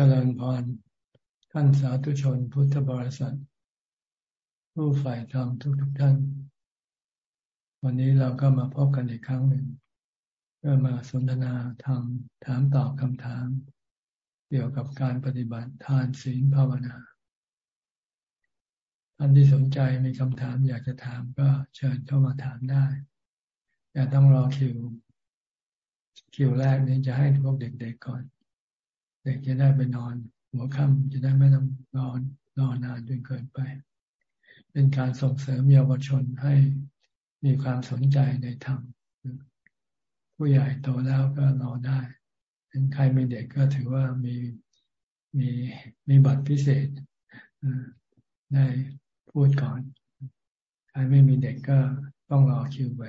จริญพรท่านสาธุชนพุทธบริษัท ผู้ฝ่ายธรรมทุกทุกท่าน วันนี้เราก็มาพบกันอีกครั้งหนึ่ง เพื่อมาสนทนาธรรมถามตอบคำถาม เกี่ยวกับการปฏิบัติทานศีลภาวนา ท่านที่สนใจมีคำถามอยากจะถามก็เชิญเข้ามาถามได้ อย่าต้องรอคิว คิวแรกนี้จะให้พวกเด็กๆก่อน เด็กจะได้ไปนอน หัวค่ำจะได้ไม่ต้องนอนนอนนานจนเกินไป เป็นการส่งเสริมเยาวชนให้มีความสนใจในธรรมผู้ใหญ่โตแล้วก็รอได้เป็นใครมีเด็กก็ถือว่ามีมีมีบัตรพิเศษได้พูดก่อน ใครไม่มีเด็กก็ต้องรอคิวไป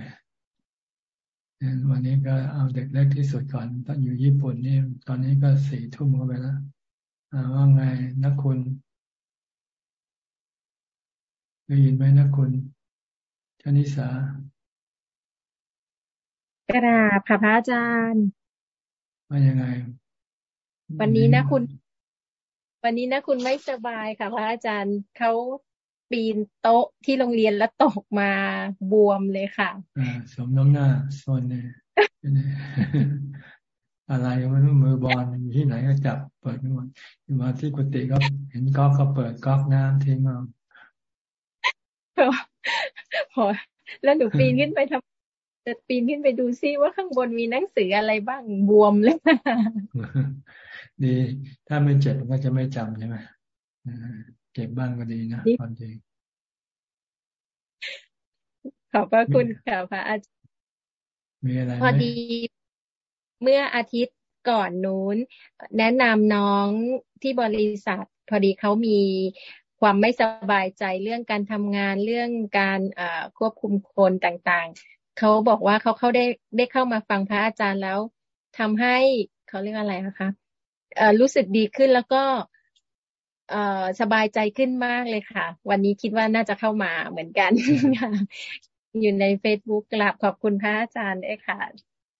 วันนี้ก็เอาเด็กเล็กที่สุดก่อน ตอนอยู่ญี่ปุ่นนี่ตอนนี้ก็สี่ทุ่มไปแล้วว่าไงนักคุณได้ยินไหมนักคุณชนิสากราบค่ะพระอาจารย์ว่ายังไง วันนี้นะคุณ วันนี้นะคุณไม่สบายค่ะพระอาจารย์เขา ปีนโต๊ะที่โรงเรียนแล้วตกมาบวมเลยค่ะอ่าสมน้ำหน้าโซนเนี่ยอะไรไม่รู้มือบอลที่ไหนก็จับเปิดไม่หมดอยู่มาที่กุฏิก็เห็นก๊อกก็เปิดก๊อกน้ำทิ้งเอาพอแล้วหนูปีนขึ้นไปทำจะปีนขึ้นไปดูซิว่าข้างบนมีหนังสืออะไรบ้างบวมเลยดี ถ้าไม่เจ็บก็จะไม่จำใช่ไหมเก็บบ้างก็ดีนะความจริงขอบพระคุณค่ะพระอาจารย์มีอะไรพอดี เมื่ออาทิตย์ก่อนนู้น แนะนำน้องที่บริษัท พอดีเขามีความไม่สบายใจเรื่องการทำงานเรื่องการควบคุมคนต่างๆ เขาบอกว่าเขาเข้าได้ได้เข้ามาฟังพระอาจารย์แล้วทำให้เขาเรียกอะไรคะรู้สึกดีขึ้นแล้วก็ เอ่อสบายใจขึ้นมากเลยค่ะ วันนี้คิดว่าน่าจะเข้ามาเหมือนกันอยู่ในเฟซบุ๊กกลับขอบคุณพระอาจารย์ด้วยค่ะ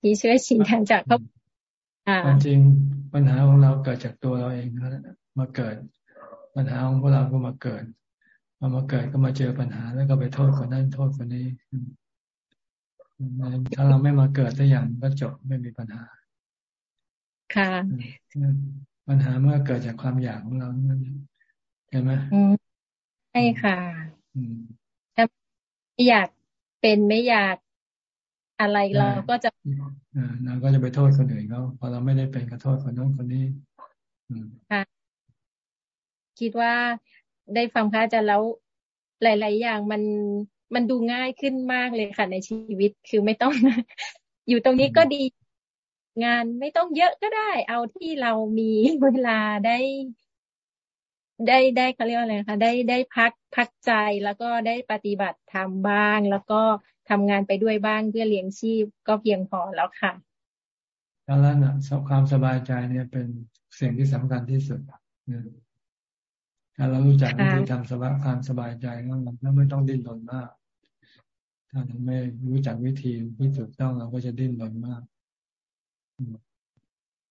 ที่ช่วยชี้แจจากเขาจริงปัญหาของเราเกิดจากตัวเราเองนะมาเกิด ปัญหาของพวกเราก็มาเกิดพอมาเกิดก็มาเจอปัญหาแล้วก็ไปโทษคนนั้นโทษคนนี้ ถ้าเราไม่มาเกิดตัวอย่างก็จบไม่มีปัญหา ค่ะ ปัญหาเมื่อเกิดจากความอยากของเราใช่ไหมใช่ค่ะถ้าไม่อยากเป็นไม่อยากอะไรเราก็จะเราก็จะไปโทษคนอื่นเขาพอเราไม่ได้เป็นก็โทษคนน้นคนนี้ค่ะคิดว่าได้ฟังพระอาจารย์แล้วหลาย ๆ อย่างมันมันดูง่ายขึ้นมากเลยค่ะในชีวิตคือไม่ต้อง อยู่ตรงนี้ก็ดี งานไม่ต้องเยอะก็ได้ เอาที่เรามีเวลาได้ ได้ได้เขาเรียกว่าอะไรคะได้ได้พักพักใจแล้วก็ได้ปฏิบัติทำบ้าง แล้วก็ทำงานไปด้วยบ้างเพื่อเลี้ยงชีพก็เพียงพอแล้วค่ะแล้วนะความสบายใจเนี่ยเป็นสิ่งที่สำคัญที่สุดถ้าเรารู้จักวิธีทำสบายความสบายใจแล้วไม่ต้องดิ้นรนมาก ถ้าเราไม่รู้จักวิธีที่ถูกต้องเราก็จะดิ้นรนมาก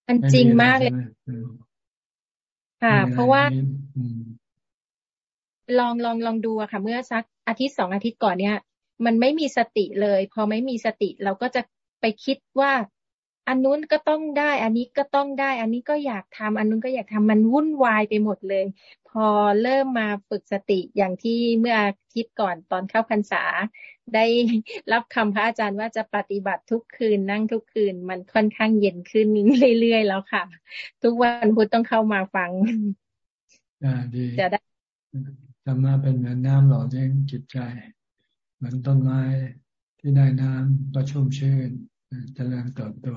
มันจริงมากเลยค่ะ เพราะว่าลองลองลองดูอะค่ะ เมื่อสักอาทิตย์สองอาทิตย์ก่อนเนี้ยมันไม่มีสติเลย พอไม่มีสติเราก็จะไปคิดว่า อันนู้นก็ต้องได้ อันนี้ก็ต้องได้ อันนี้ก็อยากทำอันนู้นก็อยากทำมันวุ่นวายไปหมดเลย พอเริ่มมาฝึกสติอย่างที่เมื่ออาทิตย์ก่อนตอนเข้าพรรษา ได้รับคำพระอาจารย์ว่าจะปฏิบัติทุกคืนนั่งทุกคืน มันค่อนข้างเย็นขึ้นเรื่อยๆแล้วค่ะ ทุกวันพุธต้องเข้ามาฟังอ่าดีจะได้ธรรมะเป็นเหมือนน้ำหล่อเลี้ยงจิตใจ เหมือนต้นไม้ที่ได้น้ำก็ชุ่มชื่นจเจริญเติบโต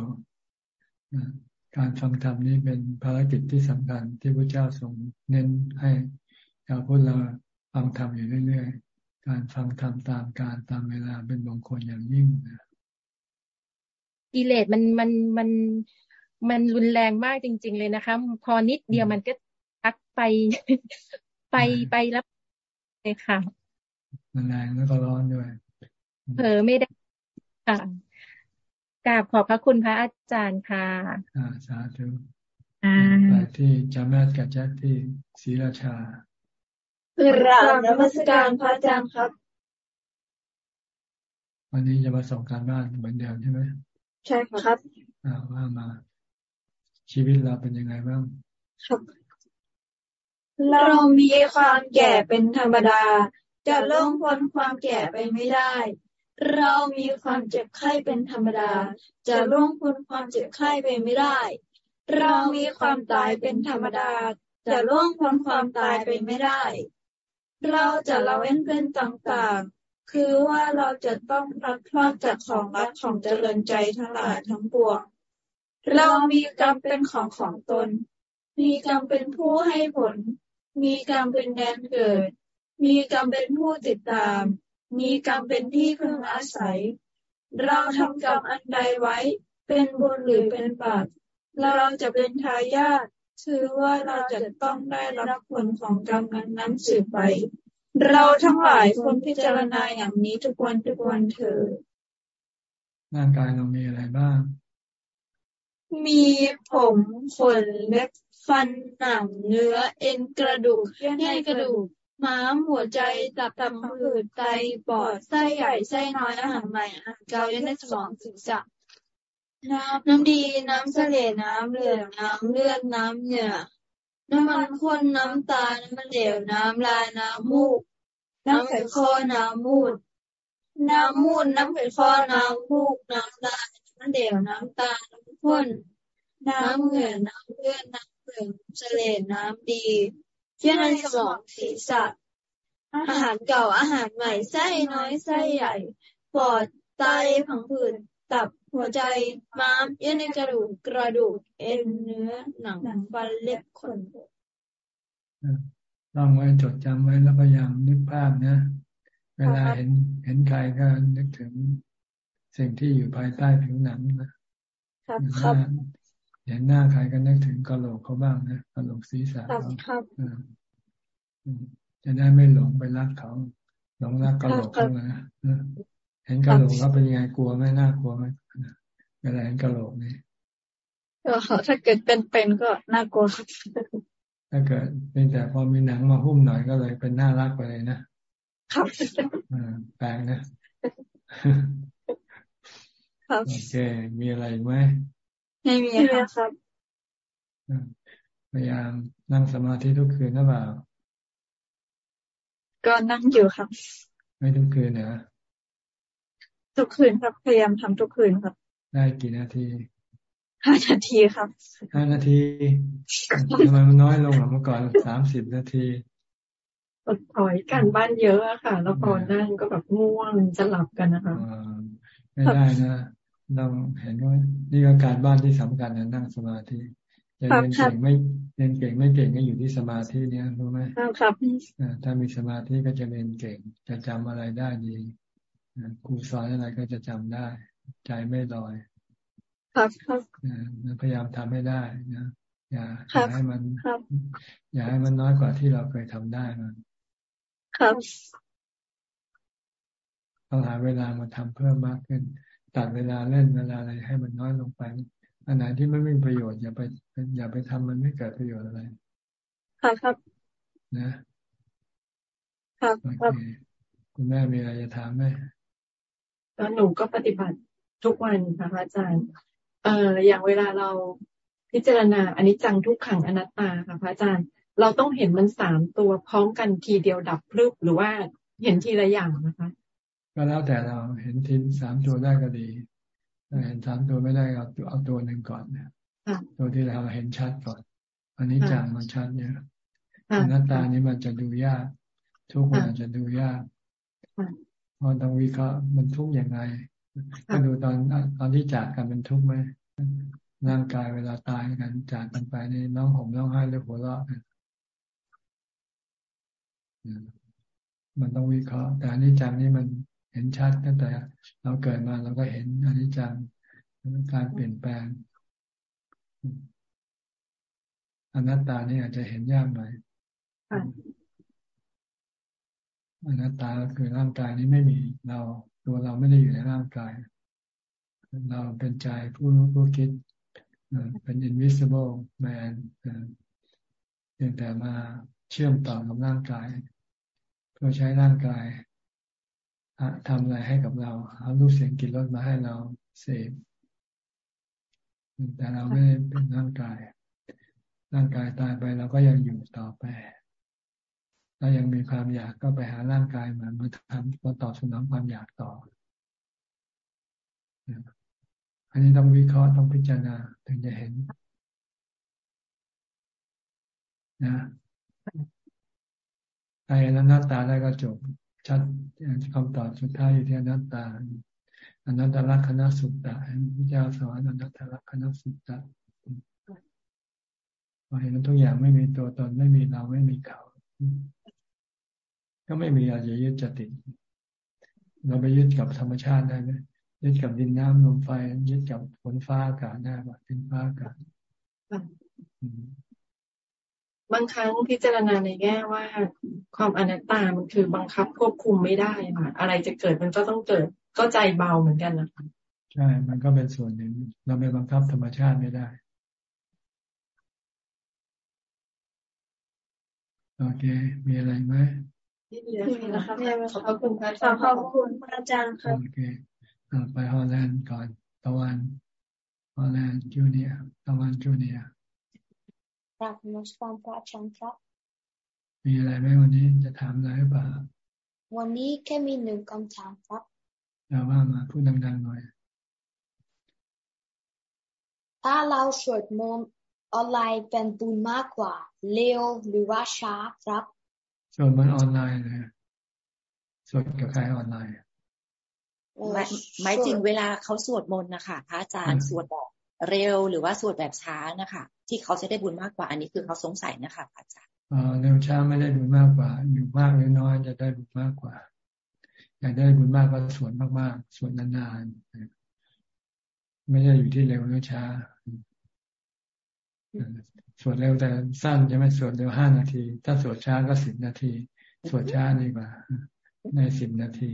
การฟังธรรมนี้เป็นภารกิจที่สำคัญที่พระเจ้าทรงเน้นให้ชาวพุทธเราฟังธรรมอยู่เรื่อยๆ การฟังธรรมตามการตามเวลาเป็นมงคลอย่างยิ่งนะกิเลสมันมันมันมันรุนแรงมากจริง ๆ เลยนะคะ พอนิดเดียวมันก็ทักไปไปไปแล้วเลยค่ะมันแรงแล้วก็ร้อนด้วยเผลอไม่ได้ค่ะกราบขอบพระคุณพระอาจารย์ค่ะอ่าสาธุไปที่จามากับแจ็คที่ศรีราชา กราบนมัสการพระอาจารย์ครับ วันนี้จะมาส่งการบ้านเหมือนเดิมใช่ไหมใช่ครับอ่าว่ามา ชีวิตเราเป็นยังไงบ้างครับเรามีความแก่เป็นธรรมดา จะล่วงพ้นความแก่ไปไม่ได้ เรามีความเจ็บไข้เป็นธรรมดา จะล่วงพ้นความเจ็บไข้ไปไม่ได้ เรามีความตายเป็นธรรมดา จะล่วงพ้นความตายไปไม่ได้ เราจะละเว้นเป็นต่างๆ คือว่าเราจะต้องพลัดพรากจากของรักของเจริญใจทั้งหลายทั้งปวง เรามีกรรมเป็นของของตน มีกรรมเป็นผู้ให้ผล มีกรรมเป็นแดนเกิด มีกรรมเป็นผู้ติดตาม มีกรรมเป็นที่พึ่งอาศัย เราทำกรรมอันใดไว้ เป็นบุญหรือเป็นบาป เราจะเป็นทายาท คือว่าเราจะต้องได้รับผลของกรรมนั้นสืบไป เราทั้งหลายควรพิจารณาอย่างนี้ทุกวันทุกวันเถิดร่างกายเรามีอะไรบ้าง มีผมขนเล็บฟันหนังเนื้อเอ็นกระดูกเยื่อกระดูกม้ามหัวใจตับตับผืดไตปอดไส้ใหญ่ไส้น้อยอาหารใหม่อาหารเกาเยื่อในสมองศีรษะ น้ำน้ำดี น้ำเสลน้ำเหลืองน้ำเลือดน้ำเหงื่อน้ำมันข้นน้ำตา น้ำมันเหลว น้ำลาย น้ำมูก น้ำไขข้อ น้ำมูด น้ำมูด น้ำไขข้อ น้ำมูก น้ำลาย น้ำมันเหลว น้ำตา น้ำข้น น้ำเหงื่อ น้ำเลือด น้ำเหลืองเสลน้ำดีเยื่อในสมองศีรษะ อาหารเก่า อาหารใหม่ ไส้น้อย ไส้ใหญ่ ปอด ไต ผังผืด ตับ หัวใจม้ามเยื่อในกระดูกกระดูกเอ็นเนื้อหนังฟันเล็บขนลองไว้จดจำไว้แล้วพยายามนึกภาพนะ เวลาเห็นเห็นใครก็นึกถึงสิ่งที่อยู่ภายใต้ผิวหนังนะครับครับเห็นหน้าใครก็นึกถึงกระโหลกเขาบ้างนะกระโหลกศีรษะเขาจะได้ไม่หลงไปรักเขาหลงรักกระโหลกเขานะเห็นกระโหลกแล้วเป็นยังไงกลัวไหมน่ากลัวไหม เวลาเห็นกระโหลกนี่ก็ถ้าเกิดเป็นเป็นก็น่ากลัวถ้าเกิดเป็นแต่พอมีหนังมาหุ้มหน่อยก็เลยเป็นน่ารักไปเลยนะครับแปลกนะครับโอเค มีอะไรไหมไม่มีครับพยายามนั่งสมาธิทุกคืนหรือเปล่าก็นั่งอยู่ครับ ไม่ทุกคืนนะทุกคืนครับพยายามทำทุกคืนครับ ได้กี่นาทีห้านาทีครับห้านาทีทำไมมันน้อยลงหรอเมื่อก่อนสามสิบนาทีถอยกันบ้านเยอะอะค่ะ แล้วพอนั่งก็แบบง่วงจะหลับกันนะคะไม่ได้นะต้องเห็นว่านี่ก็การบ้านที่สำคัญนะนั่งสมาธิจะเรียนเก่งไม่เรียนเก่งไม่เก่งก็อยู่ที่สมาธิเนี้ยรู้ไหมครับถ้ามีสมาธิก็จะเรียนเก่ง จะจำอะไรได้ดีครูสอนอะไรก็จะจำได้ ใจไม่ลอยครับครับพยายามทำให้ได้นะอย่าอย่าให้มันอย่าให้มันน้อยกว่าที่เราเคยทำได้มันครับต้องหาเวลามาทำเพิ่มมากขึ้น ตัดเวลาเล่นเวลาอะไรให้มันน้อยลงไป อันไหนที่ไม่มีประโยชน์อย่าไปอย่าไปทำมันไม่เกิดประโยชน์อะไรครับครับ นะครับโอเคคุณแม่มีอะไรจะถามไหมแล้วหนูก็ปฏิบัติ ทุกวันค่ะพระอาจารย์ เอ่ออย่างเวลาเราพิจารณาอันนี้จังทุกขังอนัตตาค่ะพระอาจารย์ เราต้องเห็นมันสามตัวพร้อมกันทีเดียวดับพลึบหรือว่าเห็นทีละอย่างนะคะ ก็แล้วแต่เราเห็นทีสามตัวได้ก็ดีถ้าเห็นสามตัวไม่ได้เอาเอาตัวหนึ่งก่อนเนี่ยตัวที่เราเห็นชัดก่อน อันนี้จังมันชัดเนี่ยอนัตตานี้มันจะดูยาก ทุกคนอาจจะดูยากพอต้องวิเคราะห์มันทุกข์ยังไง ก็ดูตอนตอนที่จากกันเป็นทุกข์ไหมร่างกายเวลาตายกันจากกันไปนี่น้องห่มน้องไห้หรือหัวเราะกันมันต้องวิเคราะห์ แต่อนิจจังนี่มันเห็นชัดตั้งแต่ เราเกิดมาเราก็เห็นอนิจจังการเปลี่ยนแปลงอนัตตานี่อาจจะเห็นยากหน่อยอนัตตาก็คือร่างกายนี้ไม่มีเรา ตัวเราไม่ได้อยู่ในร่างกาย เราเป็นใจผู้รู้ผู้คิดเป็น invisible man เพียงแต่มาเชื่อมต่อกับร่างกาย เพื่อใช้ร่างกายทำอะไรให้กับเราเอารูปเสียงกลิ่นรสมาให้เราเสพแต่เราไม่ได้เป็นร่างกาย ร่างกายตายไปเราก็ยังอยู่ต่อไป ถ้ายังมีความอยากก็ไปหาร่างกายมามาทำมาตอบสนองความอยากต่อ อันนี้ต้องวิเคราะห์ต้องพิจารณาถึงจะเห็น นะใครนั้นหน้าตาได้ก็จบ ชัดคำตอบสุดท้ายอยู่ที่หน้าตาอนัตตลักษณสุตตะพระเจ้าสอนอนัตตลักษณสุตตะพอเห็นทุกอย่างไม่มีตัวตนไม่มีเราไม่มีเขา ก็ไม่มีอะไรยึดจะติด เราไปยึดกับธรรมชาติได้ไหมยึดกับดินน้ำลมไฟ ยึดกับฝนฟ้าอากาศได้ป่ะดินฟ้าอากาศบางครั้งพิจารณาในแง่ว่า ความอนัตตามันคือบังคับควบคุมไม่ได้ค่ะอะไรจะเกิดมันก็ต้องเกิด ก็ใจเบาเหมือนกันนะคะใช่ มันก็เป็นส่วนหนึ่ง เราไม่บังคับธรรมชาติไม่ได้ โอเค มีอะไรไหม ไม่มีแล้วครับขอบคุณพระอาจารย์ขอบคุณพระอาจารย์ครับโอเคไปฮอลแลนด์ก่อนตะวันฮอลแลนด์จูเนียตะวันจูเนียกราบนมัสการพระอาจารย์ครับ มีอะไรไหมวันนี้จะถามอะไรหรือเปล่าวันนี้แค่มีหนึ่งคำถามครับเราว่ามาพูดดังๆหน่อย ถ้าเราสวดมนต์ออนไลน์เป็นบุญมากกว่า เร็วหรือว่าช้าครับ สวดมนต์ออนไลน์เลยสวดกับใครออนไลน์หมายถึงเวลาเขาสวดมนต์นะคะพระอาจารย์สวดแบบเร็วหรือว่าสวดแบบช้านะคะที่เขาจะได้บุญมากกว่าอันนี้คือเขาสงสัยนะคะพระอาจารย์เร็วช้าไม่ได้บุญมากกว่า อยู่มากหรือน้อยจะได้บุญมากกว่า อยากได้บุญมากก็สวดมากๆสวดนานๆไม่ใช่อยู่ที่เร็วหรือช้า สวดเร็วแต่สั้นจะไม่สวดเร็วห้านาที ถ้าสวดช้าก็สิบนาที สวดช้าดีกว่า ในสิบนาที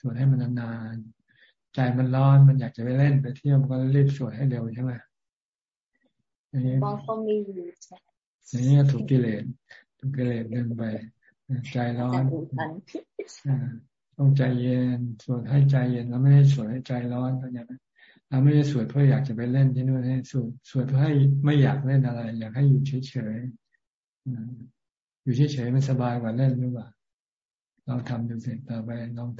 สวดให้มันนานๆใจมันร้อนมันอยากจะไปเล่นไปเที่ยวมันก็รีบสวดให้เร็วใช่ไหมอย่างนี้บางคนมีอยู่อย่างนี้ถูกกิเลสถูกกิเลสเดินไปใจร้อนต้องใจเย็นสวดให้ใจเย็นเราไม่ได้สวดให้ใจร้อนก็อย่างนั้น เราไม่ได้สวดเพื่ออยากจะไปเล่นที่นู่นให้สวดสวดเพื่อให้ไม่อยากเล่นอะไร อยากให้อยู่เฉยๆอยู่เฉยๆมันสบายกว่าเล่นหรือเปล่าเราทำดูเสร็จต่อไปลอง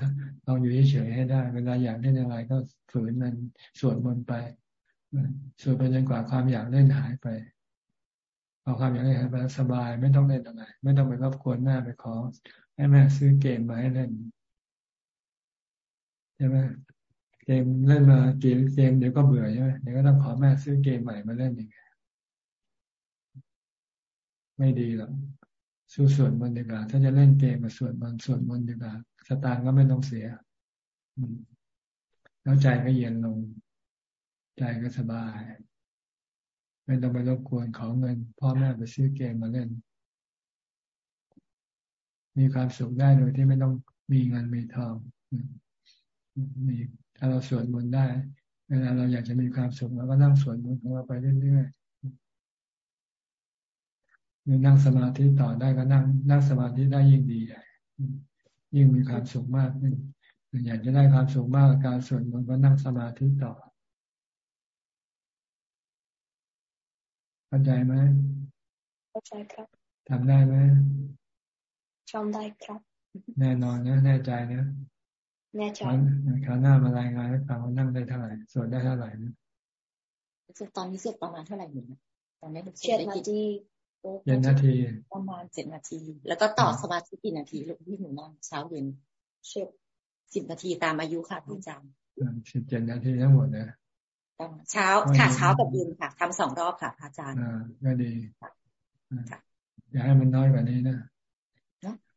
ลองอยู่เฉยๆให้ได้ เวลาอยากเล่นอะไรก็ฝืนมันสวดมนต์ไปสวดไปจนกว่าความอยากเล่นหายไปพอความอยากเล่นหายไปสบายไม่ต้องเล่นอะไรไม่ต้องไปรบกวนแม่ไปขอให้แม่ซื้อเกมมาให้เล่นใช่ไหม เกมเล่นมาเกมเกมเดี๋ยวก็เบื่อใช่ไหมเดี๋ยวก็ต้องขอแม่ซื้อเกมใหม่มาเล่นอีกไม่ดีหรอกสู้ส่วนมันดีกว่าถ้าจะเล่นเกมมาส่วนมันส่วนมันดีกว่าสตางค์ก็ไม่ต้องเสียแล้วใจก็เย็นลง ใจก็สบาย ไม่ต้องไปรบกวนขอเงิน พ่อแม่ไปซื้อเกมมาเล่น มีความสุขได้โดยที่ไม่ต้องมีเงินมีทองมี ถ้าเราสวดมนต์ได้ เวลาเราอยากจะมีความสุขเราก็นั่งสวดมนต์ของเราไปเรื่อยๆหรือนั่งสมาธิต่อได้ก็นั่ง นั่งสมาธิได้ยิ่งดีใหญ่ยิ่งมีความสุขมากขึ้นอยากจะได้ความสุขมากกับการสวดมนต์ก็นั่งสมาธิต่อเข้าใจไหมเข้าใจครับทำได้ไหมทำได้ครับ แน่นอนนะแน่ใจนะ แน่ใจคราวหน้ามารายงานให้ฟังว่านั่งได้เท่าไหร่สวดได้เท่าไหร่นะตอนนี้สวดประมาณเท่าไหร่หนูตอนนี้เจ็ดนาทีเจ็ดนาที ประมาณเจ็ดนาที แล้วก็ต่อสมาธิกี่นาทีลูกที่หนูนั่งเช้าเย็นสิบสิบนาทีตามอายุค่ะพี่จามสิบเจ็ดนาทีทั้งหมดนะเช้าค่ะเช้ากับเย็นค่ะทำสองรอบค่ะพระอาจารย์อ่าก็ดีอย่าให้มันน้อยกว่านี้นะ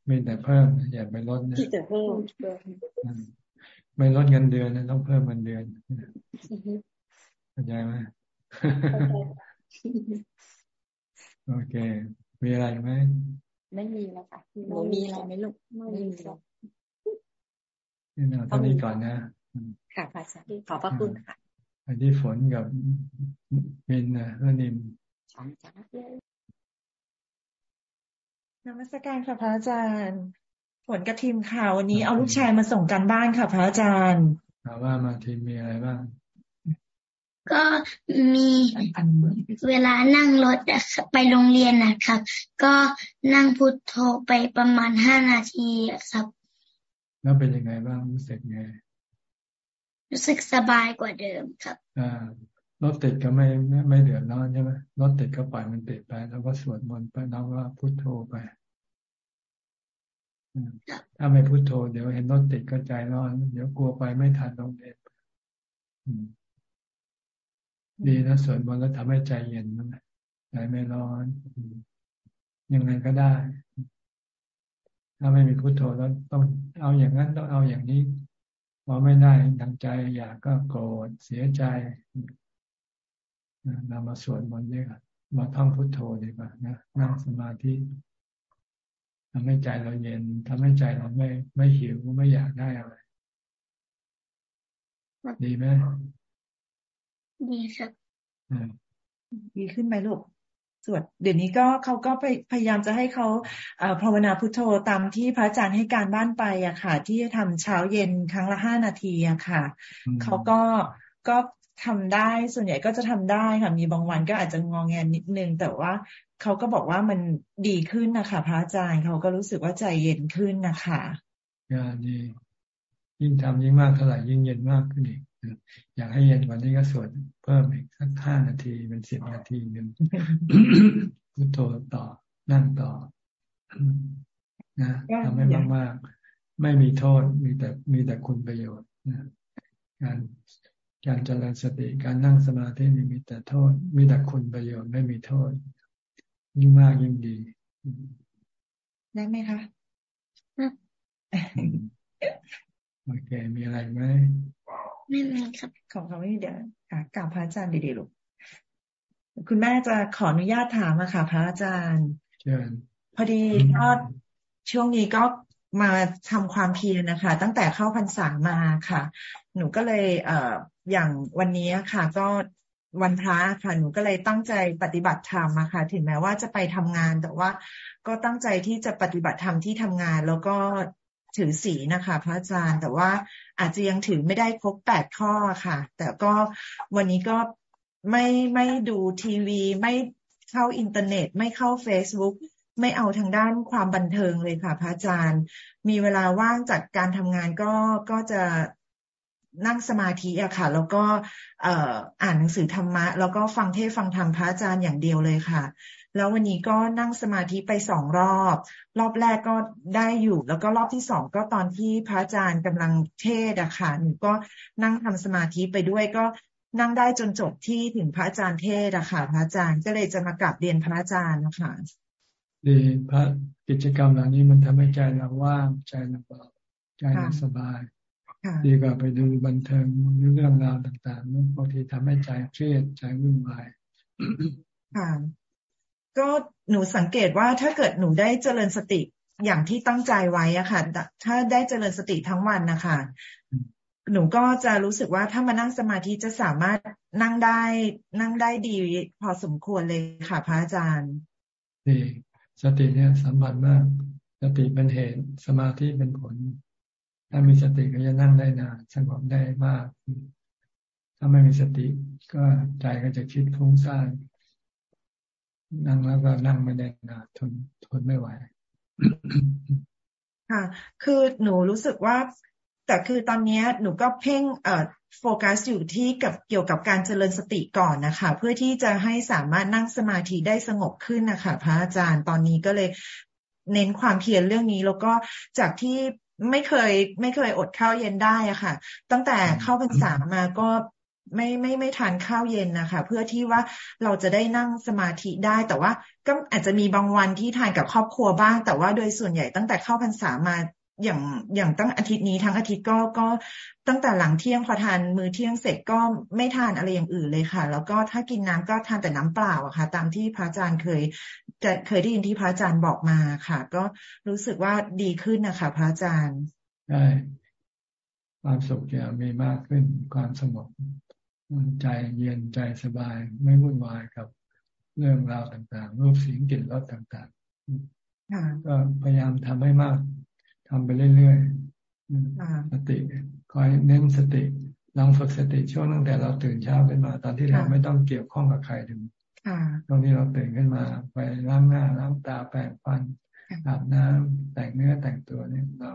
มีแต่เพิ่มอย่าไปลดนะที่แต่เพิ่มไม่ลดเงินเดือนนะต้องเพิ่มเงินเดือนเข้าใจไหมโอเค มีอะไรไหมไม่มีแล้วค่ะหนูมีอะไรไหมลูกไม่มีแล้วนี่นะตอนนี้ก่อนนะค่ะพระอาจารย์ขอบพระคุณค่ะที่ฝนกับมินนะแล้วนิม นมัสการค่ะพระอาจารย์ฝนกับทีมข่าววันนี้เอาลูกชายมาส่งกันบ้านค่ะพระอาจารย์ถามว่ามาทีมมีอะไรบ้าง ก็มีเวลานั่งรถไปโรงเรียนนะครับ ก็นั่งพุทโธไปประมาณห้านาทีครับ แล้วเป็นยังไงบ้างรู้สึกไง รู้สึกสบายกว่าเดิมครับอ่ารถติดก็ไม่ไม่ไม่เดือดร้อนใช่ไหมรถติดก็ปล่อยมันติดไป แล้วก็สวดมนต์ไปแล้วก็พุทโธไป ถ้าไม่พุทโธเดี๋ยวเห็นรถติดก็ใจร้อน เดี๋ยวกลัวไปไม่ทันโรงเรียนดีนะสวดมนต์แล้วทำให้ใจเย็นนะใจไม่ร้อนยังไงก็ได้ ถ้าไม่มีพุทโธแล้วต้องเอาอย่างนั้นต้องเอาอย่างนี้พอไม่ได้ดังใจอยากก็โกรธเสียใจนำมาสวดมนต์เนี่ยมาท่องพุทโธดีกว่านะนั่งสมาธิ ทำให้ใจเราเย็นทำให้ใจเราไม่ไม่หิวไม่อยากได้อะไร ดีไหมดีครับดีขึ้นไหมลูกสวดเดี๋ยวนี้ก็เขาก็ไปพยายามจะให้เขาภาวนาพุทโธตามที่พระอาจารย์ให้การบ้านไปอะค่ะ ที่จะทำเช้าเย็นครั้งละห้านาทีอะค่ะ เขาก็ก็ทำได้ส่วนใหญ่ก็จะทำได้ค่ะ มีบางวันก็อาจจะงองแงนิดนึง แต่ว่า เขาก็บอกว่ามันดีขึ้นนะคะพระอาจารย์เขาก็รู้สึกว่าใจเย็นขึ้นนะคะอ่าดียิ่งทำยิ่งมากเท่าไหร่ยิ่งเย็นมากขึ้นอีกอยากให้เย็นกว่านี้ก็สวดเพิ่มอีกสักห้านาทีเป็นสิบนาทีหนึ่งพุทโธต่อนั่งต่อนะทำให้มากๆไม่มีโทษมีแต่มีแต่คุณประโยชน์นะการการเจริญสติการนั่งสมาธินี้มีแต่โทษ มีแต่คุณประโยชน์ไม่มีโทษ ยิ่งมากยิ่งดี ได้ไหมคะโอเค มีอะไรไหมไม่มีครับ ของเขาไม่เดี๋ยวค่ะกล่าวพระอาจารย์ดีๆลูกคุณแม่จะขออนุญาตถามอะค่ะ พระอาจารย์เชิญพอดีก็ช่วงนี้ก็มาทำความเพียรนะคะ ตั้งแต่เข้าพรรษามาค่ะ หนูก็เลยเอ่ออย่างวันนี้ค่ะ ก็ วันพระค่ะหนูก็เลยตั้งใจปฏิบัติธรรมอะค่ะ ถึงแม้ว่าจะไปทำงาน แต่ว่าก็ตั้งใจที่จะปฏิบัติธรรมที่ทำงาน แล้วก็ถือศีนะคะ พระอาจารย์ แต่ว่าอาจจะยังถือไม่ได้ครบแปดข้อค่ะ แต่ก็วันนี้ก็ไม่ไม่ดูทีวีไม่เข้าอินเทอร์เน็ต ไม่เข้าเฟซบุ๊กไม่เอาทางด้านความบันเทิงเลยค่ะ พระอาจารย์ มีเวลาว่างจากการทำงานก็ก็จะ นั่งสมาธิอะค่ะ แล้วก็เอ่ออ่านหนังสือธรรมะ แล้วก็ฟังเทศฟังธรรมพระอาจารย์อย่างเดียวเลยค่ะ แล้ววันนี้ก็นั่งสมาธิไปสองรอบ รอบแรกก็ได้อยู่ แล้วก็รอบที่สองก็ตอนที่พระอาจารย์กำลังเทศอะค่ะหนูก็นั่งทำสมาธิไปด้วยก็นั่งได้จนจบที่ถึงพระอาจารย์เทศอะค่ะ พระอาจารย์ก็เลยจะมากลับเรียนพระอาจารย์นะคะดีพระกิจกรรมเหล่านี้มันทำให้ใจเราว่างใจเราเบาใจเราสบาย ดีกว่าไปดูบันเทิงเรื่องราวต่างๆบางทีทำให้ใจเครียดใจวุ่นวายค่ะก็หนูสังเกตว่าถ้าเกิดหนูได้เจริญสติอย่างที่ตั้งใจไว้อะค่ะ ถ้าได้เจริญสติทั้งวันนะคะหนูก็จะรู้สึกว่าถ้ามานั่งสมาธิจะสามารถนั่งได้นั่งได้ดีพอสมควรเลยค่ะพระอาจารย์ดีสติเนี่ยสำคัญมาก สติเป็นเหตุสมาธิเป็นผล ถ้ามีสติก็จะนั่งได้นานสงบได้มาก ถ้าไม่มีสติก็ใจก็จะคิดฟุ้งซ่านนั่งแล้วก็นั่งไม่ได้นานทนทนไม่ไหวค่ะ คือหนูรู้สึกว่า แต่คือตอนนี้หนูก็เพ่งเอ่อโฟกัสอยู่ที่กับเกี่ยวกับการเจริญสติก่อนนะคะ เพื่อที่จะให้สามารถนั่งสมาธิได้สงบขึ้นนะคะ พระอาจารย์ตอนนี้ก็เลยเน้นความเพียรเรื่องนี้แล้วก็จากที่ ไม่เคย ไม่เคยอดข้าวเย็นได้อะค่ะ ตั้งแต่เข้าพรรษามาก็ไม่ไม่ไม่ทานข้าวเย็นนะคะเพื่อที่ว่าเราจะได้นั่งสมาธิได้ แต่ว่าก็อาจจะมีบางวันที่ทานกับครอบครัวบ้าง แต่ว่าโดยส่วนใหญ่ตั้งแต่เข้าพรรษามาอย่างอย่างตั้งอาทิตย์นี้ทั้งอาทิตย์ก็ก็ตั้งแต่หลังเที่ยงพอทานมือเที่ยงเสร็จก็ไม่ทานอะไรอย่างอื่นเลยค่ะ แล้วก็ถ้ากินน้ำก็ทานแต่น้ำเปล่าอะค่ะ ตามที่พระอาจารย์เคย จะเคยได้ยินที่พระอาจารย์บอกมาค่ะ ก็รู้สึกว่าดีขึ้นนะคะ พระอาจารย์ใช่ความสุขจะมีมากขึ้นความสงบใจเย็นใจสบาย ไม่วุ่นวายกับเรื่องราวต่างๆ รูปเสียงกลิ่นรสต่างๆก็พยายามทำให้มากทำไปเรื่อยๆสติคอยเน้นสติลองฝึกสติช่วงตั้งแต่เราตื่นเช้าขึ้นมา ตอนที่เราไม่ต้องเกี่ยวข้องกับใครถึง ตรงที่เราตื่นขึ้นมาไปล้างหน้าล้างตาแปรงฟันอาบน้ำแต่งเนื้อแต่งตัวเนี่ยเรา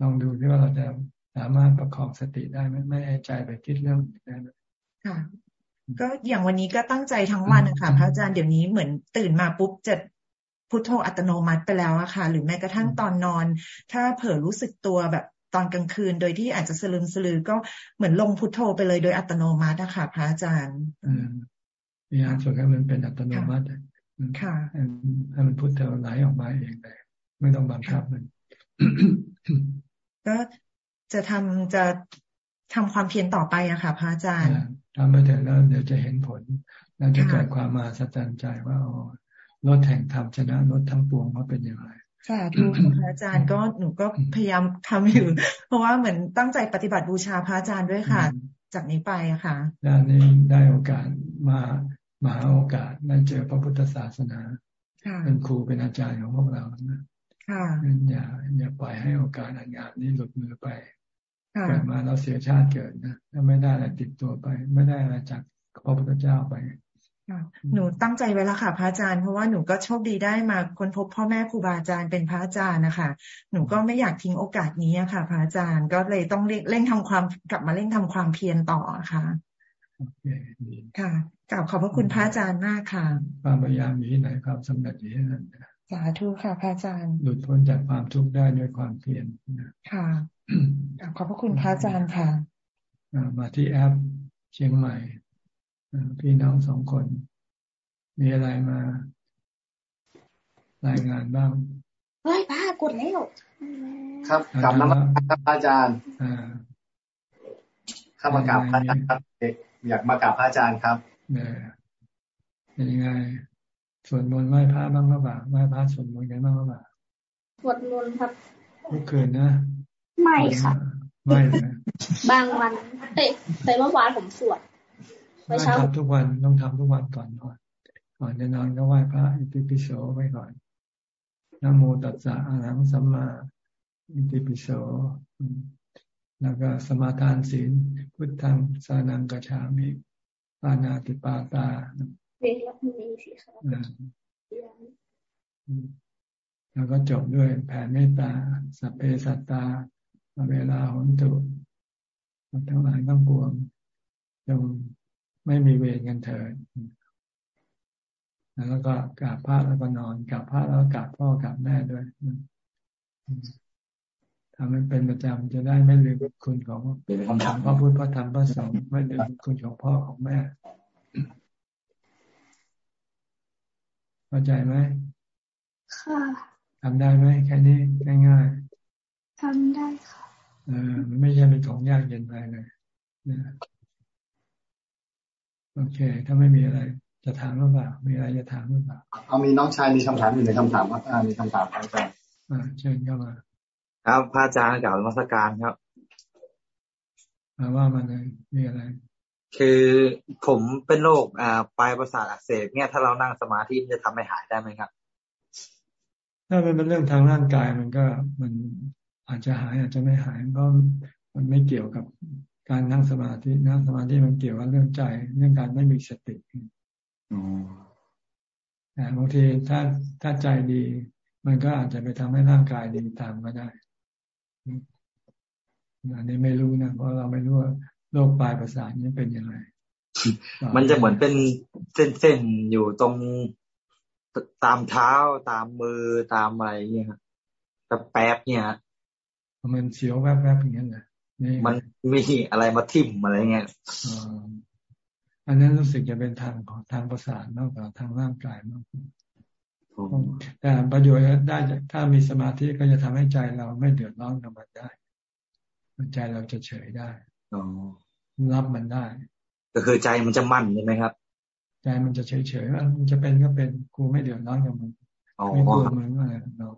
ลองดูที่ว่าเราจะสามารถประคองสติได้ไหมไม่ให้ใจไปคิดเรื่องนั้นค่ะ ก็อย่างวันนี้ก็ตั้งใจทั้งวันนะคะพระอาจารย์เดี๋ยวนี้เหมือนตื่นมาปุ๊บจะพุทโธอัตโนมัติไปแล้วอะค่ะ หรือแม้กระทั่งตอนนอน ถ้าเผลอรู้สึกตัวแบบตอนกลางคืน โดยที่อาจจะสลืมสลือก็เหมือนลงพุทโธไปเลยโดยอัตโนมัตินะคะพระอาจารย์ พยายามฝึกให้มันเป็นอัตโนมัติค่ะให้มันพุทโธไหลออกมาเองเลยไม่ต้องบังคับมัน ก็จะทำจะทำความเพียรต่อไปอะค่ะพระอาจารย์ทำไปเถอะแล้วเดี๋ยวจะเห็นผล แล้วจะเกิดความมาสัจใจว่าอ๋อรถแห่งธรรมชนะรถทั้งปวงว่าเป็นอย่างไรสาธุพระอาจารย์ก็หนูก็พยายามทำอยู่ เพราะว่าเหมือนตั้งใจปฏิบัติบูชาพระอาจารย์ด้วยค่ะ จากนี้ไปอะค่ะด้านนี้ได้โอกาสมา มาโอกาสได้เจอพระพุทธศาสนาเป็นครูเป็นอาจารย์ของพวกเรานะอย่าอย่าปล่อยให้โอกาสอันงามนี้หลุดมือไปเกิดมาเราเสียชาติเกิดนะถ้าไม่ได้อะไรติดตัวไป ไม่ได้อะไรจากพระพุทธเจ้าไปหนูตั้งใจไว้แล้วค่ะพระอาจารย์เพราะว่าหนูก็โชคดีได้มาค้นพบพ่อแม่ครูบาอาจารย์เป็นพระอาจารย์นะคะหนูก็ไม่อยากทิ้งโอกาสนี้ค่ะพระอาจารย์ก็เลยต้องเร่งทำความกลับมาเร่งทำความเพียรต่อค่ะ ค่ะกล่าวขอบพระคุณพระอาจารย์มากค่ะ ความพยายามอยู่ที่ไหนความสำเร็จอยู่ที่นั่นสาธุค่ะพระอาจารย์ หลุดพ้นจากความทุกข์ได้ด้วยความเพียรค่ะขอบพระคุณพระอาจารย์ค่ะมาที่แอปเชียงใหม่พี่น้องสองคน มีอะไรมารายงานบ้างเฮ้ยป้ากดแล้วครับกลับน้ำครับอาจารย์เข้ามากราบพระอาจารย์ครับ อยากมากราบพระอาจารย์ครับเนี่ยเป็นยังไงสวดมนต์ไหว้พระบ้างหรือเปล่าไหว้พระสวดมนต์กันบ้างหรือเปล่าสวดมนต์ครับทุกคืนนะไม่ค่ะไม่นะบางวันแต่แต่เมื่อวานผมสวดไม่ทำทุกวันต้องทำทุกวันก่อนนอนก่อนจะนอนก็ไหว้พระอิติปิโสไว้ก่อนนโมตัสสะอาหังสัมมาอิติปิโส แล้วก็สมาทานศีลพุทธังสานังกัจฉามิปานาติปาตาเวรมีสิครับแล้วก็จบด้วยแผ่เมตตาสัพเพสัตตาเวลาหนตุทั้งหลายต้องปวงจงไม่มีเวรกันเถิดแล้วก็กราบพระแล้วก็นอนกราบพระแล้วกราบพ่อกราบแม่ด้วย ทำให้เป็นประจำจะได้ไม่ลืมคุณของของพระพุทธพระธรรมพระสงฆ์ไม่ลืมคุณของพ่อของแม่เข้าใจไหมค่ะทำได้ไหมแค่นี้ง่ายๆทำได้ค่ะเออมันไม่ใช่เป็นของยากเย็นไปเลยนะโอเค ถ้าไม่มีอะไร จะถามหรือเปล่า มีอะไรจะถามหรือเปล่าเอามีน้องชายมีคำถามอยู่ในคำถามว่ามีคำถามอาจารย์อ่าเชิญเข้ามา ครับพระอาจารย์กล่าวมัสการครับมาว่ามาเลยมีอะไร คือผมเป็นโรคอ่าปลายประสาทอักเสบเนี่ยถ้าเรานั่งสมาธิจะทำให้หายได้ไหมครับ ถ้าเป็นเรื่องทางร่างกายมันก็มันอาจจะหายอาจจะไม่หายเพราะมันไม่เกี่ยวกับการนั่งสมาธินั่งสมาธิมันเกี่ยวกับเรื่องใจเรื่องการไม่มีสติแต่บางทีถ้าถ้าใจดี มันก็อาจจะไปทำให้ร่างกายดีตามก็ได้ อันนี้ไม่รู้นะเพราะเราไม่รู้ว่าโรคปลายประสาทนี้เป็นยังไงมันจะเหมือนเป็นเส้นๆอยู่ตรงตามเท้าตามมือตามอะไรเงี้ยครับแป๊บเนี่ยมันเสียวแวบๆอย่างนั้นแหละมันมีอะไรมาทิ่มอะไรเงี้ยอันนั้นรู้สึกจะเป็นทางของทางประสาทมากกว่าทางร่างกายมาก แต่ประโยชน์ได้ถ้ามีสมาธิก็จะทำให้ใจเราไม่เดือดร้อนกับมันได้ใจเราจะเฉยได้รับมันได้ ก็คือใจมันจะมั่นใช่ไหมครับ ใจมันจะเฉยเฉยว่ามันจะเป็นก็เป็นกูไม่เดือดร้อนกับมันไม่กลัวมึงอะไรเรา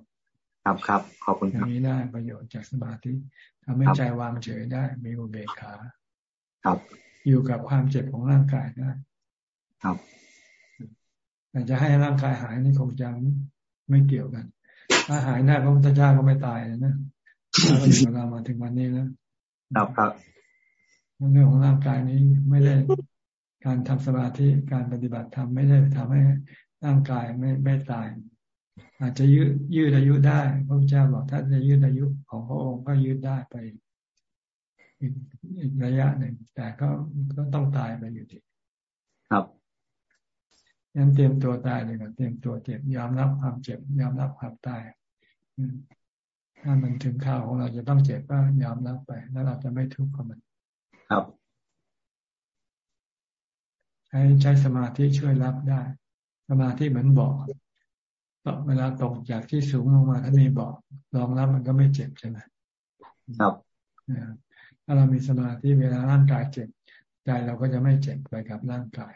ครับครับขอบคุณครับนี้ได้ประโยชน์จากสมาธิทำให้ใจวางเฉยได้ มีอุเบกขา ครับ อยู่กับความเจ็บของร่างกายได้ ครับ แต่จะให้ร่างกายหายนี่คงจะไม่เกี่ยวกัน ถ้าหายได้พระพุทธเจ้าก็ไม่ตายนะถ้าเราอยู่กับเรามาถึงวันนี้นะครับครับเรื่องของร่างกายนี้ไม่ได้การทำสมาธิการปฏิบัติธรรมไม่ได้ทำให้ร่างกายไม่ไม่ตาย อาจจะยืดยืดอายุได้พระพุทธเจ้าบอกถ้าจะยืดอายุของพระองค์ก็ยืดได้ไปอีกระยะหนึ่งแต่ก็ก็ต้องตายไปอยู่ดีครับ ยังเตรียมตัวตายเลยก่อนเตรียมตัวเจ็บยอมรับความเจ็บยอมรับความตายถ้ามันถึงข่าวของเราจะต้องเจ็บก็ยอมรับไป แล้วเราจะไม่ทุกข์กับมัน ครับ ใช้ใช้สมาธิช่วยรับได้ สมาธิเหมือนบอกเวลาตกจากที่สูงลงมาถ้ามีบอกรองรับมันก็ไม่เจ็บใช่ไหมครับถ้าเรามีสมาธิเวลาร่างกายเจ็บใจเราก็จะไม่เจ็บไปกับร่างกาย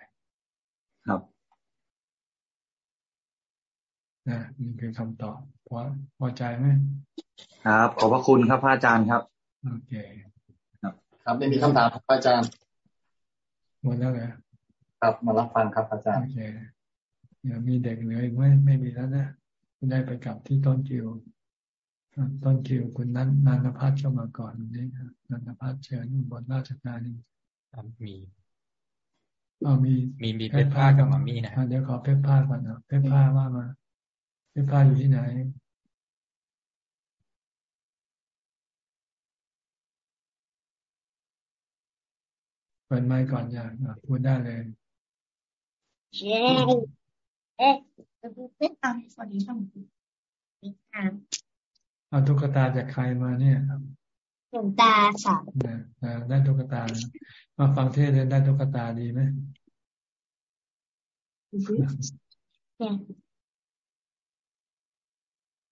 ครับ นะนี่คือคำตอบพอพอใจไหมครับ ขอบพระคุณครับพระอาจารย์ครับโอเค ครับ ครับไม่มีคำถามครับอาจารย์หมดแล้วเหรอครับมารับฟังครับอาจารย์โอเคอย่ามีเด็กเลยไม่ไม่มีแล้วนะได้ไปกลับที่ต้นจิวต้นคิวคุณนันนันพัฒน์เข้ามาก่อนนี่นันพัฒน์เชิญบนราชการนี่มีอ๋อมีมีมีเพชรผ้ากับมามี่นะเดี๋ยวขอเพชรผ้าก่อนนะเพชรผ้าว่ามา เพชรผ้าอยู่ที่ไหนเปิดไมค์ก่อนอย่าพูดได้เลยเย้เอ๊ะเพชรตามสวัสดีครับเอาตุ๊กตาจากใครมาเนี่ยหลวงตาค่ะได้ตุ๊กตา มาฟังเทศได้ตุ๊กตาดีไหม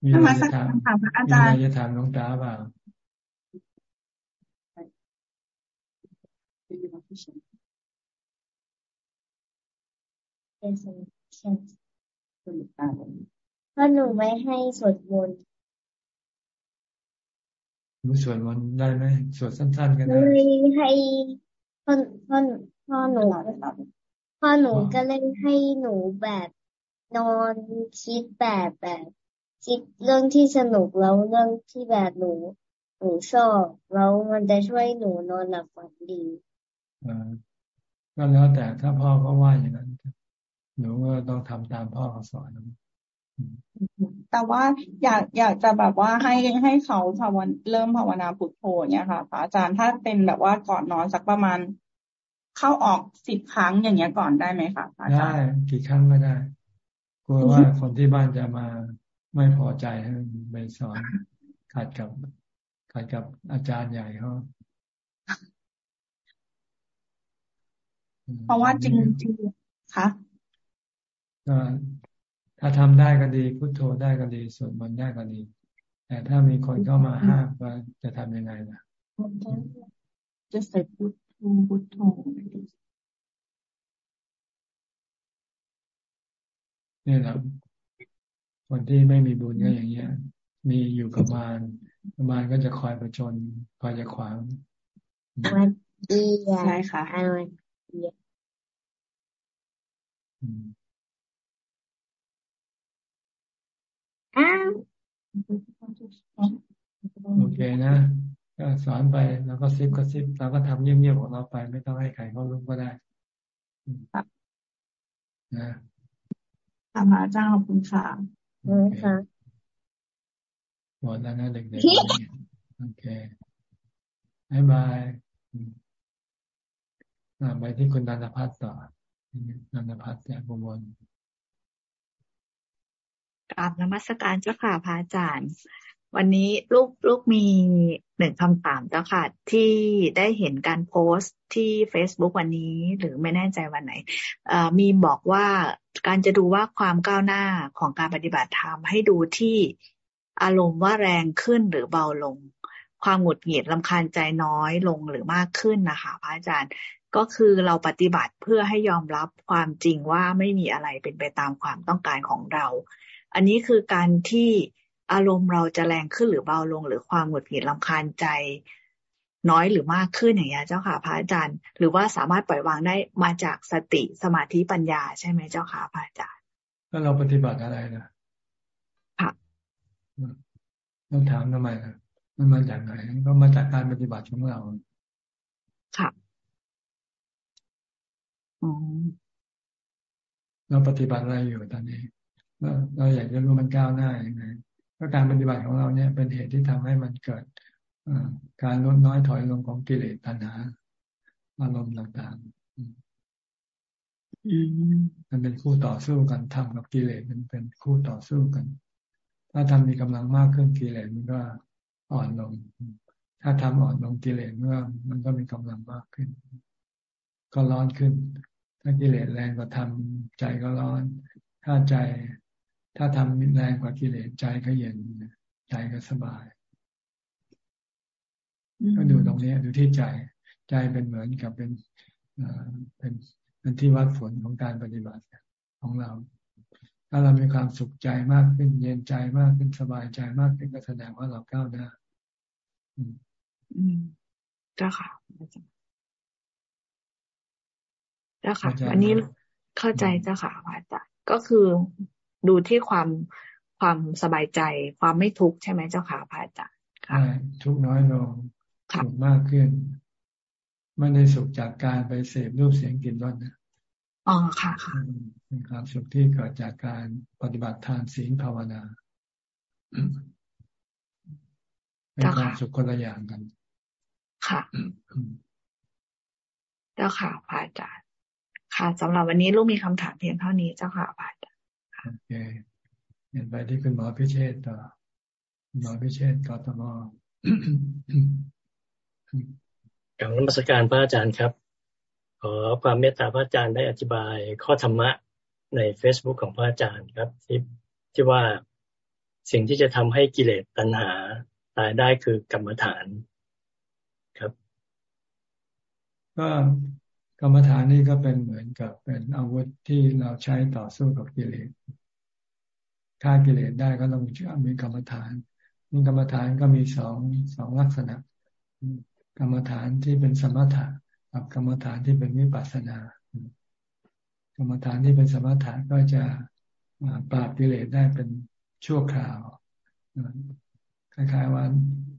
มีอะไรจะถามมีอะไรจะถามหลวงตาเปล่าเพราะหนูไม่ให้สวดมนต์หนูสวดมนต์ได้ไหมสวดสั้นๆกันได้ให้พ่อพ่อพ่อหนูพ่อหนูก็เลยให้หนูแบบนอนคิดแบบแบบ คิดเรื่องที่สนุกแล้วเรื่องที่แบบหนูหนูชอบแล้วมันจะช่วยหนูนอนหลับฝันดีอ่าก็แล้วแต่ถ้าพ่อเขาว่าอย่างนั้นหนูก็ต้องทำตามพ่อเขาสอนนะแต่ว่าอยากอยากจะแบบว่าให้ให้เขาภาวนาเริ่มภาวนาพุทโธเนี่ยค่ะพระอาจารย์ถ้าเป็นแบบว่าก่อนนอนสักประมาณ เข้าออกสิบครั้งอย่างเงี้ยก่อนได้ไหมคะอาจารย์ได้กี่ครั้งก็ได้กลัวว่าคนที่บ้านจะมา ไม่พอใจให้ไปสอนขัดกับขัดกับอาจารย์ใหญ่เขาเพราะว่าจริงจริงคะก็ถ้าทำได้ก็ดีพุทโธได้ก็ดีสวดมนต์ได้ก็ดี แต่ถ้ามีคนเข้ามาห้ามว่าจะทำยังไงล่ะจะใส่พุทโธพุทโธนี่แหละ คนที่ไม่มีบุญก็อย่างเงี้ย มีอยู่กับมารมารก็จะคอยประชนคอยจะขวางใช่ค่ะโอเคนะก็สอนไปแล้วก็ซิบก็ซิบเราก็ทำเงียบๆของเราไปไม่ต้องให้ใครเขารู้ก็ได้นะค่ะพระอาจารย์ขอบคุณค่ะ ค่ะหมดแล้วนะเด็กๆโอเคบายบายไปที่คุณนันทพัฒน์ต่อนันทพัฒน์จากบุบลกราบนมัสการเจ้าค่ะพระอาจารย์ วันนี้ลูกลูกมีหนึ่งคำถามเจ้าค่ะ ที่ได้เห็นการโพสต์ที่ Facebook วันนี้ หรือไม่แน่ใจวันไหนมีบอกว่าการจะดูว่าความก้าวหน้าของการปฏิบัติธรรมให้ดูที่อารมณ์ว่าแรงขึ้นหรือเบาลง ความหงุดหงิดลำคาญใจน้อยลงหรือมากขึ้นนะคะพระอาจารย์ก็คือเราปฏิบัติเพื่อให้ยอมรับความจริงว่าไม่มีอะไรเป็นไปตามความต้องการของเรา อันนี้คือการที่ อารมณ์เราจะแรงขึ้นหรือเบาลง หรือความหงุดหงิดลำคาญใจ น้อยหรือมากขึ้นอย่างเงี้ยเจ้าค่ะพระอาจารย์ หรือว่าสามารถปล่อยวางได้มาจากสติสมาธิปัญญาใช่ไหมเจ้าค่ะพระอาจารย์ก็เราปฏิบัติอะไรนะค่ะต้องถามทำไมนะมันมาจากไหนก็มาจากการปฏิบัติของเราค่ะอ๋อเราปฏิบัติอะไรอยู่ตอนนี้เราอยากจะรู้มันก้าวหน้าอย่างไร ก็การปฏิบัติของเราเนี่ยเป็นเหตุที่ทำให้มันเกิดการลดน้อยถอยลงของกิเลสตัณหาอารมณ์ต่างๆมันเป็นคู่ต่อสู้กันทำกับกิเลสมันเป็นคู่ต่อสู้กัน ถ้าทำมีกำลังมากขึ้นกิเลสมันก็อ่อนลง ถ้าทำอ่อนลงกิเลสเมื่อมันก็มีกำลังมากขึ้น ก็ร้อนขึ้น ถ้ากิเลสแรงกว่าทำใจก็ร้อน ถ้าใจ ถ้าทำแรงกว่ากิเลสใจก็เย็นใจก็สบาย ก็ดูตรงนี้ดูที่ใจ ใจเป็นเหมือนกับเป็นเป็นเป็นที่วัดผลของการปฏิบัติของเรา ถ้าเรามีความสุขใจมากขึ้น เย็นใจมากขึ้นสบายใจมากขึ้นก็แสดงว่าเราก้าวหน้าอืมเจ้าค่ะเจ้าค่ะ อันนี้เข้าใจเจ้าค่ะพระอาจารย์ก็คือ ดูที่ความความสบายใจ ความไม่ทุกข์ใช่ไหมเจ้าค่ะพระอาจารย์ใช่ทุกน้อยลงสุขมากขึ้น ไม่ได้สุขจากการไปเสพรูปเสียงกลิ่นรสนะอ๋อค่ะค่ะเป็นความสุขที่เกิดจากการปฏิบัติทานศีลภาวนาเป็นความสุขคนละอย่างกัน ค่ะเจ้าค่ะพระอาจารย์ค่ะสำหรับวันนี้ลูกมีคำถามเพียงเท่านี้เจ้าค่ะพระอาจารย์ โอเคเห็นไปที่คุณหมอพิเชษต่อหมอพิเชษกตมกับนมัสการพระอาจารย์ครับ ขอความเมตตาพระอาจารย์ได้อธิบายข้อธรรมะใน Facebook ของพระอาจารย์ครับ ที่ที่ว่าสิ่งที่จะทำให้กิเลสตัณหาตายได้คือกรรมฐานครับ ก็ กรรมฐานนี่ก็เป็นเหมือนกับเป็นอาวุธที่เราใช้ต่อสู้กับกิเลสฆ่ากิเลสได้ก็ต้องมีกรรมฐานมีกรรมฐานก็มีสองสองลักษณะ กรรมฐานที่เป็นสมถะกับกรรมฐานที่เป็นวิปัสสนา กรรมฐานที่เป็นสมถะก็จะปราบกิเลสได้เป็นชั่วคราวคล้ายๆว่า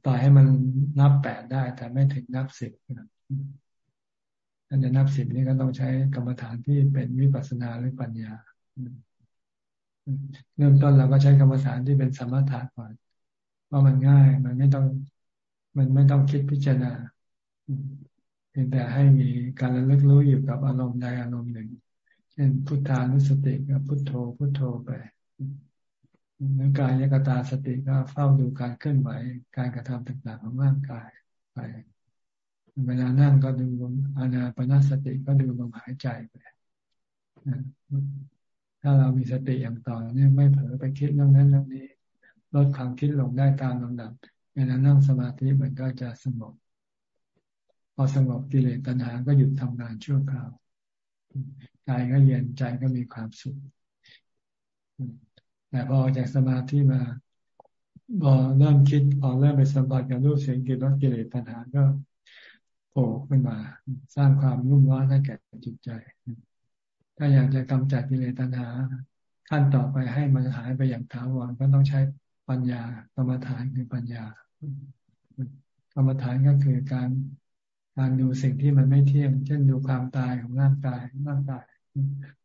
ต่อให้มันนับแปดได้แต่ไม่ถึงนับสิบ ถ้าจะนับสิบนี่ก็ต้องใช้กรรมฐานที่เป็นวิปัสสนาหรือปัญญาเริ่มต้นเราก็ใช้กรรมฐานที่เป็นสมถะก่อนเพราะมันง่าย มันไม่ต้อง มันไม่ต้องคิดพิจารณาเพียงแต่ให้มีการระลึกรู้อยู่กับอารมณ์ใดอารมณ์หนึ่ง เช่นพุทธานุสติกับพุทโธ พุทโธไปนื้อกายยกตาสติก็เฝ้าดูการเคลื่อนไหว การกระทำต่างๆของร่างกายไป เวลานั่งก็ดูลมอานาปนาสติก็ดูลมหายใจไปถ้าเรามีสติอย่างต่อเนี่ยไม่เผลอไปคิดเรื่องนั้นเรื่องนี้ลดความคิดลงได้ตามลำดับเวลานั่งสมาธิมันก็จะสงบพอสงบกิเลสตัณหาก็หยุดทำงานชั่วคราวกายก็เย็นใจก็มีความสุขแต่พอจากสมาธิมาพอเริ่มคิดพอเริ่มไปสัมผัสกับรูปเสียงกลิ่นรสกิเลสตัณหาก็ ผล่ขึ้นมา สร้างความรุ่มร้อนให้แก่จิตใจ ถ้าอยากจะกำจัดกิเลสตัณหา ขั้นต่อไปให้มันหายไปอย่างถาวรก็ต้องใช้ปัญญากรรมฐานคือปัญญากรรมฐานก็คือการการดูสิ่งที่มันไม่เที่ยง เช่นดูความตายของร่างกายร่างกาย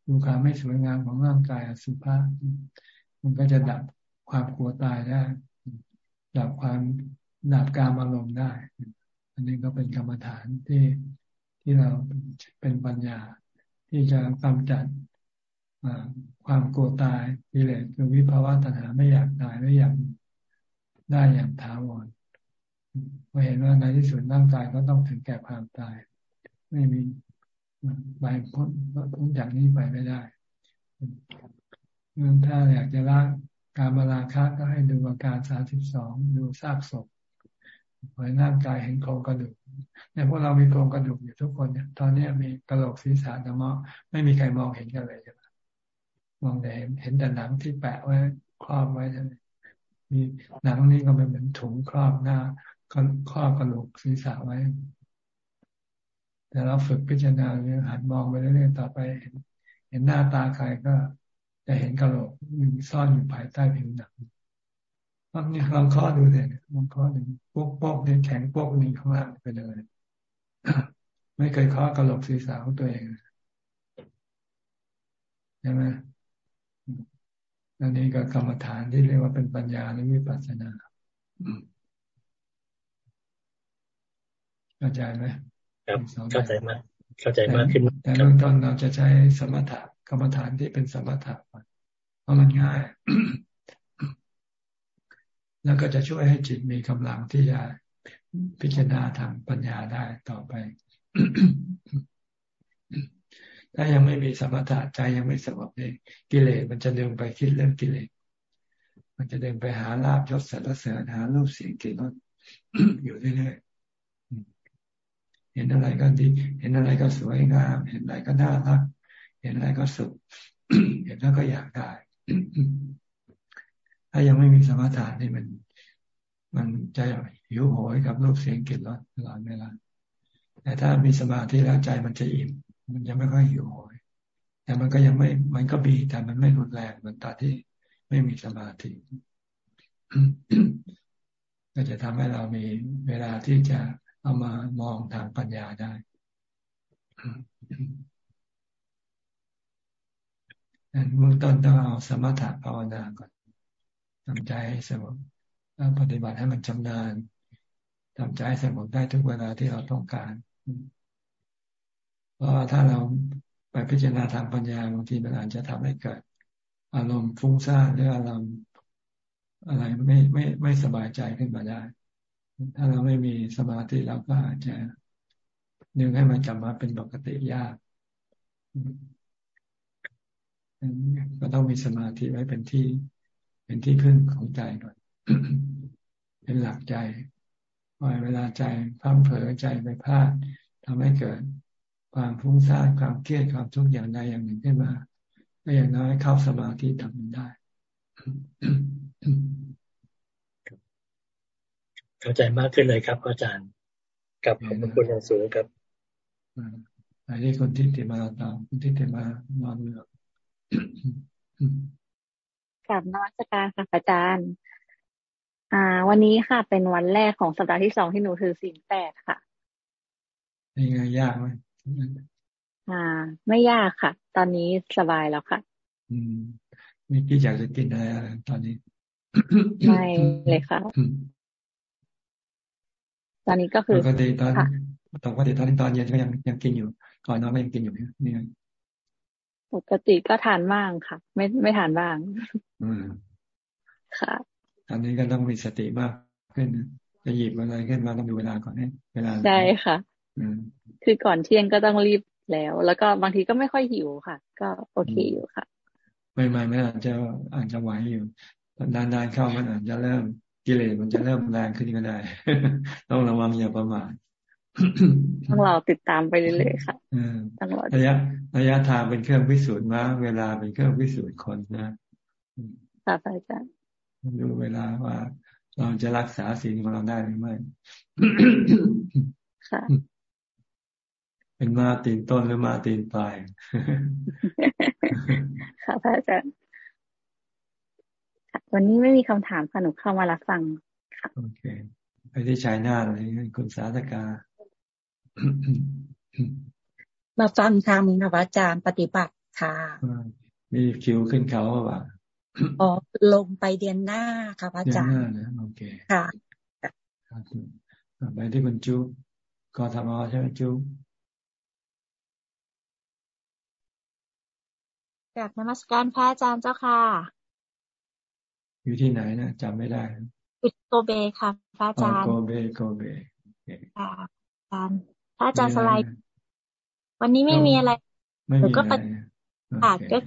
ดูความไม่สวยงามของร่างกายอสุภะมันก็จะดับความกลัวตายได้ ดับความดับการอารมณ์ได้ อันนี้ก็เป็นกรรมฐานที่ที่เราเป็นปัญญา ที่จะกำจัดความกลัวตายกิเลสคือวิภาวะตัณหาไม่อยากตายไม่อยากได้อย่างถาวรพอเห็นว่าในที่สุดร่างกายก็ต้องถึงแก่ความตาย ไม่มีใบพ้นพ้นจากนี้ไปไม่ได้เมื่อถ้าอยากจะละการมาลาคะก็ให้ดูอาการสาสิบสองดูซากศพ พอร่างกายเห็นโครงกระดูกเนี่ยพวกเรามีโครงกระดูกอยู่ทุกคนเนี่ยตอนนี้มีกระโหลกศีรษะแต่มองไม่มีใครมองเห็นกันเลยใช่ไหมมองแต่เห็นแต่หนังที่แปะไว้ครอบไว้ใช่ไหมมีหนังนี่ก็เป็นเหมือนถุงครอบหน้าข้อบกระโหลกศีรษะไว้ แต่เราฝึกพิจารณาเนี่ยหันมองไปเรื่อยๆต่อไปเห็นเห็นหน้าตาใครก็จะเห็นกระโหลกมันซ่อนอยู่ภายใต้ผิวหนัง ลองนี่ลองข้อดูเลยลองข้อหนึ่งพวกพวกนี่แข็งพวกนี้ข้างล่างเป็นอะไรไม่เคยข้อกระโหลกศีรษะของตัวเองใช่ไหมอันนี้ก็กรรมฐานที่เรียกว่าเป็นปัญญาหรือวิปัสสนาเข้าใจไหมครับเข้าใจมากเข้าใจมากขึ้นแต่เริ่มต้นเราจะใช้สมถะกรรมฐานที่เป็นสมถะเพราะมันง่าย แล้วก็จะช่วยให้จิตมีกำลังที่จะพิจารณาทางปัญญาได้ต่อไป ถ้ายังไม่มีสมถะใจยังไม่สงบเลยกิเลสมันจะเดินไปคิดเรื่องกิเลส มันจะเดินไปหาลาบยศสรรเสริญหารูปเสียงกลิ่นรสอยู่เรื่อยๆ เห็นอะไรก็ดี เห็นอะไรก็สวยงาม เห็นอะไรก็น่ารัก เห็นอะไรก็สุข เห็นแล้วก็อยากได้ ถ้ายังไม่มีสมถะนี่มัน มันจะหิวโหยกับรูปเสียงกลิ่นรสตลอดเวลาแต่ถ้ามีสมาธิแล้วใจมันจะอิ่มมันจะไม่ค่อยหิวโหย แต่มันก็ยังไม่ มันก็บีแต่มันไม่รุนแรงเหมือนตอนที่ไม่มีสมาธิก็จะทำให้เรามีเวลาที่จะเอามามองทางปัญญาได้นั้นเบื้องต้นต้องเอาสมถะภาวนาก่อน ทำใจให้สงบปฏิบัติให้มันชำนาญทำใจให้สงบได้ทุกเวลาที่เราต้องการ เพราะว่าถ้าเราไปพิจารณาทางปัญญาบางทีมันอาจจะทำให้เกิด อารมณ์ฟุ้งซ่านหรืออารมณ์อะไรไม่ไม่ไม่สบายใจขึ้นมาได้ ถ้าเราไม่มีสมาธิเราก็อาจจะดึงให้มันกลับมาเป็นปกติยากก็ต้องมีสมาธิไว้เป็นที่ เป็นที่พึ่งของใจก่อน เป็นหลักใจพอเวลาใจพังเผลอใจไปพลาดทำให้เกิดความฟุ้งซ่านความเครียดความทุกข์อย่างใดอย่างหนึ่งขึ้นมาก็อย่างน้อยเข้าสมาธิทำมันได้ เข้าใจมากขึ้นเลยครับ อาจารย์กับขอบคุณอย่างสูงครับอันนี้คนที่ติมาตามคนที่ติมานอนเลือก กับนวัตการค่ะอาจารย์ อ่า วันนี้ค่ะ เป็นวันแรกของสัปดาห์ที่สองที่หนูถือศีลแปดค่ะยังไงยากไหมอ่า ไม่ยากค่ะ ตอนนี้สบายแล้วค่ะ อืมมีที่อยากจะกินอะไรตอนนี้ไม่เลยค่ะ ตอนนี้ก็คือปกติตอนปกติตอนตอนเย็นก็ยังยังกินอยู่ก่อนนอนก็ยังกินอยู่เนี่ย ปกติก็ทานบ้างค่ะ ไม่ไม่ทานบ้าง อืมค่ะอันนี้ก็ต้องมีสติมากขึ้นจะหยิบอะไรขึ้นมาต้องดูเวลาก่อนให้เวลาใช่ค่ะคือก่อนเที่ยงก็ต้องรีบแล้ว แล้วก็บางทีก็ไม่ค่อยหิวค่ะ ก็โอเคอยู่ค่ะไม่ไม่ไม่อาจจะอาจจะไหวอยู่นานๆเข้ามันอาจจะเริ่มกิเลสมันจะเริ่มแรงขึ้นก็ได้ ต้องระวังอย่าประมาท ต้องรอติดตามไปเรื่อยๆค่ะต้องรอระยะระยะทางเป็นเครื่องพิสูจน์มาเวลาเป็นเครื่องพิสูจน์คนนะค่ะอาจารย์ดูเวลาว่า เราจะรักษาสิ่งของเราได้หรือไม่ค่ะเป็นมาตีนต้นหรือมาตีนปลายค่ะพระอาจารย์วันนี้ไม่มีคำถามค่ะหนูเข้ามารับฟังค่ะโอเคไปที่ชายนาเลยคุณสาธกา มาฟังธรรมค่ะอาจารย์ปฏิบัติค่ะมีคิวขึ้นเขาป่ะอ๋อลงไปเดือนหน้าค่ะอาจารย์เดือนหน้านะโอเคค่ะไปที่คุณจุ๊บกทมใช่ไหมจุ๊บจากนมัสการพระอาจารย์เจ้าค่ะ อยู่ที่ไหนนะจำไม่ได้อยู่โกเบค่ะพระอาจารย์โกเบโกเบค่ะอาจารย์พ ระอาจารย์สไลด์วันนี้ไม่มีอะไรหนูก็ปฏิบัติก็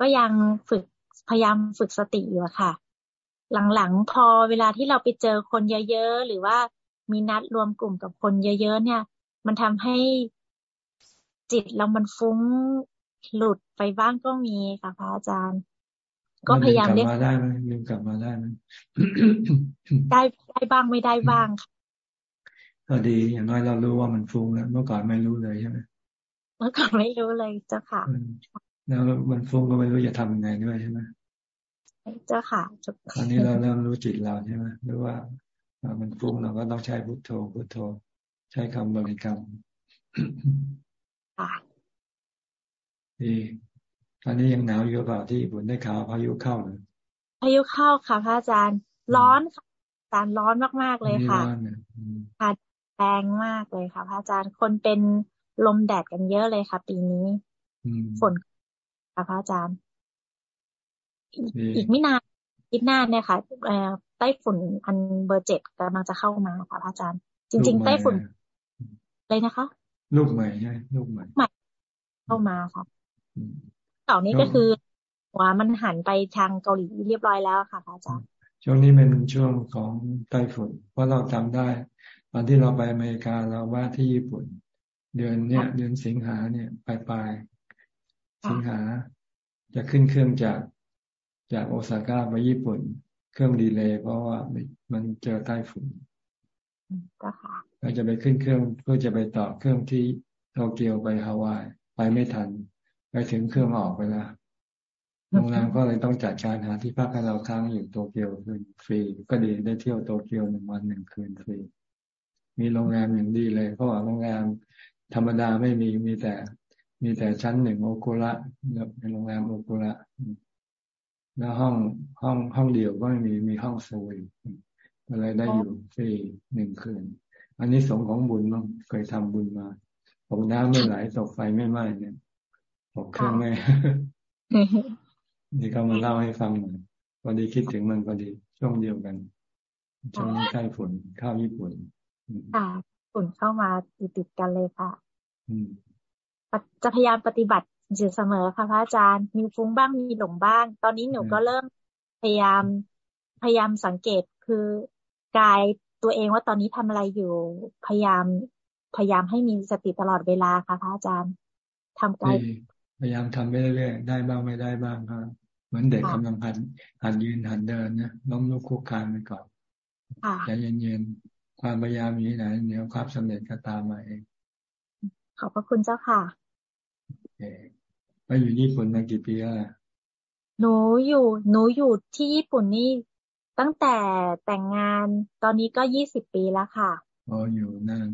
ก็ยังฝึกพยายามฝึกสติอยู่ค่ะ หลังๆ พอเวลาที่เราไปเจอคนเยอะๆ หรือว่ามีนัดรวมกลุ่มกับคนเยอะๆ เนี่ย มันทำให้จิตเรามันฟุ้งหลุดไปบ้างก็มีค่ะพระอาจารย์ ก็พยายามเรียกมาได้ไหมลืมกลับมาได้ไหมได้ได้บ้างไม่ได้บ้างค่ะ ก็ดีอย่างน้อยเรารู้ว่ามันฟุ้งแล้วเมื่อก่อนไม่รู้เลยใช่ไหมเมื่อก่อนไม่รู้เลยเจ้าค่ะแล้วมันฟุ้งก็ไม่รู้จะทำยังไงด้วยใช่ไหมเจ้าค่ะตอนนี้เราเริ่มรู้จิตเราใช่ไหมหรือว่ามันฟุ้งเราก็ต้องใช้พุทโธพุทโธ ใช้คำบริกรรมดีตอนนี้ยังหนาวอยู่เปล่าที่ญี่ปุ่นได้ข่าวพายุเข้าเลยพายุเข้าค่ะพระอาจารย์ ร้อนค่ะอาจารย์ร้อนมากๆเลยค่ะค่ะ แรงมากเลยค่ะพระอาจารย์คนเป็นลมแดดกันเยอะเลยค่ะ ปีนี้ฝนค่ะพระอาจารย์ อีกไม่นานอีกนานเนี่ยค่ะไต้ฝุ่นอันเบอร์เจ็ดกำลังจะเข้ามาค่ะพระอาจารย์ จริง ๆ ไต้ฝุ่นเลยนะคะ ลูกใหม่ใช่ลูกใหม่ใหม่เข้ามาค่ะต่อนี้ก็คือว่ามันหันไปทางเกาหลีเรียบร้อยแล้วค่ะอาจารย์ช่วงนี้เป็นช่วงของไต้ฝุ่นเพราะเราจำได้ต อนที่เราไปอเมริกาเราว่าที่ญี่ปุ่น เดือนเนี้ยเดือนสิงหาเนี่ยปลายปลายสิงหา จะขึ้นเครื่องจากจากโอซาก้าไปญี่ปุ่น เครื่องดีเลย์เพราะว่ามันเจอไต้ฝุ่นเราจะไปขึ้นเครื่องเพื่อจะไปต่อเครื่องที่โตเกียวไปฮาวาย ไปไม่ทัน ไปถึงเครื่องออกไปแล้วโรงแรมก็เลยต้องจัดการหาที่พักให้เราค้างอยู่โตเกียวคืนฟรี ก็ดีได้เที่ยวโตเกียวหนึ่งวันหนึ่งคืนฟรี มีโรงแรมอย่างดีเลยเพราะว่าโรงแรมธรรมดาไม่มีมีแต่ มีแต่ชั้นหนึ่งโอคุระเป็นโรงแรมโอคุระแล้วห้องห้องห้องเดียวก็ไม่มีมีห้องสวีก็เลยได้อยู่ฟรีหนึ่งคืน อันนี้สงของบุญมั้งเคยทำบุญมาตกน้ำไม่ไหลตกไฟไม่ไหม้เนี่ยตกเครื่องไม่นี่ก็มาเล่าให้ฟังหน่อยพอดีคิดถึงมันพอดีช่วงเดียวกันช่วงนี้ใกล้ฝนเข้าญี่ปุ่น ค่ะฝนเข้ามาติดติดกันเลยค่ะจะพยายามปฏิบัติอยู่เสมอค่ะพระอาจารย์มีฟุ้งบ้างมีหลงบ้าง ตอนนี้หนูก็เริ่มพยายามพยายามสังเกตคือกายตัวเองว่าตอนนี้ทำอะไรอยู่ พยายามพยายามให้มีสติตลอดเวลาค่ะพระอาจารย์ทำกายพยายามทำไปเรื่อยๆได้บ้างไม่ได้บ้างครับเหมือนเด็กกำลังหัดหัดยืนหัดเดินนะล้มลุกคุกคานไปก่อนใจเย็นๆ ความพยายามอยู่ที่ไหนเดี๋ยวความสำเร็จก็ตามมาเอง ขอบพระคุณเจ้าค่ะไปอยู่ญี่ปุ่นมากี่ปีแล้วหนูอยู่ หนูอยู่ที่ญี่ปุ่นนี่ตั้งแต่แต่งงานตอนนี้ก็ยี่สิบปีแล้วค่ะอ๋ออยู่นาน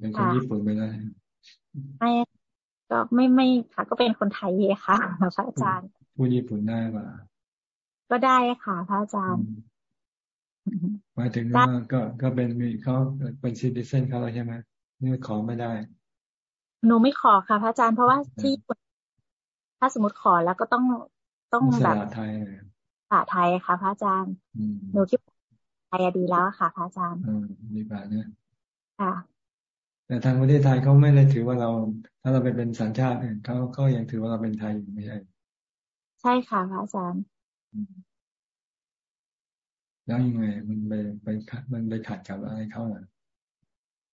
เป็นคนญี่ปุ่นไปแล้วไม่ก็ไม่ไม่ค่ะ ก็เป็นคนไทยค่ะพระอาจารย์พูดญี่ปุ่นได้ป่ะก็ได้ค่ะพระอาจารย์ หมายถึงว่าก็ก็เป็นมีเขาเป็นซิติเซนเขาใช่ไหมนี่ขอไม่ได้ หนูไม่ขอค่ะพระอาจารย์เพราะว่าที่ถ้าสมมติขอแล้วก็ต้องต้องแบบไทยภาษาไทยค่ะ พระอาจารย์หนูคิดไทยดีแล้วค่ะ พระอาจารย์ดีกว่าเนี่ยค่ะแต่ทางประเทศไทยเขาไม่ได้ถือว่าเรา ถ้าเราไปเป็นสัญชาติอื่นเขาก็ยังถือว่าเราเป็นไทยอยู่ไม่ใช่ ใช่ค่ะ พระอาจารย์ แล้วยังไงมันไปไปมันไปขัดกับอะไรเขาอะ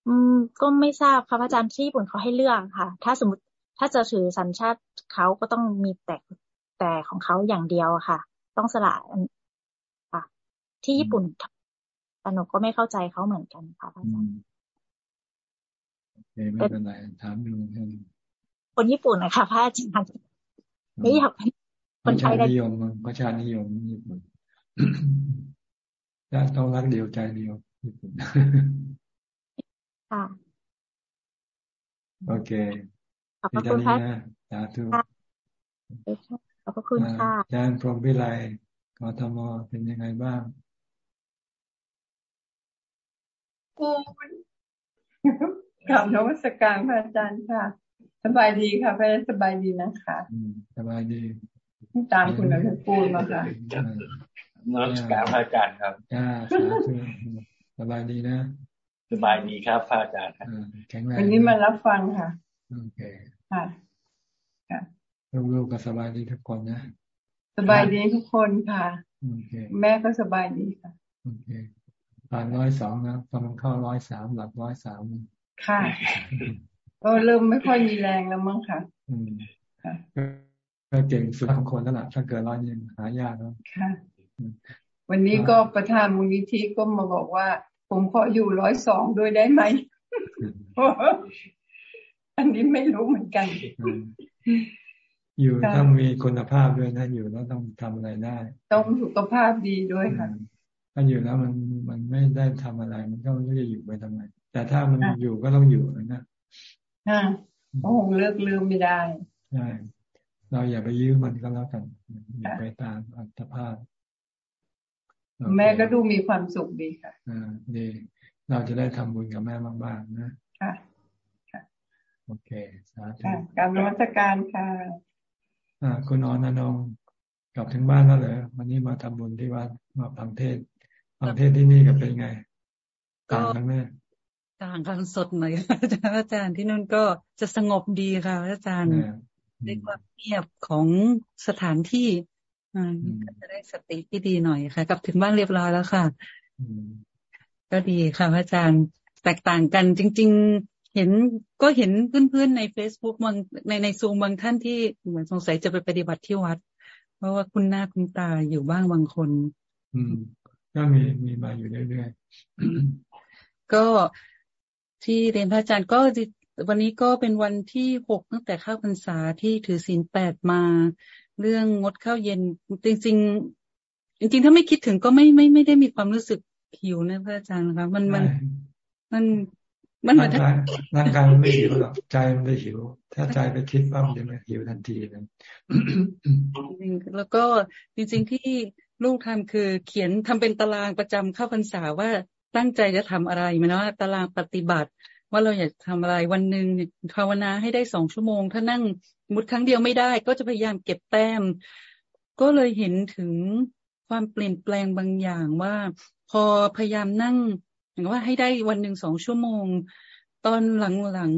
อืมก็ไม่ทราบค่ะพระอาจารย์ที่ญี่ปุ่นเขาให้เลือกค่ะ ถ้าสมมติถ้าจะถือสัญชาติเขาก็ต้องมีแต่แต่ของเขาอย่างเดียวค่ะ ต้องสละค่ะ ที่ญี่ปุ่นแต่หนูก็ไม่เข้าใจเขาเหมือนกันค่ะพระอาจารย์ไม่เป็นไรถามดูคนญี่ปุ่นนะคะพระอาจารย์ไม่อยากเป็นคนไทยนิยมประชานิยมญี่ปุ่นญา ติต้องรักเดียวใจเดียวญี่ปุ่นค่ะโอเคขอบคุณค่ะสาธุขอบคุณค่ะอาจารย์พรหมวิไลกทมเป็นยังไงบ้างกลับนวัตการพระอาจารย์ค่ะ สบายดีค่ะพระสบายดีนะคะสบายดี ตามคุณนักพูดมาค่ะ นวัตการพระอาจารย์ครับจ้าสบายดีนะ สบายดีครับพระอาจารย์ครับแข็งแรงวันนี้มารับฟังค่ะ โอเค ค่ะลูกๆก็สบายดีทุกคนนะ สบายดีทุกคนค่ะ แม่ก็สบายดีค่ะ โอเคผ่านร้อยสองนะกำลังเข้าร้อยสามหลักร้อยสามค่ะ ก็เริ่มไม่ค่อยมีแรงแล้วมั้งค่ะ อืมค่ะก็เก่งสุดของคนนั่นแหละถ้าเกิดร้อยนี่หายากแล้วค่ะ วันนี้ก็ประธานมูลนิธิก็มาบอกว่า ผมขออยู่ร้อยสองด้วยได้ไหม อันนี้ไม่รู้เหมือนกัน อยู่ต้องมีคุณภาพด้วยนะอยู่แล้วต้องทำอะไรได้ ต้องสุขภาพดีด้วยค่ะถ้าอยู่แล้วมันมันไม่ได้ทำอะไร มันก็ไม่จะอยู่ไปทำไม แต่ถ้ามันอยู่ก็ต้องอยู่นะอ่าโอ้เลิกลืมไม่ได้ใช่เราอย่าไปยื้อมันก็แล้วกันอย่าไปตามอัตภาพ แม่ก็ดูมีความสุขดีค่ะอ่าดีเราจะได้ทำบุญกับแม่มากๆนะค่ะโอเคสาธุการนวัตการค่ะอ่าคุณอนันงกลับถึงบ้านแล้วเหรอวันนี้มาทำบุญที่วัดมาฟังเทศฟังเทศที่นี่ก็เป็นไงต่างกันไหมต่างกันสดหน่อยอาจารย์อาจารย์ที่นั่นก็จะสงบดีค่ะอาจารย์ด้วยความเงียบของสถานที่ ก็จะได้สติที่ดีหน่อยค่ะกลับถึงบ้านเรียบร้อยแล้วค่ะก็ดีค่ะอาจารย์แตกต่างกันจริง ๆ เห็นก็เห็นเพื่อนๆในเฟซบุ๊กบางในในซูมบางท่านที่เหมือนสงสัยจะไปปฏิบัติที่วัด เพราะว่าคุณหน้าคุณตาอยู่บ้างบางคน อืมก็มีมีมาอยู่เรื่อยๆก็ที่เรียนพระอาจารย์ก็วันนี้ก็เป็นวันที่หกตั้งแต่เข้าพรรษาที่ถือศีลแปดมา เรื่องงดข้าวเย็น จริงๆจริงๆถ้าไม่คิดถึงก็ไม่ไม่ไม่ได้มีความรู้สึกหิวนะพระอาจารย์ครับมันมันมันมันเหมือนร่างกายมันไม่หิวหรอกใจมันไม่หิว ถ้าใจไปคิดปั๊บจะไม่หิวทันทีเลยแล้วก็จริงๆที่ลูกทำคือเขียนทำเป็นตารางประจำเข้าพรรษาว่าตั้งใจจะทำอะไรมันว่าตารางปฏิบัติ ว่าเราอยากทำอะไรวันหนึ่งภาวนาให้ได้สองชั่วโมง ถ้านั่งมุดครั้งเดียวไม่ได้ ก็จะพยายามเก็บแต้ม ก็เลยเห็นถึงความเปลี่ยนแปลงบางอย่างว่า พอพยายามนั่งอย่างว่าให้ได้วันหนึ่งสองชั่วโมง ตอนหลัง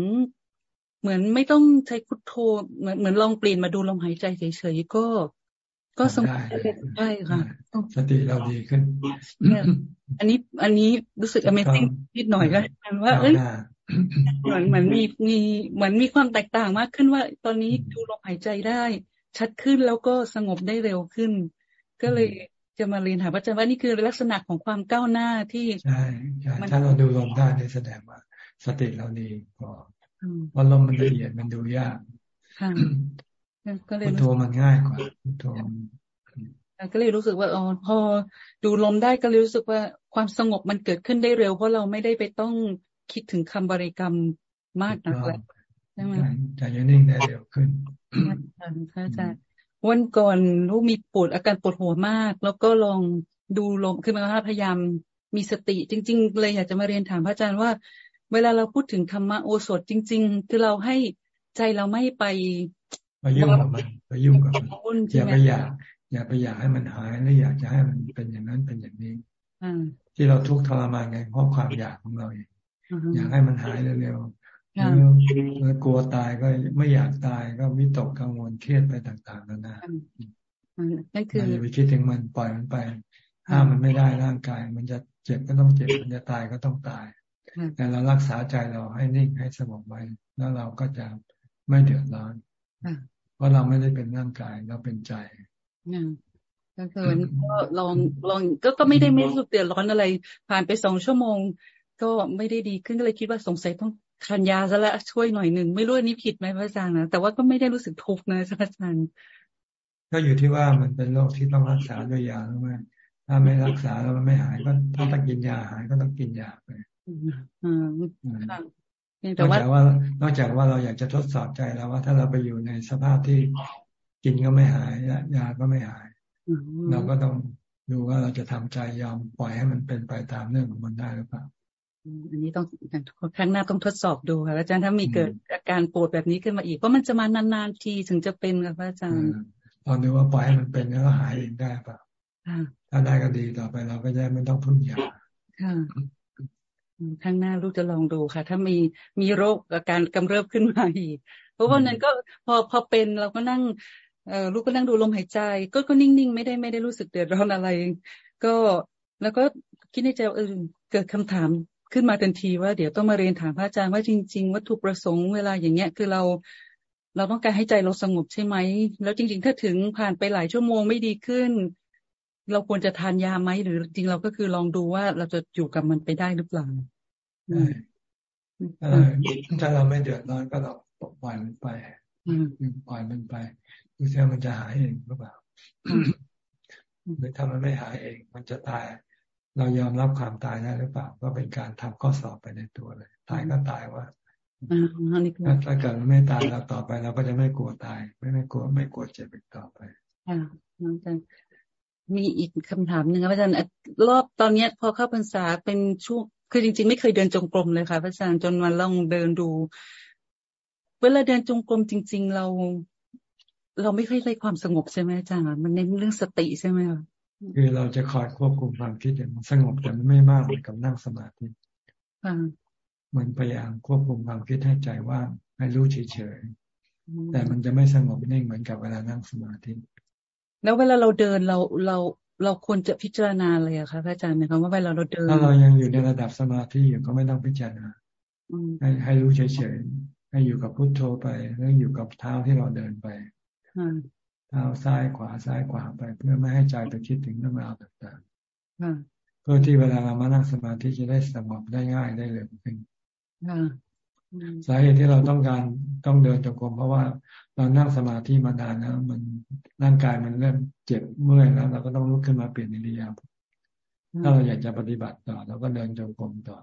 ๆเหมือนไม่ต้องใช้พุทโธเหมือนเหมือนลองเปลี่ยนมาดูลมหายใจเฉยๆก็ ก็สงบได้ค่ะสติเราดีขึ้นอันนี้อันนี้รู้สึก Amazing นิดหน่อยก็ว่า เอ้ย เหมือนเหมือนมีมีเหมือนมีความแตกต่างมากขึ้นว่า ตอนนี้ดูลมหายใจได้ ชัดขึ้นแล้วก็สงบได้เร็วขึ้น ก็เลยจะมาเรียนหาพระอาจารย์ว่านี่คือลักษณะของความก้าวหน้าที่ใช่ใช่ถ้าเราดูลมได้นี่แสดงว่าสติเราดีพอเพราะลมมันละเอียดมันดูยากค่ะก็เลยพุทโธมันง่ายกว่าพุทโธก็เลยรู้สึกว่าอ๋อพอดูลมได้ก็เลยรู้สึกว่าความสงบมันเกิดขึ้นได้เร็ว เพราะเราไม่ได้ไปต้อง คิดถึงคำบริกรรมมากนักแล้วใช่ไหมใจจะนิ่งได้เร็วขึ้นพระอาจารย์วันก่อนลูกมีปวดอาการปวดหัวมาก แล้วก็ลองดูลมคือมาพยายามมีสติ จริง ๆ เลยอยากจะมาเรียนถามพระอาจารย์ว่า เวลาเราพูดถึงธรรมะโอสถจริง ๆ คือเราให้ใจเราไม่ไปไปยุ่งกับมันไปยุ่งกับมันอย่าไปอยากอย่าไปอยากให้มันหายหรืออยากจะให้มันเป็นอย่างนั้นเป็นอย่างนี้ที่เราทุกข์ทรมานไงเพราะความอยากของเราเอง อยากให้มันหายเร็วๆเมื่อกลัวตายก็ไม่อยากตายก็วิตกกังวลเครียดไปต่างๆนานานั่นคืออย่าไปคิดถึงมันปล่อยมันไป ห้ามมันไม่ได้ร่างกาย มันจะเจ็บก็ต้องเจ็บ มันจะตายก็ต้องตาย แต่เรารักษาใจเราให้นิ่งให้สงบไว้ แล้วเราก็จะไม่เดือดร้อนเพราะเราไม่ได้เป็นร่างกายเราเป็นใจก็คือก็ลองลองก็ก็ไม่ได้ไม่รู้สึกเดือดร้อนอะไร ผ่านไปสองชั่วโมง ก็ไม่ได้ดีขึ้นก็เลยคิดว่าสงสัยต้องทานยาซะละช่วยหน่อยหนึ่งไม่รู้อันนี้ผิดไหมพระอาจารย์นะแต่ว่าก็ไม่ได้รู้สึกทุกข์นะพระอาจารย์ก็อยู่ที่ว่ามันเป็นโรคที่ต้องรักษาด้วยยาหรือไม่ถ้าไม่รักษาแล้วมันไม่หายก็ถ้าต้องกินยาหายก็ต้องกินยาไปนอกจากว่านอกจากว่าเราอยากจะทดสอบใจแล้วว่าถ้าเราไปอยู่ในสภาพที่กินก็ไม่หายยาก็ไม่หายเราก็ต้องดูว่าเราจะทำใจยอมปล่อยให้มันเป็นไปตามเรื่องของมันได้หรือเปล่า อันนี้ต้องครั้งหน้าต้องทดสอบดูค่ะอาจารย์ถ้ามีเกิดอาการปวดแบบนี้ขึ้นมาอีกเพราะมันจะมานานๆทีถึงจะเป็นค่ะอาจารย์ลองดูว่าปล่อยให้มันเป็นแล้วหายเองได้เปล่าถ้าได้ก็ดีต่อไปเราก็จะไม่ต้องพึ่งยาค่ะข้างหน้าลูกจะลองดูค่ะ ถ้ามีมีโรคอาการกำเริบขึ้นมาอีก เพราะว่านั้นก็พอพอเป็นเราก็นั่งเออลูกก็นั่งดูลมหายใจ ก็ก็นิ่งๆ ไม่ได้ไม่ได้รู้สึกเดือดร้อนอะไร ก็แล้วก็คิดในใจเออเกิดคำถาม ขึ้นมาทันทีว่าเดี๋ยวต้องมาเรียนถามพระอาจารย์ว่าจริง ๆ วัตถุประสงค์เวลาอย่างเงี้ยคือเรา เราต้องการให้ใจเราสงบใช่ไหม แล้วจริง ๆ ถ้าถึงผ่านไปหลายชั่วโมงไม่ดีขึ้น เราควรจะทานยาไหมหรือจริงเราก็คือลองดูว่าเราจะอยู่กับมันไปได้หรือเปล่าถ้าเราไม่เดือดร้อนก็เราปล่อยมันไปปล่อยมันไปดูเสียมันจะหายเองหรือเปล่าหรือถ้ามันไม่หายเอง มันจะตาย เรายอมรับความตายได้หรือเปล่า ก็เป็นการทำข้อสอบไปในตัวเลย ตายก็ตายว่าถ้าเกิดมันไม่ตายเราต่อไปเราก็จะไม่กลัวตาย ไม่ไม่กลัวไม่กลัวเจ็บอีกต่อไปอ่าอาจารย์มีอีกคำถามหนึ่งครับอาจารย์รอบตอนนี้พอเข้าพรรษาเป็นช่วงคือจริง ๆ ไม่เคยเดินจงกรมเลยค่ะพระอาจารย์จนมาลองเดินดู เวลาเดินจงกรมจริง ๆ เรา เราไม่ค่อยได้ความสงบใช่ไหมอาจารย์มันเน้นเรื่องสติใช่ไหมคะ คือเราจะคอยควบคุมความคิดอย่างมันสงบแต่มันไม่มากเหมือนกับนั่งสมาธิมันพยายามควบคุมความคิดให้ใจว่างให้รู้เฉยๆแต่มันจะไม่สงบนิ่งเหมือนกับเวลานั่งสมาธิ แล้วเวลาเราเดินเราเราเราควรจะพิจารณาอะไรอะคะพระอาจารย์นะครับว่าเวลาเราเดินถ้าเรายังอยู่ในระดับสมาธิอยู่ก็ไม่ต้องพิจารณาให้ให้รู้เฉยๆให้อยู่กับพุทโธไปแล้วอยู่กับเท้าที่เราเดินไป เท้าซ้ายขวาซ้ายขวาไป เพื่อไม่ให้ใจไปคิดถึงเรื่องราวต่างๆเพื่อที่เวลาเรามานั่งสมาธิจะได้สงบได้ง่ายได้เร็วขึ้นสาเหตุที่เราต้องการต้องเดินจงกรมเพราะว่าเรานั่งสมาธิมานานแล้วมันร่างกายมันเริ่มเจ็บเมื่อยแล้ว เราก็ต้องลุกขึ้นมาเปลี่ยนอิริยาบถถ้าเราอยากจะปฏิบัติต่อเราก็เดินจงกรมต่อ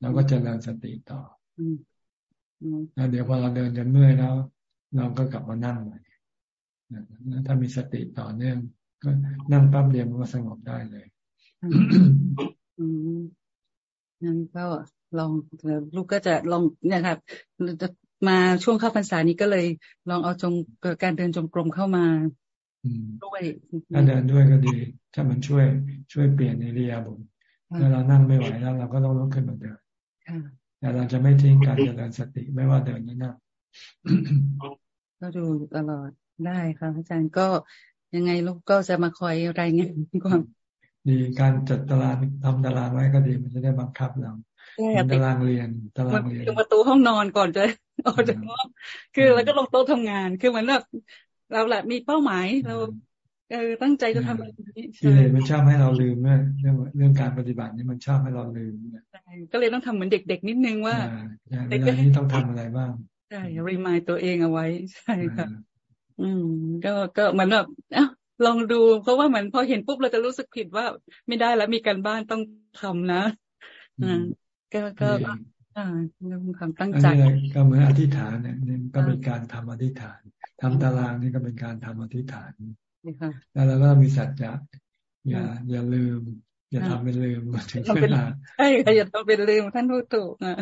เราก็จะเริญสติต่อแล้วเดี๋ยวพอเราเดินจนเมื่อยแล้ว เราก็กลับมานั่งใหม่ ถ้ามีสติต่อเนื่องก็นั่งปั๊บเดียวมันก็สงบได้เลยนั่นก็ลองลูกก็จะลองเนี่ยครับจะมาช่วงเข้าพรรษานี้ก็เลยลองเอาจงการเดินจงกรมเข้ามาด้วยถ้าเดินด้วยก็ดี ถ้ามันช่วยช่วยเปลี่ยนในเรียบุญถ้าเรานั่งไม่ไหวแล้วเราก็ต้องลุกขึ้นมาเดินแต่เราจะไม่ทิ้งการเจริญสติไม่ว่าเดินนี่นั่งก็ดูตลอด ได้ครับอาจารย์ก็ยังไงลูกก็จะมาคอยรายงานความดีการจัดตารางทำตารางไว้ก็ดีมันจะได้บังคับเราตารางเรียนตารางเรียนประตูห้องนอนก่อนจะออกจากห้องคือแล้วก็ลงโต๊ะทำงาน คือเหมือนแบบเราแหละมีเป้าหมายเราเออตั้งใจจะทำอะไรนี้เลยมันชอบให้เราลืมเรื่องเรื่องเรื่องการปฏิบัตินี่มันชอบให้เราลืมก็เลยต้องทำเหมือนเด็ก ๆ นิดนึงว่าเด็กนี้ต้องทำอะไรบ้างใช่รีมายตัวเองเอาไว้ใช่ค่ะ อืม ก็ก็เหมือนแบบอ้าลองดู เพราะว่าเหมือนพอเห็นปุ๊บเราจะรู้สึกผิดว่าไม่ได้แล้วมีการบ้านต้องทำนะอ่าก็ก็อ่าความตั้งใจก็เหมือนอธิษฐานเนี่ยก็เป็นการทำอธิษฐานทำตารางนี่ก็เป็นการทำอธิษฐานแล้วเราก็มีสัจจะอย่า อย่าลืม อย่าทำเป็นลืมถึงเวลาใช่อย่าทำเป็นลืมท่านพูดถูกอะ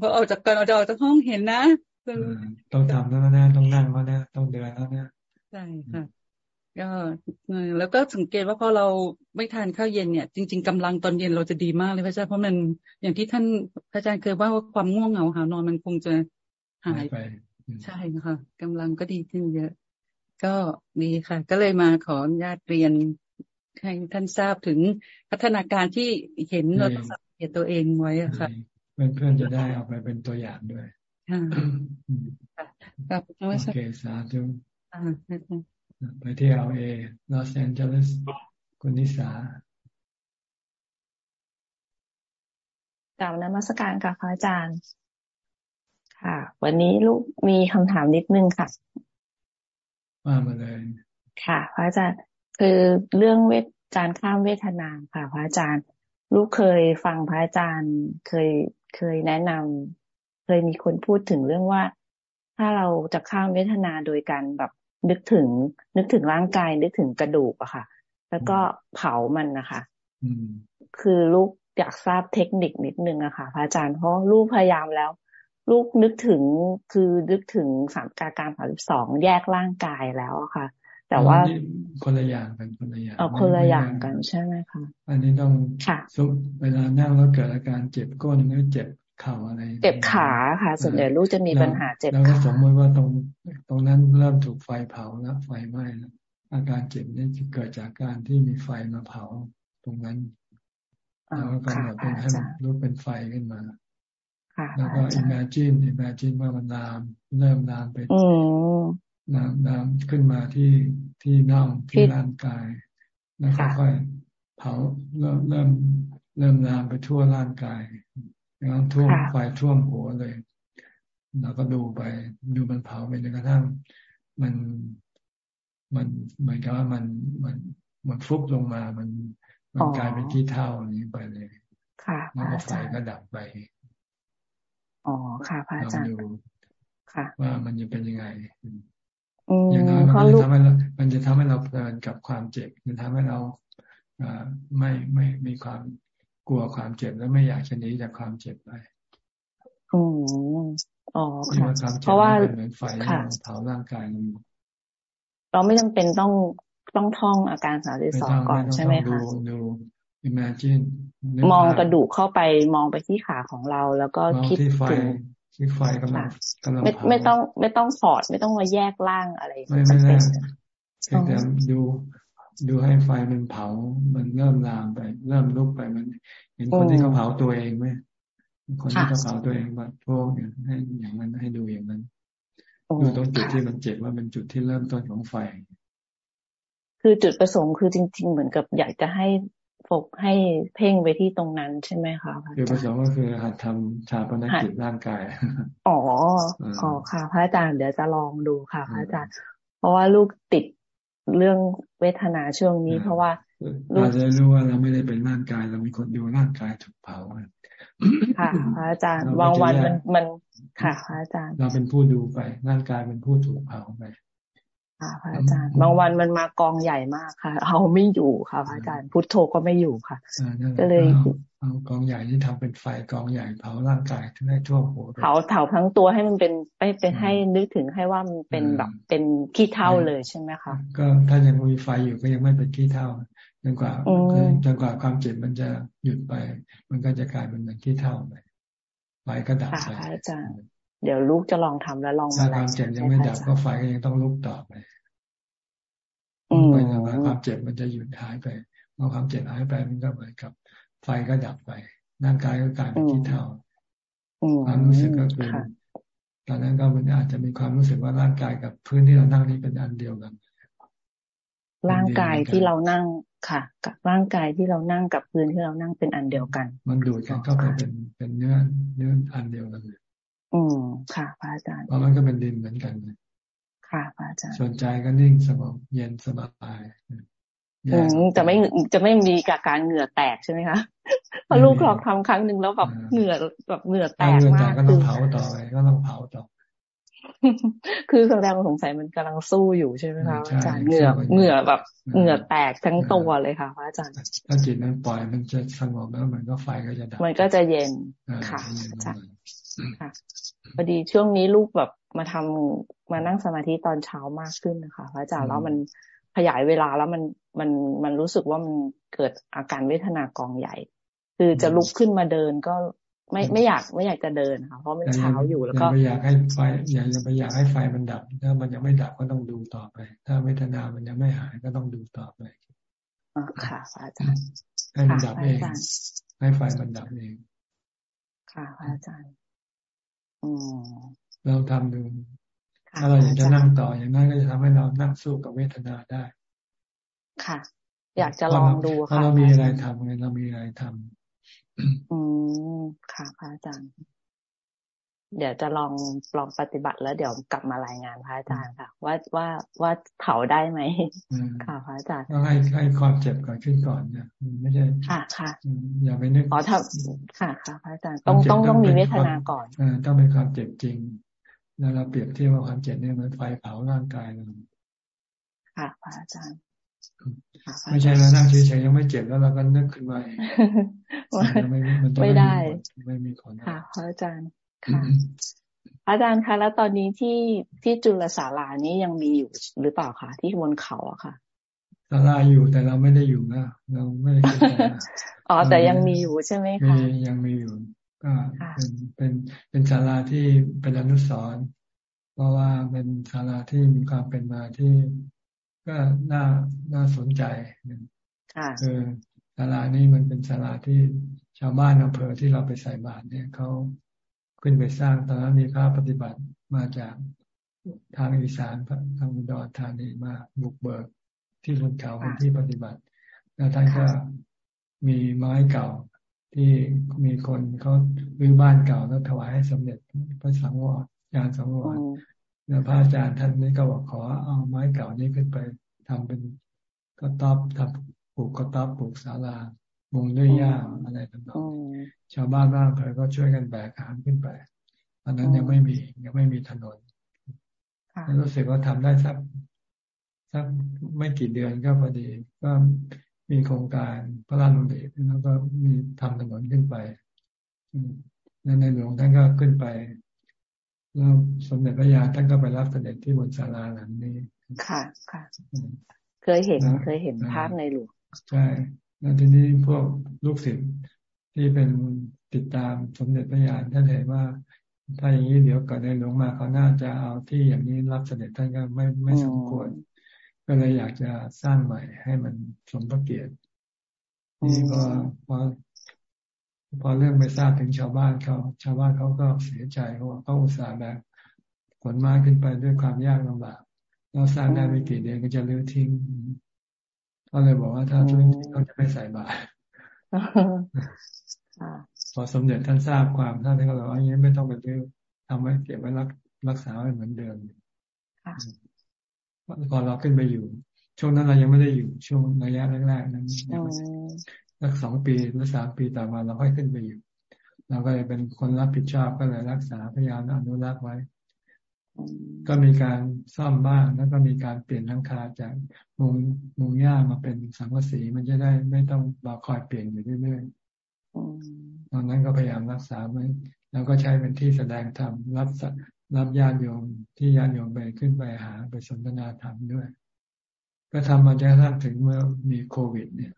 พอออกจากการออกจากห้องเห็นนะ ต้องทำแล้วนะต้องนั่งแล้วนะต้องเดินแล้วนะใช่ค่ะก็แล้วก็สังเกตว่าพอเราไม่ทานข้าวเย็นเนี่ย จริง ๆกำลังตอนเย็นเราจะดีมากเลยพระอาจารย์เพราะมันอย่างที่ท่านพระอาจารย์เคยว่าว่าความง่วงเหงาหานอนมันคงจะหายไป ใช่ค่ะกำลังก็ดีขึ้นเยอะ ก็ดีค่ะ ก็เลยมาขออนุญาตเรียนให้ท่านทราบถึงพัฒนาการที่เห็นเราสังเกตตัวเองไว้ค่ะเพื่อนๆจะได้เอาไปเป็นตัวอย่างด้วย ค่ะครับโอเคสาธุไปที่แอลเอลอสแอนเจลิสคุณนิสากล่าวนมัสการค่ะพระอาจารย์ ค่ะ วันนี้ลูกมีคำถามนิดนึงค่ะว่ามาเลย ค่ะ พระอาจารย์คือเรื่องเวทจารข้ามเวทนาค่ะ พระอาจารย์ ลูกเคยฟังพระอาจารย์เคยเคยแนะนำ เคยมีคนพูดถึงเรื่องว่า ถ้าเราจะข้ามเวทนาโดยการแบบนึกถึง นึกถึงร่างกายนึกถึงกระดูกอะค่ะ แล้วก็เผามันนะคะคือลูกอยากทราบเทคนิคนิดนึงอะค่ะพระอาจารย์เพราะลูกพยายามแล้ว ลูกนึกถึงคือนึกถึงสามการการสามสิบสองแยกร่างกายแล้วอะค่ะ แต่ว่าคนละอย่างกันคนละอย่างเอาคนละอย่างกันใช่ไหมคะอันนี้ต้องเวลานั่งแล้วเกิดอาการเจ็บก้นหรือเจ็บ เข่าอะไร เจ็บขาค่ะ ส่วนใหญ่ลูกจะมีปัญหาเจ็บขาแล้วก็สมมติว่าตรงตรงนั้นเริ่มถูกไฟเผาแล้วไฟไหม้แล้วอาการเจ็บนี่จะเกิดจากการที่มีไฟมาเผาตรงนั้นแล้วก็กำหนดเป็นให้รูปเป็นไฟขึ้นมาแล้วก็ imagine imagine ว่ามันลาม เริ่มลามไปลามลามขึ้นมาที่ที่น่องที่ร่างกาย แล้วค่อยๆเผาเริ่มเริ่มเริ่มลามไปทั่วร่างกาย แล้วท่วมไฟท่วมหัวเลยเราก็ดูไปดูมันเผาไปจนกระทั่งมันมันเหมือนกับว่ามันมันมันฟุบลงมา มันมันกลายเป็นที่เท่านี้ไปเลย ค่ะแล้วก็ไฟก็ดับไป อ๋อค่ะพระอาจารย์ค่ะ ว่ามันจะเป็นยังไงอย่างน้อยมันจะทำให้เรามันจะทำให้เราเพลินกับความเจ็บมันทำให้เราอไม่ไม่มีความ กลัวความเจ็บแล้วไม่อยากจะหนีจากความเจ็บไปอืมอ๋อค่ะเพราะว่าเหมือนไฟเผาร่างกายเราไม่จำเป็นต้องต้องท่องอาการสามสิบสองก่อนใช่ไหมคะดูดู imagine มองกระดูกเข้าไปมองไปที่ขาของเรา แล้วก็คิดถึงที่ไฟกำลังกำลังไม่ไม่ต้องไม่ต้องถอดไม่ต้องมาแยกร่างอะไรไม่ไม่ไม่แต่ดู ดูให้ไฟมันเผา มันเริ่มลามไป เริ่มลุกไปมัน เห็นคนที่เขาเผาตัวเองไหมคนที่เขาเผาตัวเองแบบพวกเนี่ยให้อย่างนั้นให้ดูอย่างนั้นดูตรงจุดที่มันเจ็บว่าเป็นจุดที่เริ่มต้นของไฟ คือจุดประสงค์คือจริง ๆ เหมือนกับอยากจะให้โฟกให้เพ่งไปที่ตรงนั้นใช่ไหมคะจุดประสงค์ก็คือหัดทำชาปนกิจร่างกาย อ๋ออ๋อค่ะ พระอาจารย์เดี๋ยวจะลองดูค่ะ พระอาจารย์ เพราะว่าลูกติด เรื่องเวทนาช่วงนี้ เพราะว่าเราจะรู้ว่าเราไม่ได้เป็นร่างกาย เรามีคนดูร่างกายถูกเผาค่ะพระอาจารย์บางวันมันมันค่ะพระอาจารย์ เราเป็นผู้ดูไป ร่างกายเป็นผู้ถูกเผาไปค่ะพระอาจารย์ บางวันมันมากองใหญ่มากค่ะเอาไม่อยู่ค่ะพระอาจารย์พุทโธก็ไม่อยู่ค่ะ ก็เลย เอากองใหญ่ที่ทำเป็นไฟกองใหญ่เผาร่างกายทั้งให้ทั่วหัวเผาเผาทั้งตัวให้มันเป็นไปเป็นให้นึกถึงให้ว่ามันเป็นแบบเป็นขี้เท่าเลยใช่ไหมคะก็ถ้ายังมีไฟอยู่ก็ยังไม่เป็นขี้เท่าจนกว่าจนกว่าความเจ็บมันจะหยุดไป มันก็จะกลายเป็นเหมือนขี้เท่าไปไฟก็ดับไปอาจารย์เดี๋ยวลูกจะลองทำแล้วลองมาความเจ็บยังไม่ดับก็ไฟก็ยังต้องลุกต่อไปไปนะว่าความเจ็บมันจะหยุดหายไปเมื่อความเจ็บหายไปมันก็เหมือนกับ ไฟก็ดับไป ร่างกายก็กลายเป็นขี้เท่าความรู้สึกก็คือตอนนั้นก็มันอาจจะมีความรู้สึกว่าร่างกายกับพื้นที่เรานั่งนี้เป็นอันเดียวกัน ร่างกายที่เรานั่งค่ะ กับร่างกายที่เรานั่งกับพื้นที่เรานั่งเป็นอันเดียวกัน มันดูดกันเข้าไปเป็นเป็นเนื้อเนื้ออันเดียวกันเลยอืมค่ะพระอาจารย์เพราะมันก็เป็นดินเหมือนกันเลยค่ะพระอาจารย์สนใจก็นิ่งสงบเย็นสบายอืม จะไม่จะไม่มีกับการเหงื่อแตกใช่ไหมคะพอลูกลองทำครั้งหนึ่งแล้วแบบเหงื่อแบบเหงื่อแตกมากก็ต้องเผาต่อไปก็ต้องเผาต่อ คือแสดงสงสัยมันกำลังสู้อยู่ใช่ไหมคะอาจารย์เหงื่อเหงื่อแบบเหงื่อแตกทั้งตัวเลยค่ะพระอาจารย์ถ้าจิตนั้นปล่อยมันจะสงบแล้วมันก็ไฟก็จะดับมันก็จะเย็นค่ะอาจารย์ค่ะพอดีช่วงนี้ลูกแบบมาทำมานั่งสมาธิตอนเช้ามากขึ้นนะคะพระอาจารย์แล้วมันขยายเวลาแล้วมัน มันมันรู้สึกว่ามันเกิดอาการเวทนากองใหญ่ คือจะลุกขึ้นมาเดินก็ไม่ไม่อยากไม่อยากจะเดินค่ะเพราะมันเช้าอยู่แล้วก็ไม่อยากให้ไฟอยากจะไปอยากให้ไฟมันดับ ถ้ามันยังไม่ดับก็ต้องดูต่อไป ถ้าเวทนามันยังไม่หายก็ต้องดูต่อไปอ๋อค่ะอาจารย์ให้มันดับเองให้ไฟมันดับเอง ค่ะอาจารย์อืมเราทำดูถ้าเราอยากจะนั่งต่ออย่างนั้นก็จะทำให้เรานั่งสู้กับเวทนาได้ ค่ะ อยากจะลองดูค่ะเรามีอะไรทำไงเรามีอะไรทำอืมค่ะพระอาจารย์ เดี๋ยวจะลองลองปฏิบัติแล้วเดี๋ยวกลับมารายงานพระอาจารย์ค่ะ ว่าว่าว่าเผาได้ไหมค่ะพระอาจารย์ก็ให้ให้ความเจ็บก่อนขึ้นก่อนเนี่ยไม่ใช่ค่ะค่ะอย่าไปนึกอ๋อถ้าค่ะค่ะพระอาจารย์ต้องต้องต้องมีเวทนาก่อนอต้องเป็นความเจ็บจริงแล้วเราเปรียบเทียบว่าความเจ็บเนี่ยมันไฟเผาร่างกายเราค่ะพระอาจารย์ ไม่ใช่เรานั่งเฉยๆยังไม่เจ็บแล้วเราก็นึกขึ้นมาไม่ไม่ได้ไม่มีคนค่ะพระอาจารย์ค่ะอาจารย์คะแล้วตอนนี้ที่ที่จุลศาลานี้ยังมีอยู่หรือเปล่าคะที่บนเขาอะค่ะศาลาอยู่แต่เราไม่ได้อยู่นะเราไม่ได้อ๋อแต่ยังมีอยู่ใช่ไหมคะมียังมีอยู่ก็เป็นเป็นเป็นศาลาที่เป็นอนุสรณ์เพราะว่าเป็นศาลาที่มีความเป็นมาที่ ก็น่าน่าสนใจคือศาลานี้มันเป็นศาลาที่ชาวบ้านอำเภอที่เราไปใส่บาตรเนี่ยเขาขึ้นไปสร้างตอนนั้นมีพระปฏิบัติมาจากทางอีสานทางอุดรธานีมาบุกเบิกที่บนเขาเป็นที่ปฏิบัติ แล้วท่านก็มีไม้เก่าที่มีคนเขารื้อบ้านเก่าแล้วถวายให้สมเด็จพระสังวรยานสังวร แล้วพระอาจารย์ท่านนี้ก็บอกขอเอาไม้เก่านี้ขึ้นไปทำเป็นกระต๊อบทำปลูกกระต๊อบปลูกศาลามุงด้วยหญ้าอะไรต่างๆชาวบ้านบ้างเคยก็ช่วยกันแบกหามขึ้นไปตอนนั้นยังไม่มียังไม่มีถนนรู้สึกว่าทำได้สักสักไม่กี่เดือนก็พอดีก็มีโครงการพระราชดำริแล้วก็มีทำถนนขึ้นไปแล้วในหลวงท่านก็ขึ้นไป แล้วสมเด็จพระยาท่านก็ไปรับเสด็จที่บนศาลาหลังนี้ ค่ะค่ะ เคยเห็นเคยเห็นภาพในหลวงใช่แล้วทีนี้พวกลูกศิษย์ที่เป็นติดตามสมเด็จพระยาท่านเห็นว่า ถ้าอย่างนี้เดี๋ยวก่อนในหลวงมาเขาน่าจะเอาที่อย่างนี้รับเสด็จท่านก็ไม่ไม่สมควร ก็เลยอยากจะสร้างใหม่ให้มันสมพระเกียรตินี่ก็พอ พอเรื่องไปทราบถึงชาวบ้านเขาชาวบ้านเขาก็เสียใจเพราะว่าเขาอุตส่าห์แบบขนมาขึ้นไปด้วยความยากลำบากเราสร้างได้ไม่กี่เดือนก็จะลื้อทิ้งเขาเลยบอกว่าถ้าทุกเขาจะไม่ใส่บาตรพอสมเด็จท่านทราบความท่านก็เลยว่าอย่างนี้ไม่ต้องไปลื้อทำไว้เก็บไว้รักรักษาไว้เหมือนเดิมก่อนเราขึ้นไปอยู่ ช่วงนั้นเรายังไม่ได้อยู่ช่วงระยะแรกๆนั้น สักสองปีหรือสามปีต่อมาเราค่อยขึ้นไปอยู่ เราก็เลยเป็นคนรับผิดชอบก็เลยรักษาพยายามอนุรักษ์ไว้ ก็มีการซ่อมบ้างแล้วก็มีการเปลี่ยนทังคาจากมุงมุงหญ้ามาเป็นสังกะสีมันจะได้ไม่ต้องรอคอยเปลี่ยนอยู่เรื่อยๆตอนนั้นก็พยายามรักษาไว้แล้วก็ใช้เป็นที่แสดงธรรมรับรับญาติโยมที่ญาติโยมไปขึ้นไปหาไปสนทนาธรรมด้วย ก็ทำมาจนกระทั่งถึงเมื่อมีโควิด เนี่ย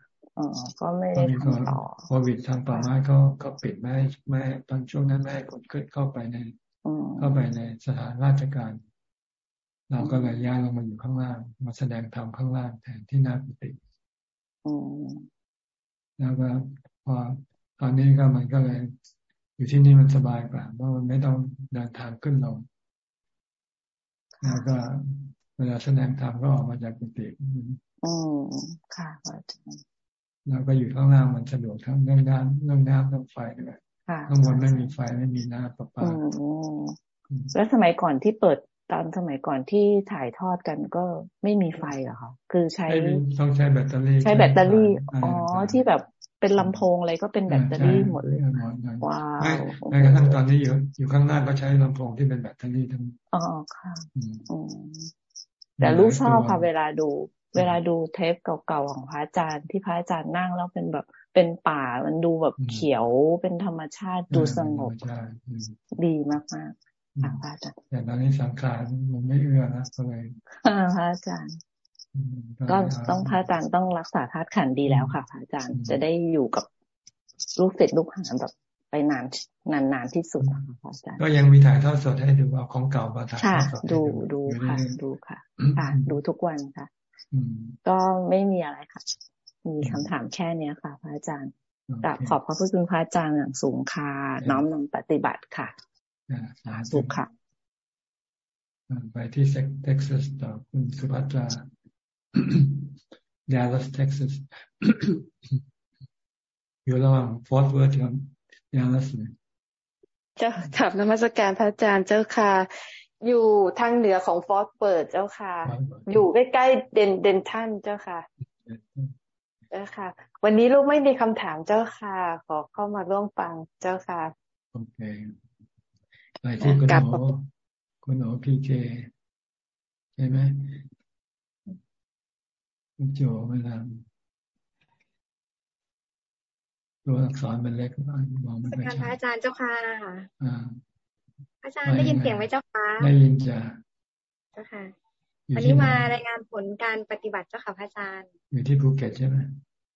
ก็ไม่ได้ทำต่อโควิดทางป่าไม้ก็ก็ปิดไม่ให้ไม่ตอนช่วงนั้นไม่ให้คนขึ้นเข้าไปในเข้าไปในสถานราชการ เราก็เลยย้ายลงมาอยู่ข้างล่าง มาแสดงธรรมข้างล่างแทนที่นากุฏิแล้วก็พอตอนนี้ก็มันก็เลย อยู่ที่นี่มันสบายกว่าเพราะมันไม่ต้องเดินทางขึ้นลงแล้วก็เวลาแสดงธรรมก็ออกมาจากกุฏิอืมค่ะ แล้วก็อยู่ข้างล่างมันสะดวกทั้งเรื่องน้ำเรื่องน้ำเรื่องไฟด้วยข้างบนไม่มีไฟไม่มีน้ำประปาแล้วสมัยก่อนที่เปิดตอนสมัยก่อนที่ถ่ายทอดกันก็ไม่มีไฟเหรอคะคือใช้ต้องใช้แบตเตอรี่ ใช้แบตเตอรี่อ๋อที่แบบเป็นลำโพงอะไรก็เป็นแบตเตอรี่หมดเลยว้าวแม้กระทั่งตอนนี้อยู่อยู่ข้างหน้าก็ใช้ลำโพงที่เป็นแบตเตอรี่ทั้งอ๋อค่ะแต่ลูกชอบค่ะเวลาดู เวลาดูเทปเก่าๆของพระอาจารย์ที่พระอาจารย์นั่งแล้วเป็นแบบเป็นป่ามันดูแบบเขียวเป็นธรรมชาติดูสงบดีมากๆค่ะพระอาจารย์แต่ตอนนี้สังขารมันไม่เอื้อนะก็เลยพระอาจารย์ ก็ต้องพระอาจารย์ต้องรักษาธาตุขันดีแล้วค่ะพระอาจารย์จะได้อยู่กับลูกศิษย์ลูกหาแบบไปนานนานนานที่สุดนะคะอาจารย์ก็ยังมีถ่ายทอดสดให้ดูเอาของเก่ามาถ่ายทอดสดดูดูค่ะ ดูค่ะ ค่ะ ดูทุกวันค่ะ ก็ไม่มีอะไรค่ะ มีคำถามแค่เนี้ยค่ะ พระอาจารย์กราบขอบพระคุณพระอาจารย์อย่างสูงค่ะ น้อมนำปฏิบัติค่ะสาธุค่ะ ไปที่เท็กซัสต่อคุณสุภัตรา Dallas Texas อยู่ระหว่างฟอร์ทเวิร์ธกับดัลลัสเนี่ยเจ้าถามนมัสการพระอาจารย์เจ้าค่ะ อยู่ทางเหนือของฟอร์ทเวิร์ธเจ้าค่ะ อยู่ใกล้ๆเดนเดนตันเจ้าค่ะเจ้าค่ะ วันนี้ลูกไม่มีคำถามเจ้าค่ะ ขอเข้ามาร่วมฟังเจ้าค่ะโอเคไปที่คุณหมอคุณหมอพีเคใช่ไหมโจเวลาตัวอักษรมันเล็กมองไม่ค่อยชัดพระอาจารย์เจ้าค่ะ อาจารย์ได้ยินเสียงไหมเจ้าค่ะได้ยินจ้ะเจ้าค่ะวันนี้มารายงานผลการปฏิบัติเจ้าค่ะพระอาจารย์ อยู่ที่ภูเก็ตใช่ไหม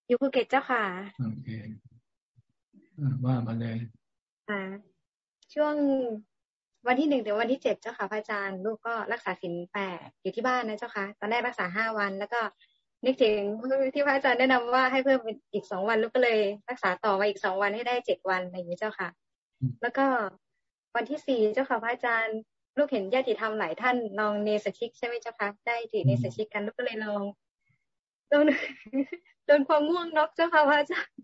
อยู่ภูเก็ตเจ้าค่ะโอเคว่ามาเลยอ่าช่วงวันที่หนึ่งถึงวันที่เจ็ดเจ้าค่ะพระอาจารย์ลูกก็รักษาศีลแปดอยู่ที่บ้านนะเจ้าค่ะตอนแรกรักษาห้าวัน แล้วก็นึกถึงที่พระอาจารย์แนะนำว่าให้เพิ่มเป็นอีกสองวันลูกก็เลย รักษาต่อมาอีกสองวันให้ได้เจ็ดวันอะไรอย่างนี้เจ้าค่ะ แล้วก็ วันที่สี่เจ้าค่ะพระอาจารย์ ลูกเห็นญาติธรรมหลายท่านลองเนสชิกใช่ไหมเจ้าคะได้ถือเนสชิกกันลูกก็เลยลองโดนโดนความง่วงน็อกเจ้าค่ะพระอาจารย์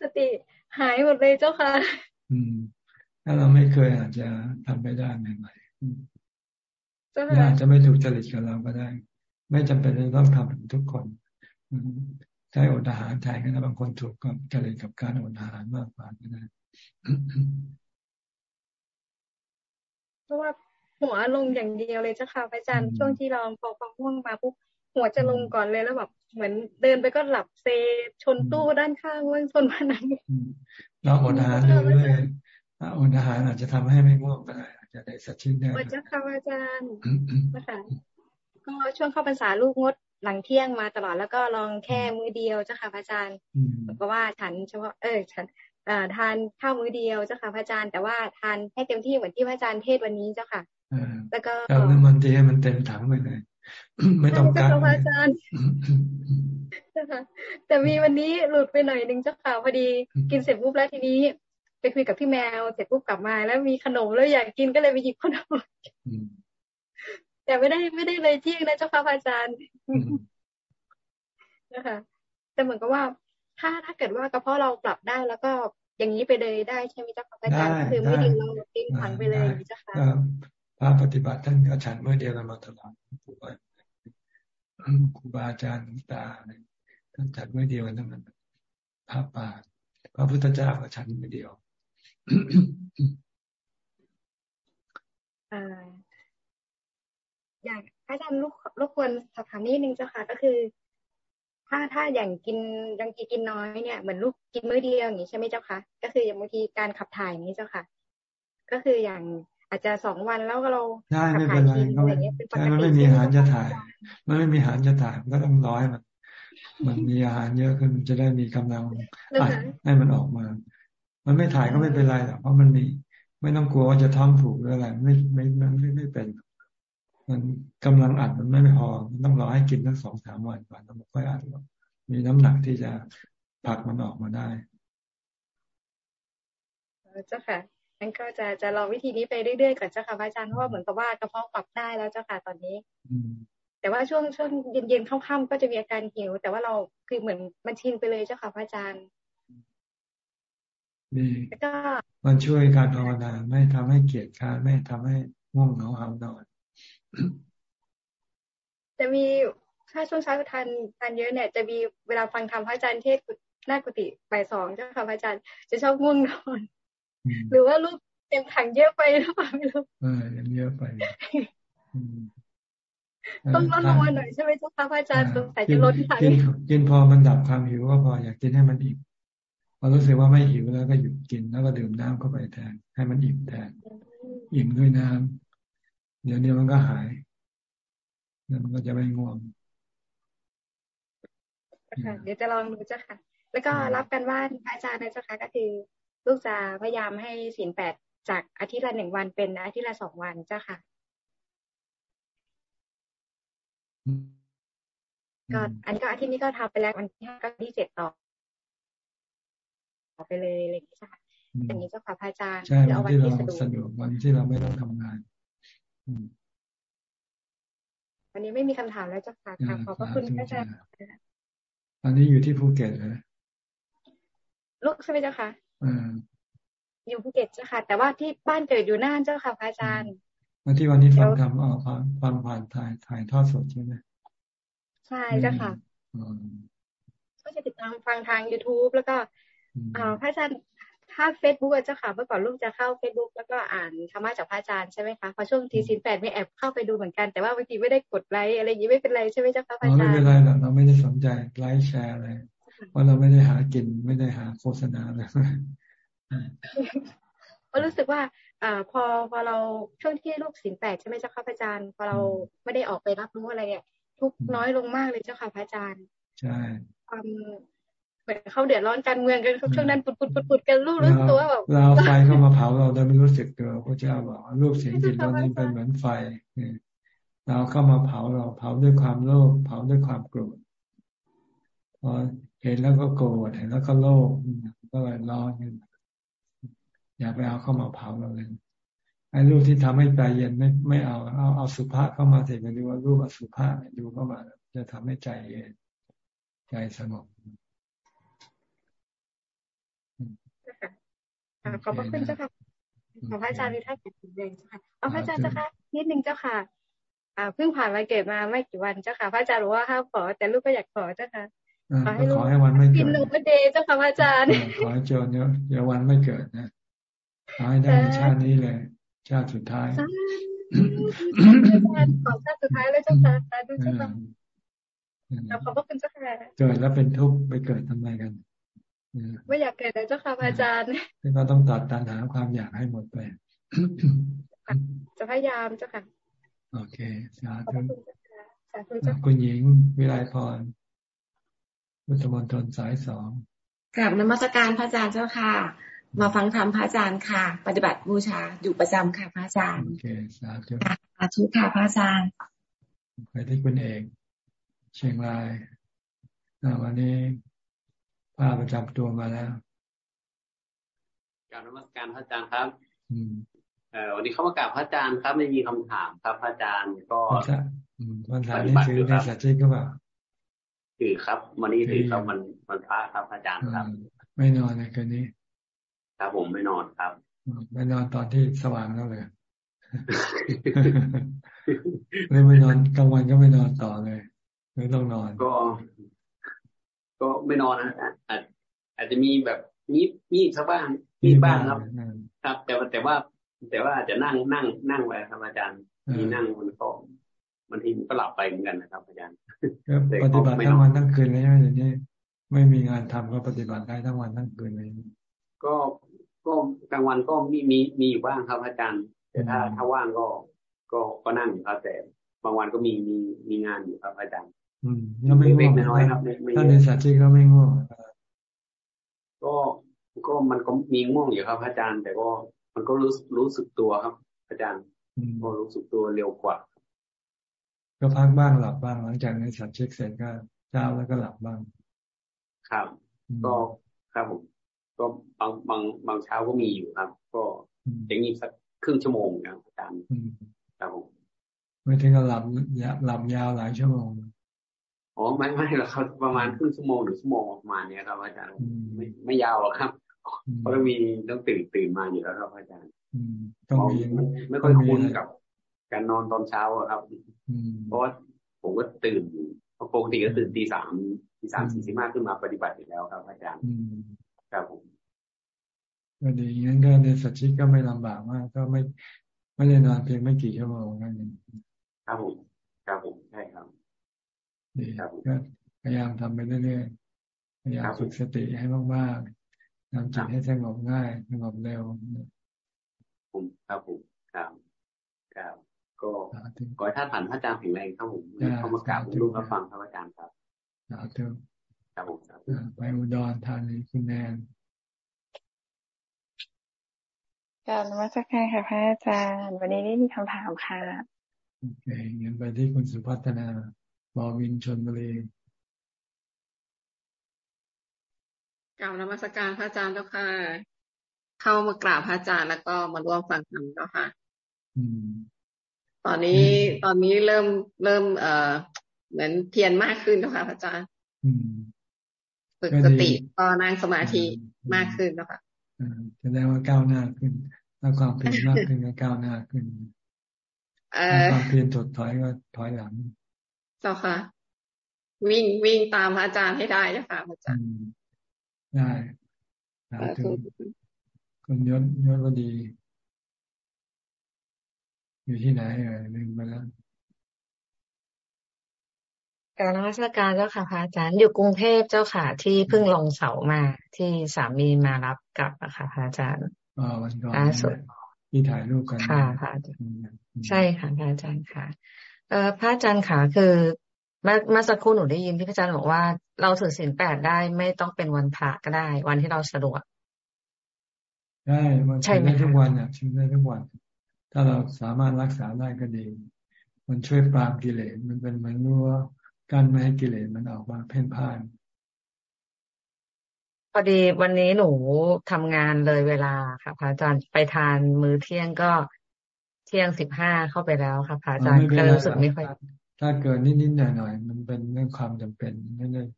สติหายหมดเลยเจ้าค่ะ อืม ถ้าเราไม่เคยอาจจะทำไม่ได้ใหม่ๆอาจจะไม่ถูกจริตกับเราก็ได้ ไม่จำเป็นต้องทำทุกคนใช้อดอาหารแทนก็ได้บางคนถูกกับจริตกับการอดอาหารมากกว่าก็ได้ เพราะว่าหัวลงอย่างเดียวเลยเจ้าค่ะอาจารย์ช่วงที่เราพอความง่วงมาปุ๊บหัวจะลงก่อนเลยแล้วแบบเหมือนเดินไปก็หลับเซชนตู้ด้านข้างว่างชนผนังเราอดอาหารด้วยอดอาหารอาจจะทำให้ไม่ง่วงก็ได้อาจจะได้สักชิ้นได้เจ้าค่ะอาจารย์นะคะก็ช่วงเข้าพรรษาลูกงดหลังเที่ยงมาตลอดแล้วก็ลองแค่มื้อเดียวเจ้าค่ะพระอาจารย์เพราะว่าฉันเฉพาะเออฉัน ทานข้าวมื้อเดียวเจ้าค่ะพระอาจารย์ แต่ว่าทานให้เต็มที่เหมือนที่พระอาจารย์เทศวันนี้เจ้าค่ะแล้วก็เอาน้ำมันเทให้มันเต็มถังไปเลยไม่ต้องการพระอาจารย์แต่มีวันนี้หลุดไปหน่อยนึงเจ้าค่ะพอดีกินเสร็จปุ๊บแล้วทีนี้ไปคุยกับพี่แมวเสร็จปุ๊บกลับมา แล้วมีขนมแล้วอยากกินก็เลยไปหยิบขนมแต่ไม่ได้ไม่ได้เลยเที่ยงนะเจ้าค่ะพระอาจารย์นะคะแต่เหมือนกับว่า ถ้าถ้าเกิดว่ากระเพาะเราปรับได้แล้วก็อย่างนี้ไปเลยได้ใช่ไหมเจ้าค่ะอาจารย์คือไม่ดึงเราติ้งผันไปเลยเจ้าค่ะพระปฏิบัติท่านก็ฉันเมื่อเดียวกันมาตลอดครูบาครูบาอาจารย์ตาท่านจัดเมื่อเดียวกันทั้งนั้นพระป่าพระพุทธเจ้าก็ฉันเมื่อเดียวอยากอาจารย์ลูกลูกควรสอบถามนิดนึงเจ้าค่ะ ก็คือ ถ้าถ้าอย่างกินยังกินกินน้อยเนี่ยเหมือนลูกกินมื้อเดียวอย่างนี้ใช่ไหมเจ้าค่ะก็คืออย่างบางทีการขับถ่ายนี้เจ้าค่ะ ก็คืออย่างอาจจะสองวันแล้วก็เราใช่ไม่เป็นไรก็ไม่ใช่มันไม่มีอาหารจะถ่าย มันไม่มีอาหารจะถ่ายมันก็ต้องร้อยมัน มันมีอาหารเยอะขึ้นจะได้มีกำลังให้มันออกมา มันไม่ถ่ายก็ไม่เป็นไรหรอกเพราะมันมี ไม่ต้องกลัวว่าจะท้องผูกหรืออะไร ไม่ไม่ไม่ไม่เป็น มันกำลังอัดมันไม่พอต้องรอให้กินทั้งสองสามวันก่อนแล้วมันค่อยอัดมีน้ำหนักที่จะผักมันออกมาได้เจ้าค่ะงั้นก็จะจะลองวิธีนี้ไปเรื่อยๆก่อนเจ้าค่ะพระอาจารย์เพราะว่าเหมือนกับว่ากระเพาะปรับได้แล้วเจ้าค่ะตอนนี้แต่ว่าช่วงช่วงเย็นๆค่ำๆก็จะมีอาการหิว แต่ว่าเราคือเหมือนมันชินไปเลยเจ้าค่ะพระอาจารย์ดีก็มันช่วยการภาวนาไม่ทำให้เกียดค้านไม่ทำให้ง่วงเหงาหานอน จะมีถ้าช่วงเช้าทานทานเยอะเนี่ย จะมีเวลาฟังธรรมพระอาจารย์เทศหน้ากุฏิบ่ายสองเจ้าค่ะพระอาจารย์จะชอบง่วงนอน หรือว่าลูกเต็มถังเยอะไปหรือเปล่าไม่รู้เออเยอะไปต้องลดลงมาหน่อยใช่ไหมเจ้าค่ะพระอาจารย์สงสัยจะลดถังกินพอมันดับความหิวก็พออยากกินให้มันอิ่มพอรู้สึกว่าไม่หิวแล้วก็หยุดกินแล้วก็ดื่มน้ำเข้าไปแทนให้มันอิ่มแทนอิ่มด้วยน้ำ เดี๋ยวเดียวมันก็หายแล้วมันก็จะไม่ง่วงค่ะเดี๋ยวจะลองดูเจ้าค่ะ แล้วก็รับกันว่าอาจารย์นะเจ้าค่ะก็คือลูกจะพยายามให้ศีลแปดจากอาทิตย์ละหนึ่งวันเป็นอาทิตย์ละสองวันเจ้าค่ะก็อันนี้ก็อาทิตย์นี้ก็ทำไปแล้ววันที่ห้าก็ที่เจ็ดต่อไปเลยเลยใช่ค่ะอย่างนี้เจ้าค่ะพระอาจารย์ใช่วันที่เราสะดวกวันที่เราไม่ต้องทำงาน วันนี้ไม่มีคำถามแล้วเจ้าค่ะขอบพระคุณพระอาจารย์อันนี้อยู่ที่ภูเก็ตเหรอลูกใช่ไหมเจ้าค่ะอยู่ภูเก็ตเจ้าค่ะ แต่ว่าที่บ้านเกิดอยู่น่านเจ้าค่ะพระอาจารย์วันที่วันนี้ฟังธรรมเอาฟังผ่านถ่ายถ่ายทอดสดใช่ไหมใช่เจ้าค่ะก็จะติดตามฟังทาง youtube แล้วก็อ่าพระอาจารย์ ทางเฟซบุ๊กเจ้าค่ะ เมื่อก่อนลูกจะเข้าเฟซบุ๊กแล้วก็อ่านธรรมะจากพระอาจารย์ใช่ไหมคะพอช่วงถือศีลแปดมีแอบเข้าไปดูเหมือนกันแต่ว่าบางทีไม่ได้กดไลค์อะไรอย่างนี้ไม่เป็นไรใช่ไหมเจ้าค่ะพระอาจารย์ไม่เป็นไรหรอกเราไม่ได้สนใจไลค์แชร์อะไรเพราะเราไม่ได้หากินไม่ได้หาโฆษณาเลยก็รู้สึกว่าอ่าพอพอเราช่วงที่ลูกสินแปดใช่ไหมเจ้าค่ะพระอาจารย์พอเราไม่ได้ออกไปรับรู้อะไรเนี่ยทุกน้อยลงมากเลยเจ้าค่ะพระอาจารย์ใช่ความ เหมือนเขาเดือดร้อนการเมืองกันช่วงนั้นปุดปุดปุดปุดกันรู้รู้ตัวแบบเราไฟเข้ามาเผาเราโดยไม่รู้สึกตัวพระเจ้าบอกรูปเสียงจิตเรานี่เป็นเหมือนไฟเราเข้ามาเผาเราเผาด้วยความโลภเผาด้วยความโกรธพอเห็นแล้วก็โกรธเห็นแล้วก็โลภก็เลยร้อนกันอย่าไปเอาเข้ามาเผาเราเลยไอ้รูปที่ทำให้ใจเย็นไม่ไม่เอาเอาเอาสุภาพเข้ามาเสร็จมาดูว่ารูปอสุภาพดูเข้ามา จะทำให้ใจเย็นใจสงบ ขอบพระคุณเจ้าค่ะขอพระอาจารย์มีท่านเกิดเองเจ้าค่ะเอาพระอาจารย์เจ้าค่ะนิดนึงเจ้าค่ะอ่าเพิ่งผ่านวันเกิดมาไม่กี่วันเจ้าค่ะพระอาจารย์บอกว่าห้ามขอแต่ลูกก็อยากขอเจ้าค่ะขอให้ขอให้วันไม่เกิดกินหนูเดย์เจ้าค่ะพระอาจารย์ขอให้เจอเนื้อเดี๋ยววันไม่เกิดนะขอให้ได้ชาตินี้เลย ชาติสุดท้ายขอชาติสุดท้ายเลยเจ้าค่ะสาธุเจ้าค่ะขอบพระคุณเจ้าค่ะเกิดแล้วเป็นทุกข์ไปเกิดทำไมกัน ไม่อยากเกิดเลยเจ้าค่ะอาจารย์ก็ต้องตัดตัณหาความอยากให้หมดไปจะพยายามเจ้าค่ะ โอเคสาธุคุณหญิงวิไลพรพุทธมณฑลสายสองกลับนมัสการพระอาจารย์เจ้าค่ะ มาฟังธรรมพระอาจารย์ค่ะ ปฏิบัติบูชาอยู่ประจำค่ะพระอาจารย์โอเคสาธุสาธุค่ะพระอาจารย์ไปที่คุณเอกเชียงรายวันนี้ พาประจำตัวมาแล้วกราบนมัสการพระอาจารย์ครับเอ่อวันนี้เข้ามากราบพระอาจารย์ครับไม่มีคำถามครับพระอาจารย์ก็วันถามนี่คือในสัจจิก็แบบถือครับ วันนี้ถือครับมันมันพระครับอาจารย์ครับ ไม่นอนในคืนนี้ครับผมไม่นอนครับ ไม่นอนตอนที่สว่างแล้วเลยไม่ไม่นอนกลางวันก็ไม่นอนต่อเลยไม่ต้องนอน ก็ ก็ไม่นอนนะอาจอาจจะมีแบบมีมีสักบ้างมีบ้างครับครับ แต่ว่าแต่ว่า แต่ว่าอาจจะนั่งนั่งนั่งไปครับอาจารย์มีนั่งบนโต๊ะบางทีก็หลับไปเหมือนกันนะครับ อาจารย์ปฏิบัติทั้งวันทั้งคืนเลยใช่ไหมอย่างนี้ไม่มีงานทำก็ปฏิบัติได้ทั้งวันทั้งคืนเลยก็ก็กลางวันก็มีมีมีอยู่บ้างครับ อาจารย์ แต่ถ้าถ้าว่างก็ก็ก็นั่งครับแต่บางวันก็มีมีมีงานอยู่ครับอาจารย์ อืมแล้วไม่ง่วงน้อยครับถ้าในสัจจิก็ไม่ง่วงก็ก็มันก็มีง่วงอยู่ครับ อาจารย์ แต่ก็มันก็รู้รู้สึกตัวครับ อาจารย์ก็รู้สึกตัวเร็วกว่า ก็พักบ้างหลับบ้างหลังจากในสัตว์เช็คเสร็จก็เช้าแล้วก็หลับบ้าง ครับ ก็ครับผมก็บางบางบางเช้าก็มีอยู่ครับ ก็อย่างนี้สักครึ่งชั่วโมงนะอาจารย์ครับผมไม่ถึงกับหลับหลับยาวหลายชั่วโมง อ๋อไม่ไม่หรอกครับประมาณครึ่งชั่วโมงหรือชั่วโมงประมาณนี้ครับอาจารย์ไม่ไม่ยาวหรอกครับเพราะมีต้องตื่นตื่นมาอยู่แล้วครับอาจารย์ต้องมีไม่ค่อยคุ้นกับ การนอนตอนเช้าอะครับเพราะว่าผมก็ตื่นปกติก็ตื่นตีสามตีสามสี่สิบห้าขึ้นมาปฏิบัติอยู่แล้วครับ อาจารย์ครับผมก็ดีงั้นก็ในสัจจิก็ไม่ลำบากมาก ก็ไม่ไม่ได้นอนเพียงไม่กี่ชั่วโมงนั่นเองครับผมครับผมใช่ครับดีก็ พยายามทำไปเรื่อยๆพยายามฝึกสติให้มากๆทำจิตให้สงบง่ายสงบเร็วผมครับผมครับครับก็ขอให้ท่านผ่านพระอาจารย์แข็งแรงครับผมเข้ามากราบลูกรับฟังพระอาจารย์ครับสาธุครับผมไปอุดรธานีคุณแนนกราบนมัสการค่ะพระอาจารย์ วันนี้ไม่มีคำถามค่ะโอเคงั้นไปที่คุณสุพัฒนา บอวินชนบุรีกราบนมัสการพระอาจารย์เจ้าค่ะ เข้ามากราบพระอาจารย์แล้วก็มาร่วมฟังธรรมเจ้าค่ะอืมตอนนี้ตอนนี้เริ่มเริ่ม เอ่อ เหมือนเพียรมากขึ้นนะคะพระอาจารย์ฝึกสติก็นั่งสมาธิมากขึ้นนะคะแสดงว่าก้าวหน้าขึ้นถ้าความเพียรมากขึ้นก็ก้าวหน้าขึ้นความเพียรถดถอยก็ถอยหลัง เจ้าค่ะ วิ่งวิ่งตามพระอาจารย์ให้ได้นะคะพระอาจารย์ได้คุณยศยศก็ดี อยู่ที่ไหนเออลืมไปแล้วการนมัสการเจ้าค่ะพระอาจารย์อยู่กรุงเทพเจ้าค่ะ ที่เพิ่งลงเสามาที่สามีมารับกลับอะค่ะพระอาจารย์อ๋อวันก่อนล่าสุดที่ถ่ายรูปกันค่ะพระอาจารย์ใช่ค่ะพระอาจารย์ค่ะ เอ่อพระอาจารย์ค่ะคือเมื่อเมื่อสักครู่หนูได้ยินที่พระอาจารย์บอกว่า เราถือศีลแปดได้ไม่ต้องเป็นวันพระก็ได้ วันที่เราสะดวกได้มันใช่ไหมทุกวันอะชิมได้ทุกวัน ถ้าเราสามารถรักษาได้ก็ดี มันช่วยปรามกิเลสมันเป็นเหมือนรั้วกั้นไม่ให้กิเลสมันออกมาเพ่นพ่านพอดีวันนี้หนูทำงานเลยเวลาค่ะพระอาจารย์ไปทานมื้อเที่ยงก็ เที่ยงสิบห้าเข้าไปแล้วค่ะพระอาจารย์ก็รู้สึกไม่ค่อยถ้าเกินนิดๆหน่อยๆมันเป็นเรื่องความจำเป็นนั่นเอง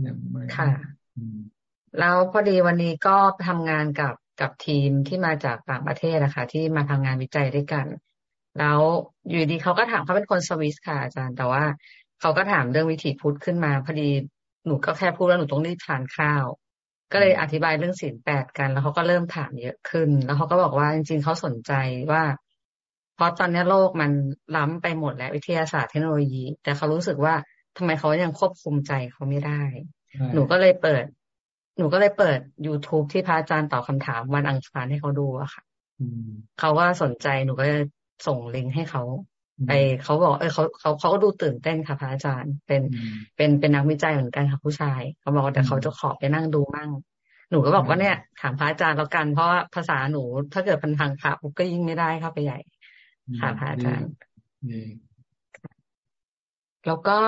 เนี่ยไม่ค่ะแล้วพอดีวันนี้ก็ทำงานกับกับทีมที่มาจากต่างประเทศนะคะที่มาทำงานวิจัยด้วยกัน แล้วอยู่ดีเขาก็ถามเขาเป็นคนสวิสค่ะอาจารย์ แต่ว่าเขาก็ถามเรื่องวิถีพุทธขึ้นมาพอดีหนูก็แค่พูดว่าหนูต้องรีบทานข้าว ก็เลยอธิบายเรื่องศีลแปดกัน แล้วเขาก็เริ่มถามเยอะขึ้น แล้วเขาก็บอกว่าจริงๆเขาสนใจว่า เพราะตอนนี้โลกมันล้ำไปหมดแล้ววิทยาศาสตร์เทคโนโลยี แต่เขารู้สึกว่าทำไมเขายังควบคุมใจเขาไม่ได้ หนูก็เลยเปิด หนูก็เลยเปิด youtube ที่พระอาจารย์ตอบคาถามวันอังคารให้เขาดูอะค่ะเขาก็สนใจหนูก็ส่งลิงก์ให้เขา ไปเขาบอกเออเขาเขาเขาก็ดูตื่นเต้นค่ะพระอาจารย์ เป็นเป็นเป็นนักวิจัยเหมือนกันค่ะผู้ชาย เขาบอกแต่เขาจะขอไปนั่งดูมั่งหนูก็บอกว่าเนี่ย ถามพระอาจารย์แล้วกันเพราะว่าภาษาหนู ถ้าเกิดพันทางพระปุ๊บก็ยิ่งไม่ได้เข้าไปใหญ่ค่ะพระอาจารย์แล้วก็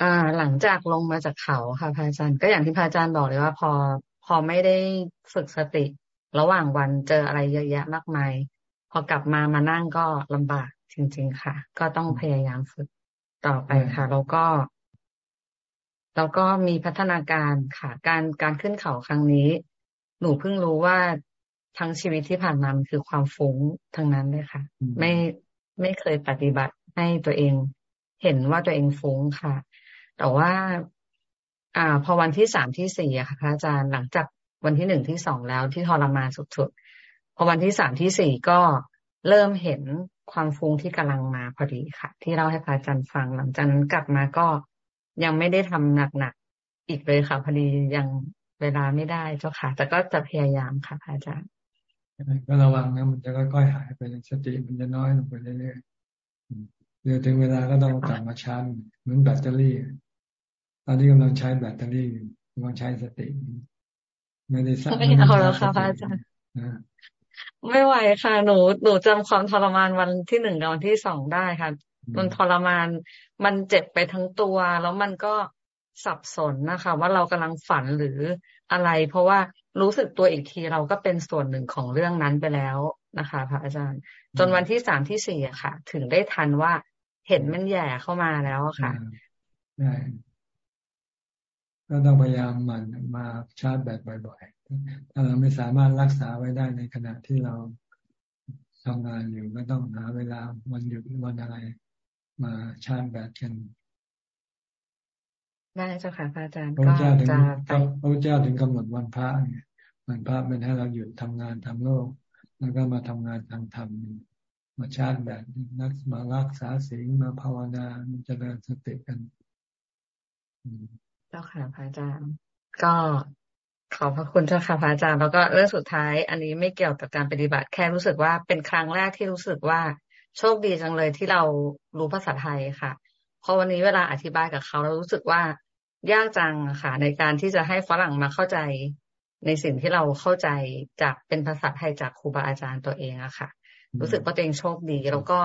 อ่าหลังจากลงมาจากเขาค่ะพระอาจารย์ ก็อย่างที่พระอาจารย์บอกเลยว่า พอพอไม่ได้ฝึกสติ ระหว่างวันเจออะไรเยอะแยะมากมาย พอกลับมามานั่งก็ลำบาก จริง ๆ ค่ะ ก็ต้องพยายามฝึกต่อไปค่ะ แล้วก็แล้วก็มีพัฒนาการค่ะ การการขึ้นเขาครั้งนี้ หนูเพิ่งรู้ว่าทั้งชีวิตที่ผ่านมาคือความฟุ้งทั้งนั้นเลยค่ะ ไม่ไม่เคยปฏิบัติให้ตัวเองเห็นว่าตัวเองฟุ้งค่ะ แต่ว่า อ่า พอวันที่สามที่สี่อะค่ะพระอาจารย์หลังจากวันที่หนึ่งที่สองแล้วที่ทรมานสุดๆพอวันที่สามที่สี่ก็เริ่มเห็น ความฟุ้งที่กำลังมาพอดีค่ะ ที่เราให้พระอาจารย์ฟังหลังจากนั้นกลับมาก็ยังไม่ได้ทำหนักๆอีกเลยค่ะพอดียังเวลาไม่ได้เจ้าค่ะ แต่ก็จะพยายามค่ะพระอาจารย์ก็ระวังนะมันจะค่อยๆหายไปสติมันจะน้อยลงไปเรื่อยๆเดี๋ยวถึงเวลาก็ต้องกลับมาชาร์จเหมือนแบตเตอรี่ตอนนี้กำลังใช้แบตเตอรี่กำลังใช้สติไม่ได้สักไม่เอาแล้วค่ะพระอาจารย์ ไม่ไหวค่ะ หนูหนูจำความทรมานวันที่หนึ่งกับวันที่สองได้ค่ะ มันทรมาน มันเจ็บไปทั้งตัว แล้วมันก็สับสนนะคะ ว่าเรากำลังฝันหรืออะไร เพราะว่ารู้สึกตัวอีกทีเราก็เป็นส่วนหนึ่งของเรื่องนั้นไปแล้วนะคะพระอาจารย์ จนวันที่สามที่สี่อะค่ะ ถึงได้ทันว่าเห็นมันแย่เข้ามาแล้วค่ะใช่ก็ต้องพยายามมันมาชาร์จแบตบ่อยๆ ถ้าเราไม่สามารถรักษาไว้ได้ในขณะที่เราทำงานอยู่ก็ต้องหาเวลาวันหยุดวันอะไร มาชาร์จแบตกันได้เจ้าค่ะพระอาจารย์พระเจ้าถึงพระเจ้าถึงกำหนดวันพระวันพระเป็นให้เราหยุดทำงานทำโลก แล้วก็มาทำงานทางธรรมมาชาร์จแบตนักมารักษาสิ่งมาภาวนามันจะเดินสติกันเจ้าค่ะพระอาจารย์ ก็ ขอบพระคุณเจ้าค่ะพระอาจารย์แล้วก็เรื่องสุดท้าย อันนี้ไม่เกี่ยวกับการปฏิบัติแค่รู้สึกว่าเป็นครั้งแรกที่รู้สึกว่าโชคดีจังเลยที่เรารู้ภาษาไทยค่ะ เพราะวันนี้เวลาอธิบายกับเขาเรารู้สึกว่ายากจังค่ะ ในการที่จะให้ฝรั่งมาเข้าใจในสิ่งที่เราเข้าใจจากเป็นภาษาไทยจากครูบาอาจารย์ตัวเองอะค่ะ รู้สึกว่าตัวเองโชคดีแล้วก็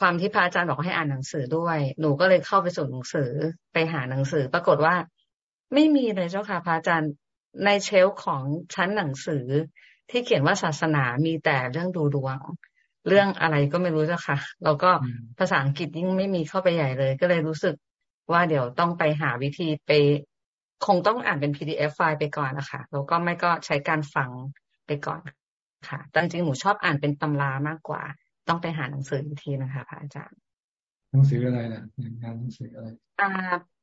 ความที่พระอาจารย์บอกให้อ่านหนังสือด้วย หนูก็เลยเข้าไปสู่หนังสือไปหาหนังสือ ปรากฏว่า ไม่มีเลยเจ้าค่ะพระอาจารย์ ในเชลของชั้นหนังสือที่เขียนว่าศาสนามีแต่เรื่องดูดวง เรื่องอะไรก็ไม่รู้เจ้าค่ะ แล้วก็ภาษาอังกฤษยิ่งไม่มีเข้าไปใหญ่เลย ก็เลยรู้สึกว่าเดี๋ยวต้องไปหาวิธีไป คงต้องอ่านเป็น PDF ไฟล์ไปก่อนนะคะแล้วก็ไม่ก็ใช้การฟังไปก่อนค่ะแต่จริงหนูชอบอ่านเป็นตำรามากกว่า ต้องไปหาหนังสืออีกทีนะคะพระอาจารย์หนังสืออะไรนะงานหนังสืออะไร อ่า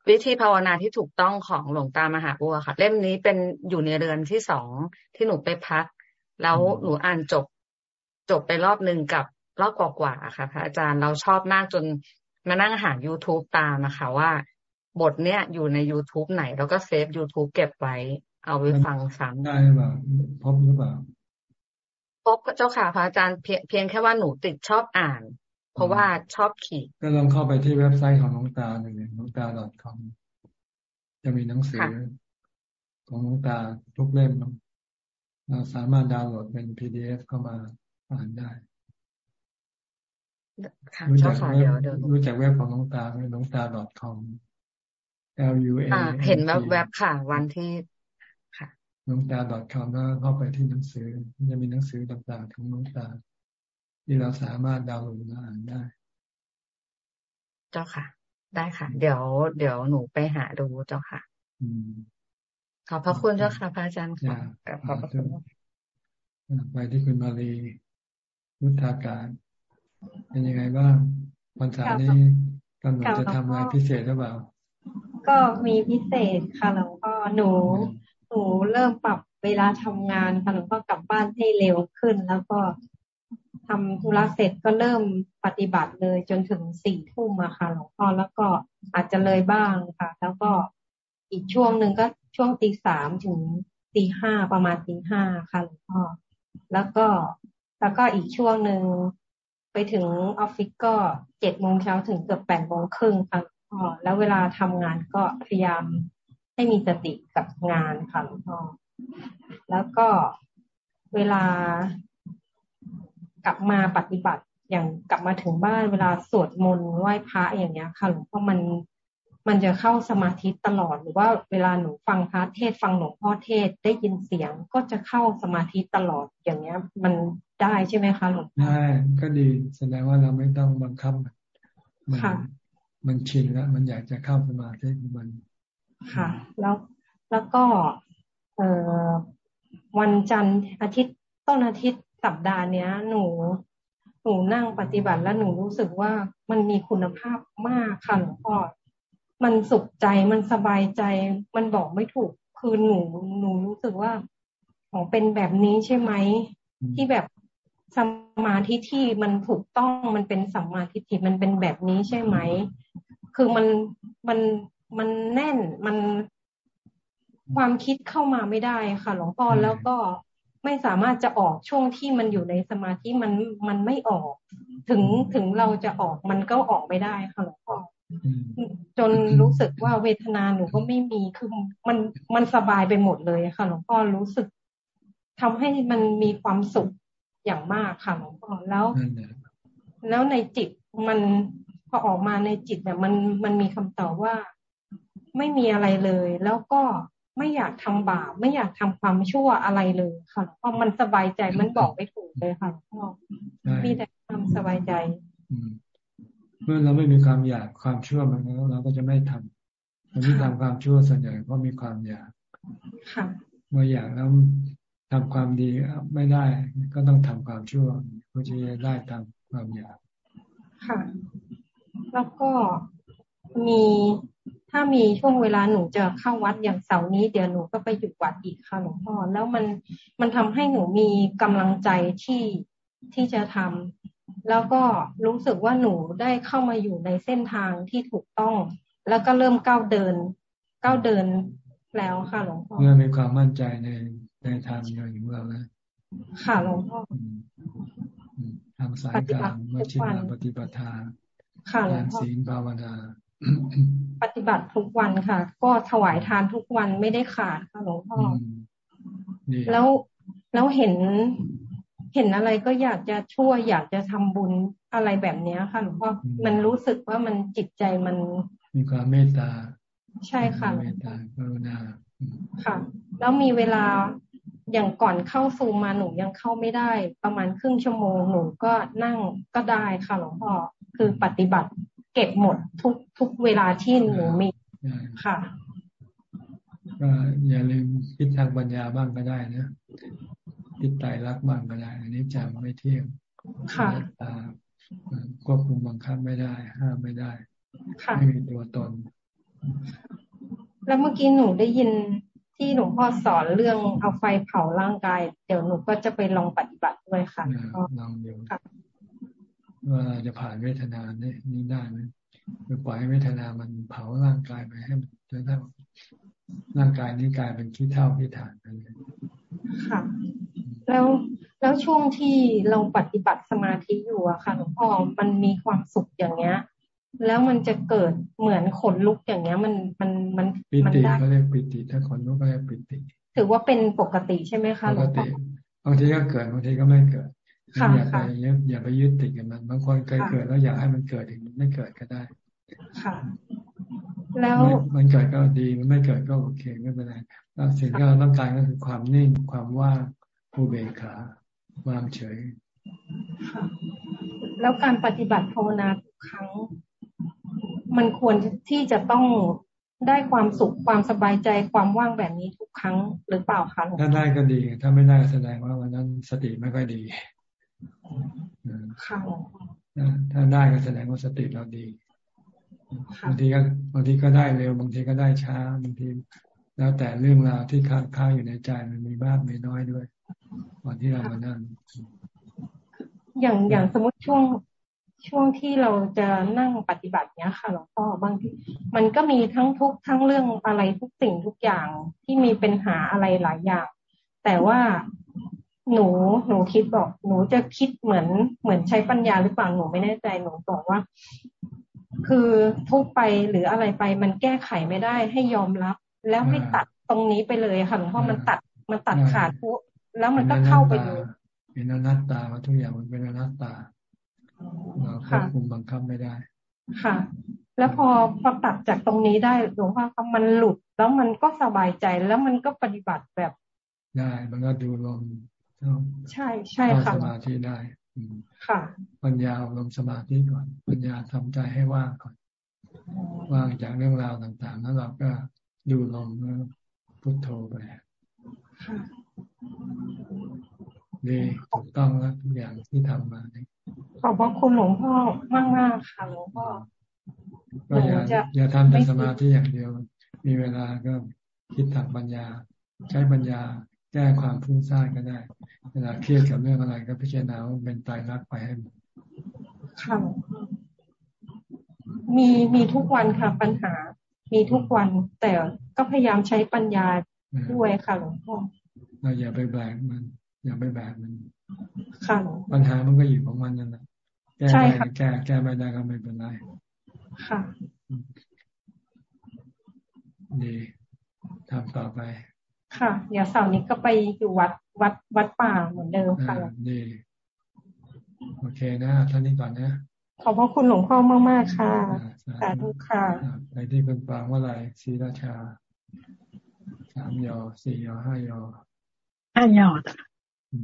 วิธีภาวนาที่ถูกต้องของหลวงตามหาบัวค่ะ เล่มนี้เป็นอยู่ในเรือนที่สองที่หนูไปพัก แล้วหนูอ่านจบ จบไปรอบหนึ่งกับรอบกว่าๆค่ะพระอาจารย์เราชอบมากจนมานั่งหา youtube ตามนะคะว่า บทเนี้ยอยู่ใน youtube ไหน แล้วก็เซฟ youtube เก็บไว้ เอาไปฟังซ้ำได้หรือเปล่าพบหรือเปล่าพบเจ้าค่ะพระอาจารย์เพียงเพียงแค่ว่าหนูติดชอบอ่าน เพราะว่าชอบขีดก็ลองเข้าไปที่เว็บไซต์ของน้องตาเลยน้องตา .com จะมีหนังสือของน้องตาทุกเล่มเราสามารถดาวน์โหลดเป็น PDF เข้ามาอ่านได้รู้จักเว็บรู้จักเว็บของน้องตาไหมน้องตา .com L U A เห็นแวบๆค่ะ วันที่น้องตา .com แล้วเข้าไปที่หนังสือจะมีหนังสือต่างๆของน้องตา ที่เราสามารถดาวน์โหลดมาอ่านได้ เจ้าค่ะ ได้ค่ะ เดี๋ยว เดี๋ยวหนูไปหาดูเจ้าค่ะอืมขอบพระคุณเจ้าค่ะพระอาจารย์ค่ะขอบพระคุณไปที่คุณมาลีรุทธาการ เป็นยังไงบ้างวันเสาร์นี้กำหนดจะทำอะไรพิเศษหรือเปล่า ก็มีพิเศษค่ะหลวงพ่อหนูหนูเริ่มปรับเวลาทำงานค่ะหลวงพ่อกลับบ้านให้เร็วขึ้น แล้วก็ ทำธุระเสร็จก็เริ่มปฏิบัติเลยจนถึงสี่ทุ่มอะค่ะหลวงพ่อแล้วก็อาจจะเลยบ้างค่ะ แล้วก็อีกช่วงหนึ่งก็ช่วงตีสามถึงตีห้าประมาณตีห้าค่ะหลวงพ่อแล้วก็แล้วก็อีกช่วงหนึ่งไปถึงออฟฟิศก็เจ็ดโมงเช้าถึงเกือบแปดโมงครึ่งค่ะหลวงพ่อแล้วเวลาทำงานก็พยายามให้มีสติกับงานค่ะหลวงพ่อแล้วก็เวลา ลับมาปฏิบัติอย่างกลับมาถึงบ้านเวลาสวดมนต์ไหว้พระอย่างเงี้ยค่ะหลวงพ่อมันมันจะเข้าสมาธิตลอด หรือว่าเวลาหนูฟังพระเทศฟังหลวงพ่อเทศได้ยินเสียงก็จะเข้าสมาธิตลอดอย่างเงี้ย มันได้ใช่ไหมคะหลวงพ่อได้ก็ดีแสดงว่าเราไม่ต้องบังคับมันมันมันชินแล้วมันอยากจะเข้าสมาธิมันค่ะ แล้วแล้วก็เอ่อวันจันทร์อาทิตย์ต้นอาทิตย์ สัปดาห์เนี้ย หนูหนูนั่งปฏิบัติแล้วหนูรู้สึกว่ามันมีคุณภาพมากค่ะหลวงพ่อมันสุขใจมันสบายใจ มันบอกไม่ถูกคือหนูหนูรู้สึกว่าของเป็นแบบนี้ใช่ไหมที่แบบสมาธิที่มันถูกต้องมันเป็นสัมมาทิฏฐิมันเป็นแบบนี้ใช่ไหม คือมันมันมันแน่นมันความคิดเข้ามาไม่ได้ค่ะหลวงพ่อแล้วก็ ไม่สามารถจะออกช่วงที่มันอยู่ในสมาธิมันมันไม่ออก ถึงถึงเราจะออกมันก็ออกไม่ได้ค่ะหลวงพ่อจนรู้สึกว่าเวทนาหนูก็ไม่มีคือมันมันสบายไปหมดเลยค่ะหลวงพ่อรู้สึกทำให้มันมีความสุขอย่างมากค่ะหลวงพ่อแล้ว แล้วในจิตมันพอออกมาในจิตเนี่ยมันมันมีคำตอบว่าไม่มีอะไรเลย แล้วก็ ไม่อยากทำบาปไม่อยากทำความชั่วอะไรเลยค่ะเพราะมันสบายใจมันบอกไม่ถูกเลยค่ะพ่อมีแต่ความสบายใจเมื่อเราไม่มีความอยากความชั่วมันแล้วเราก็จะไม่ทำคนที่ทำความชั่วส่วนใหญ่เพราะมีความอยากค่ะเมื่ออยากแล้วทำความดีไม่ได้ ก็ต้องทำความชั่วเพื่อที่จะได้ตามความอยากค่ะ แล้วก็มี ถ้ามีช่วงเวลาหนูจะเข้าวัดอย่างเสาร์นี้เดี๋ยวหนูก็ไปอยู่วัดอีกค่ะหลวงพ่อแล้วมันมันทำให้หนูมีกำลังใจที่ที่จะทำแล้วก็รู้สึกว่าหนูได้เข้ามาอยู่ในเส้นทางที่ถูกต้อง แล้วก็เริ่มก้าวเดินก้าวเดินแล้วค่ะหลวงพ่อเมื่อมีความมั่นใจในในทางเดินของเราแล้วค่ะหลวงพ่อทางสายกลางมัชฌิมาปฏิปทาค่ะหลวงพ่อศีลภาวนา ปฏิบัติทุกวันค่ะ ก็ถวายทานทุกวันไม่ได้ขาดค่ะหลวงพ่อแล้วแล้วเห็นเห็นอะไรก็อยากจะช่วยอยากจะทำบุญอะไรแบบเนี้ยค่ะหลวงพ่อมันรู้สึกว่ามันจิตใจมัน มีความเมตตา ใช่ค่ะเมตตากรุณาค่ะ แล้วมีเวลาอย่างก่อนเข้าซูมมาหนูยังเข้าไม่ได้ ประมาณครึ่งชั่วโมงหนูก็นั่งก็ได้ค่ะหลวงพ่อคือปฏิบัติเก็บหมดทุกทุกเวลาที่หนูมีค่ะก็อย่าลืมคิดทางปัญญาบ้างก็ได้นะคิดไตรักบ้างก็ได้ อันนี้จำไม่เที่ยงค่ะตาควบคุมบังคับไม่ได้ ห้ามไม่ได้ไม่มีตัวตน แล้วเมื่อกี้หนูได้ยินที่หลวงพ่อสอนเรื่องเอาไฟเผาร่างกาย เดี๋ยวหนูก็จะไปลองปฏิบัติด้วยค่ะลองดู ว่าจะผ่านเวทนาเนี่ยนี้ได้ไหมคือปล่อยให้เวทนามันเผาร่างกายไปให้มันจนทั้งร่างกายนี้กลายเป็นขี้เท่าขี้ฐานไปเลยค่ะแล้วแล้วช่วงที่เราปฏิบัติสมาธิอยู่อะค่ะหลวงพ่อมันมีความสุขอย่างเงี้ย แล้วมันจะเกิดเหมือนขนลุกอย่างเงี้ย มันมันมันปิติเขาเรียกปิติ ถ้าขนลุกก็เรียกปิติ ถือว่าเป็นปกติใช่ไหมคะหลวงพ่อบางทีก็เกิดบางทีก็ไม่เกิด อย่าไปอย่าไปยึดติดกับมันบางคนเคยเกิดแล้วอยากให้มันเกิดอีกมันไม่เกิดก็ได้ค่ะ แล้วมันเกิดก็ดีมันไม่เกิดก็โอเคไม่เป็นไรแล้วสิ่งที่เราต้องการก็คือความนิ่งความว่างผู้เบกขาวางเฉยแล้วการปฏิบัติภาวนาทุกครั้ง มันควรที่จะต้องได้ความสุขความสบายใจความว่างแบบนี้ทุกครั้งหรือเปล่าคะถ้าได้ก็ดี ถ้าไม่ได้แสดงว่าวันนั้นสติไม่ค่อยดีค่ะ ถ้าได้ก็แสดงว่าสติเราดีบางทีก็บางทีก็ได้เร็ว บางทีก็ได้ช้าบางที แล้วแต่เรื่องราวที่ค้างค้าอยู่ในใจมันมีมากมีน้อยด้วยก่อนที่เรามานั่งอย่างอย่างสมมติช่วงช่วงที่เราจะนั่งปฏิบัติเนี้ยค่ะหลวงพ่อบางทีมันก็มีทั้งทุกทั้งเรื่องอะไรทุกสิ่งทุกอย่างที่มีปัญหาอะไรหลายอย่าง แต่ว่า หนูหนูคิดบอก หนูจะคิดเหมือนเหมือนใช้ปัญญาหรือเปล่าหนูไม่แน่ใจหนูบอกว่า คือทุกไปหรืออะไรไป มันแก้ไขไม่ได้ให้ยอมรับ แล้วให้ตัดตรงนี้ไปเลยค่ะหลวงพ่อมันตัดมันตัดขาดทุกแล้วมันก็เข้าไปเลยเป็นอนัตตาว่าทุกอย่างมันเป็นอนัตตาเราควบคุมบังคับไม่ได้ ค่ะ แล้วพอพอตัดจากตรงนี้ได้หลวงพ่อคมันหลุด แล้วมันก็สบายใจแล้วมันก็ปฏิบัติแบบ ได้ มันก็ดูลม ใช่ใช่ค่ะสมาธิได้ค่ะปัญญาลมสมาธิก่อน ปัญญาทำใจให้ว่างก่อน ว่างจากเรื่องราวต่างๆ แล้วเราก็ดูลมแล้วพุทโธไปดีถูกต้องแล้วทุกอย่างที่ทำมาเนี่ยขอบพระคุณหลวงพ่อมากมากค่ะหลวงพ่อก็อย่าอย่าทำแต่สมาธิอย่างเดียว มีเวลาก็คิดทางปัญญา ใช้ปัญญา แก้ความฟุ้งซ่านก็ได้ เวลาเครียดกับเรื่องอะไรก็พิจารณาว่าเป็นตายรักไปให้หมดค่ะมีมีทุกวันค่ะปัญหา มีทุกวัน แต่ก็พยายามใช้ปัญญาด้วยค่ะหลวงพ่อเราอย่าไปแบกมัน อย่าไปแบกมันค่ะปัญหามันก็อยู่ของมันนั่นแหละแก้ได้แก้แก้ไม่ได้ก็ไม่เป็นไรค่ะดีทำต่อไป ค่ะเดี๋ยวเสาร์นี้ก็ไปอยู่วัดวัดวัดป่าเหมือนเดิมค่ะดีโอเคนะท่านนี้ก่อนนะ ขอบพระคุณหลวงพ่อมากมากค่ะสาธุค่ะไปที่คุณปางว่าไรศรีราชาสามยอสี่ยอห้ายอห้ายอ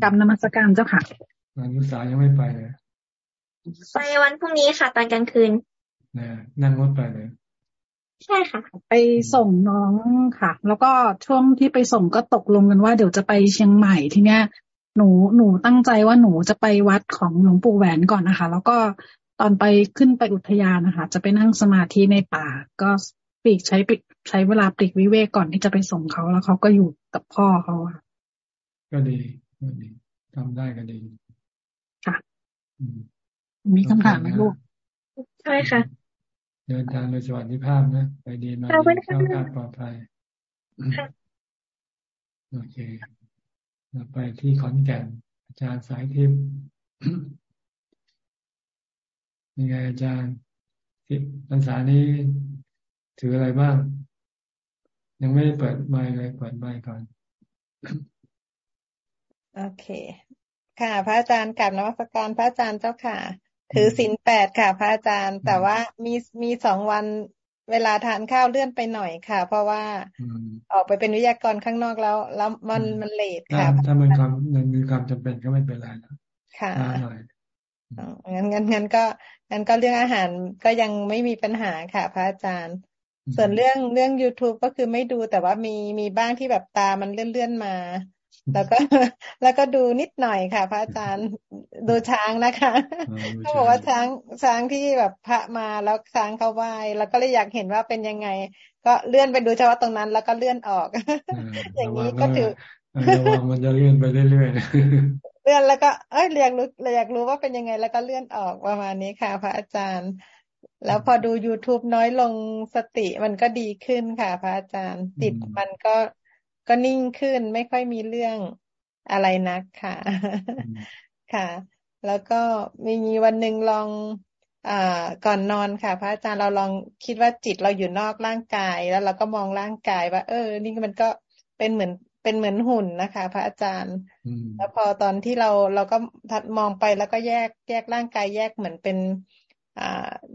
กับนมัสการเจ้าค่ะงานนุสายังไม่ไปเลยไปวันพรุ่งนี้ค่ะตอนกลางคืนนะนั่งรถไปเลย ใช่ค่ะ ไปส่งน้องค่ะ แล้วก็ช่วงที่ไปส่งก็ตกลงกันว่า เดี๋ยวจะไปเชียงใหม่ทีเนี้ยหนูหนูตั้งใจว่าหนูจะไปวัดของหลวงปู่แหวนก่อนนะคะ แล้วก็ตอนไปขึ้นไปอุทยานนะคะ จะไปนั่งสมาธิในป่า ก็ปีกใช้ปีกใช้เวลาปีกวิเวกก่อนที่จะไปส่งเขาแล้วเขาก็อยู่กับพ่อเขาค่ะก็ดีก็ดีทำได้ก็ดีค่ะมีคำถามไหมลูกใช่ค่ะ เดินทางโดยสวัสดิภาพนะ ไปดีมาดีเข้าการปลอดภัยโอเคเราไปที่ขอนแก่น อาจารย์สายทิพย์ยังไงอาจารย์ที่พรรษานี้ถืออะไรบ้าง ยังไม่ได้เปิดไมค์เลยเปิดไมค์ก่อน โอเค ค่ะ พระอาจารย์กลับนวัตการพระอาจารย์เจ้าค่ะ ถือศีลแปดค่ะ พระอาจารย์ แต่ว่ามีมีสองวันเวลาทานข้าวเลื่อนไปหน่อยค่ะ เพราะว่าออกไปเป็นวิทยากรข้างนอกแล้ว แล้วมันมันเลทค่ะ ถ้ามันความมันมีความจำเป็นก็ไม่เป็นไรนะค่ะหน่อยงั้นงั้นงั้นก็งั้นก็เรื่องอาหารก็ยังไม่มีปัญหาค่ะ พระอาจารย์ ส่วนเรื่องเรื่อง youtube ก็คือไม่ดูแต่ว่ามีมีบ้างที่แบบตามันเลื่อนๆมา แล้วก็แล้วก็ดูนิดหน่อยค่ะ พระอาจารย์ดูช้างนะคะเขาบอกว่าช้างช้างที่แบบพระมาแล้วช้างเขาไหว้แล้วก็เลยอยากเห็นว่าเป็นยังไง ก็เลื่อนไปดูเฉพาะตรงนั้น แล้วก็เลื่อนออก อย่างนี้ก็ถือมันจะเลื่อนไปเรื่อยๆเลื่อนแล้วก็เอ้ยเรียกรู้อยากรู้ว่าเป็นยังไง แล้วก็เลื่อนออกประมาณนี้ค่ะ พระอาจารย์ แล้วพอดู youtube น้อยลงสติมันก็ดีขึ้นค่ะ พระอาจารย์จิตมันก็ ก็นิ่งขึ้นไม่ค่อยมีเรื่องอะไรนักค่ะ ค่ะ แล้วก็มีวันหนึ่งลองอ่าก่อนนอนค่ะ พระอาจารย์เราลองคิดว่าจิตเราอยู่นอกร่างกาย แล้วเราก็มองร่างกายว่า เออ นี่มันก็เป็นเหมือนเป็นเหมือนหุ่นนะคะ พระอาจารย์ แล้วพอตอนที่เราเราก็ทัดมองไปแล้วก็แยกแยกร่างกายแยกเหมือนเป็นอ่า